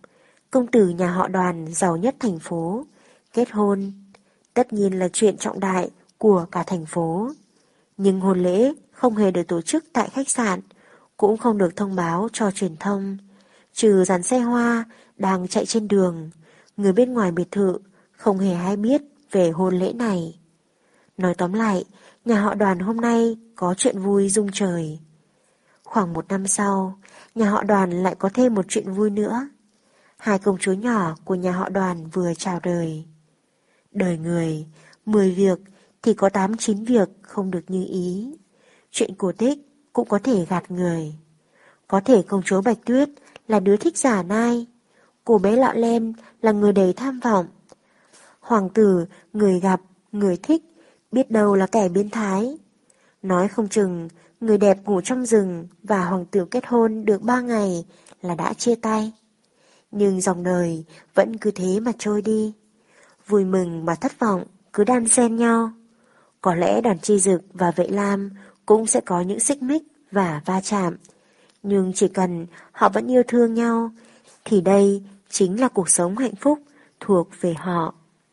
công tử nhà họ đoàn giàu nhất thành phố, kết hôn. Tất nhiên là chuyện trọng đại của cả thành phố. Nhưng hôn lễ không hề được tổ chức tại khách sạn, cũng không được thông báo cho truyền thông. Trừ dàn xe hoa đang chạy trên đường, người bên ngoài biệt thự không hề hay biết về hôn lễ này. Nói tóm lại, nhà họ đoàn hôm nay có chuyện vui rung trời. Khoảng một năm sau, nhà họ đoàn lại có thêm một chuyện vui nữa. Hai công chúa nhỏ của nhà họ đoàn vừa chào đời. Đời người, mười việc thì có tám chín việc không được như ý. Chuyện cổ tích cũng có thể gạt người. Có thể công chúa Bạch Tuyết là đứa thích giả nai. Cô bé lọ lem là người đầy tham vọng. Hoàng tử, người gặp, người thích, biết đâu là kẻ biến thái. Nói không chừng, người đẹp ngủ trong rừng và hoàng tử kết hôn được ba ngày là đã chia tay. Nhưng dòng đời vẫn cứ thế mà trôi đi. Vui mừng mà thất vọng cứ đan xen nhau. Có lẽ đoàn chi dực và vệ lam cũng sẽ có những xích mích và va chạm. Nhưng chỉ cần họ vẫn yêu thương nhau, thì đây chính là cuộc sống hạnh phúc thuộc về họ.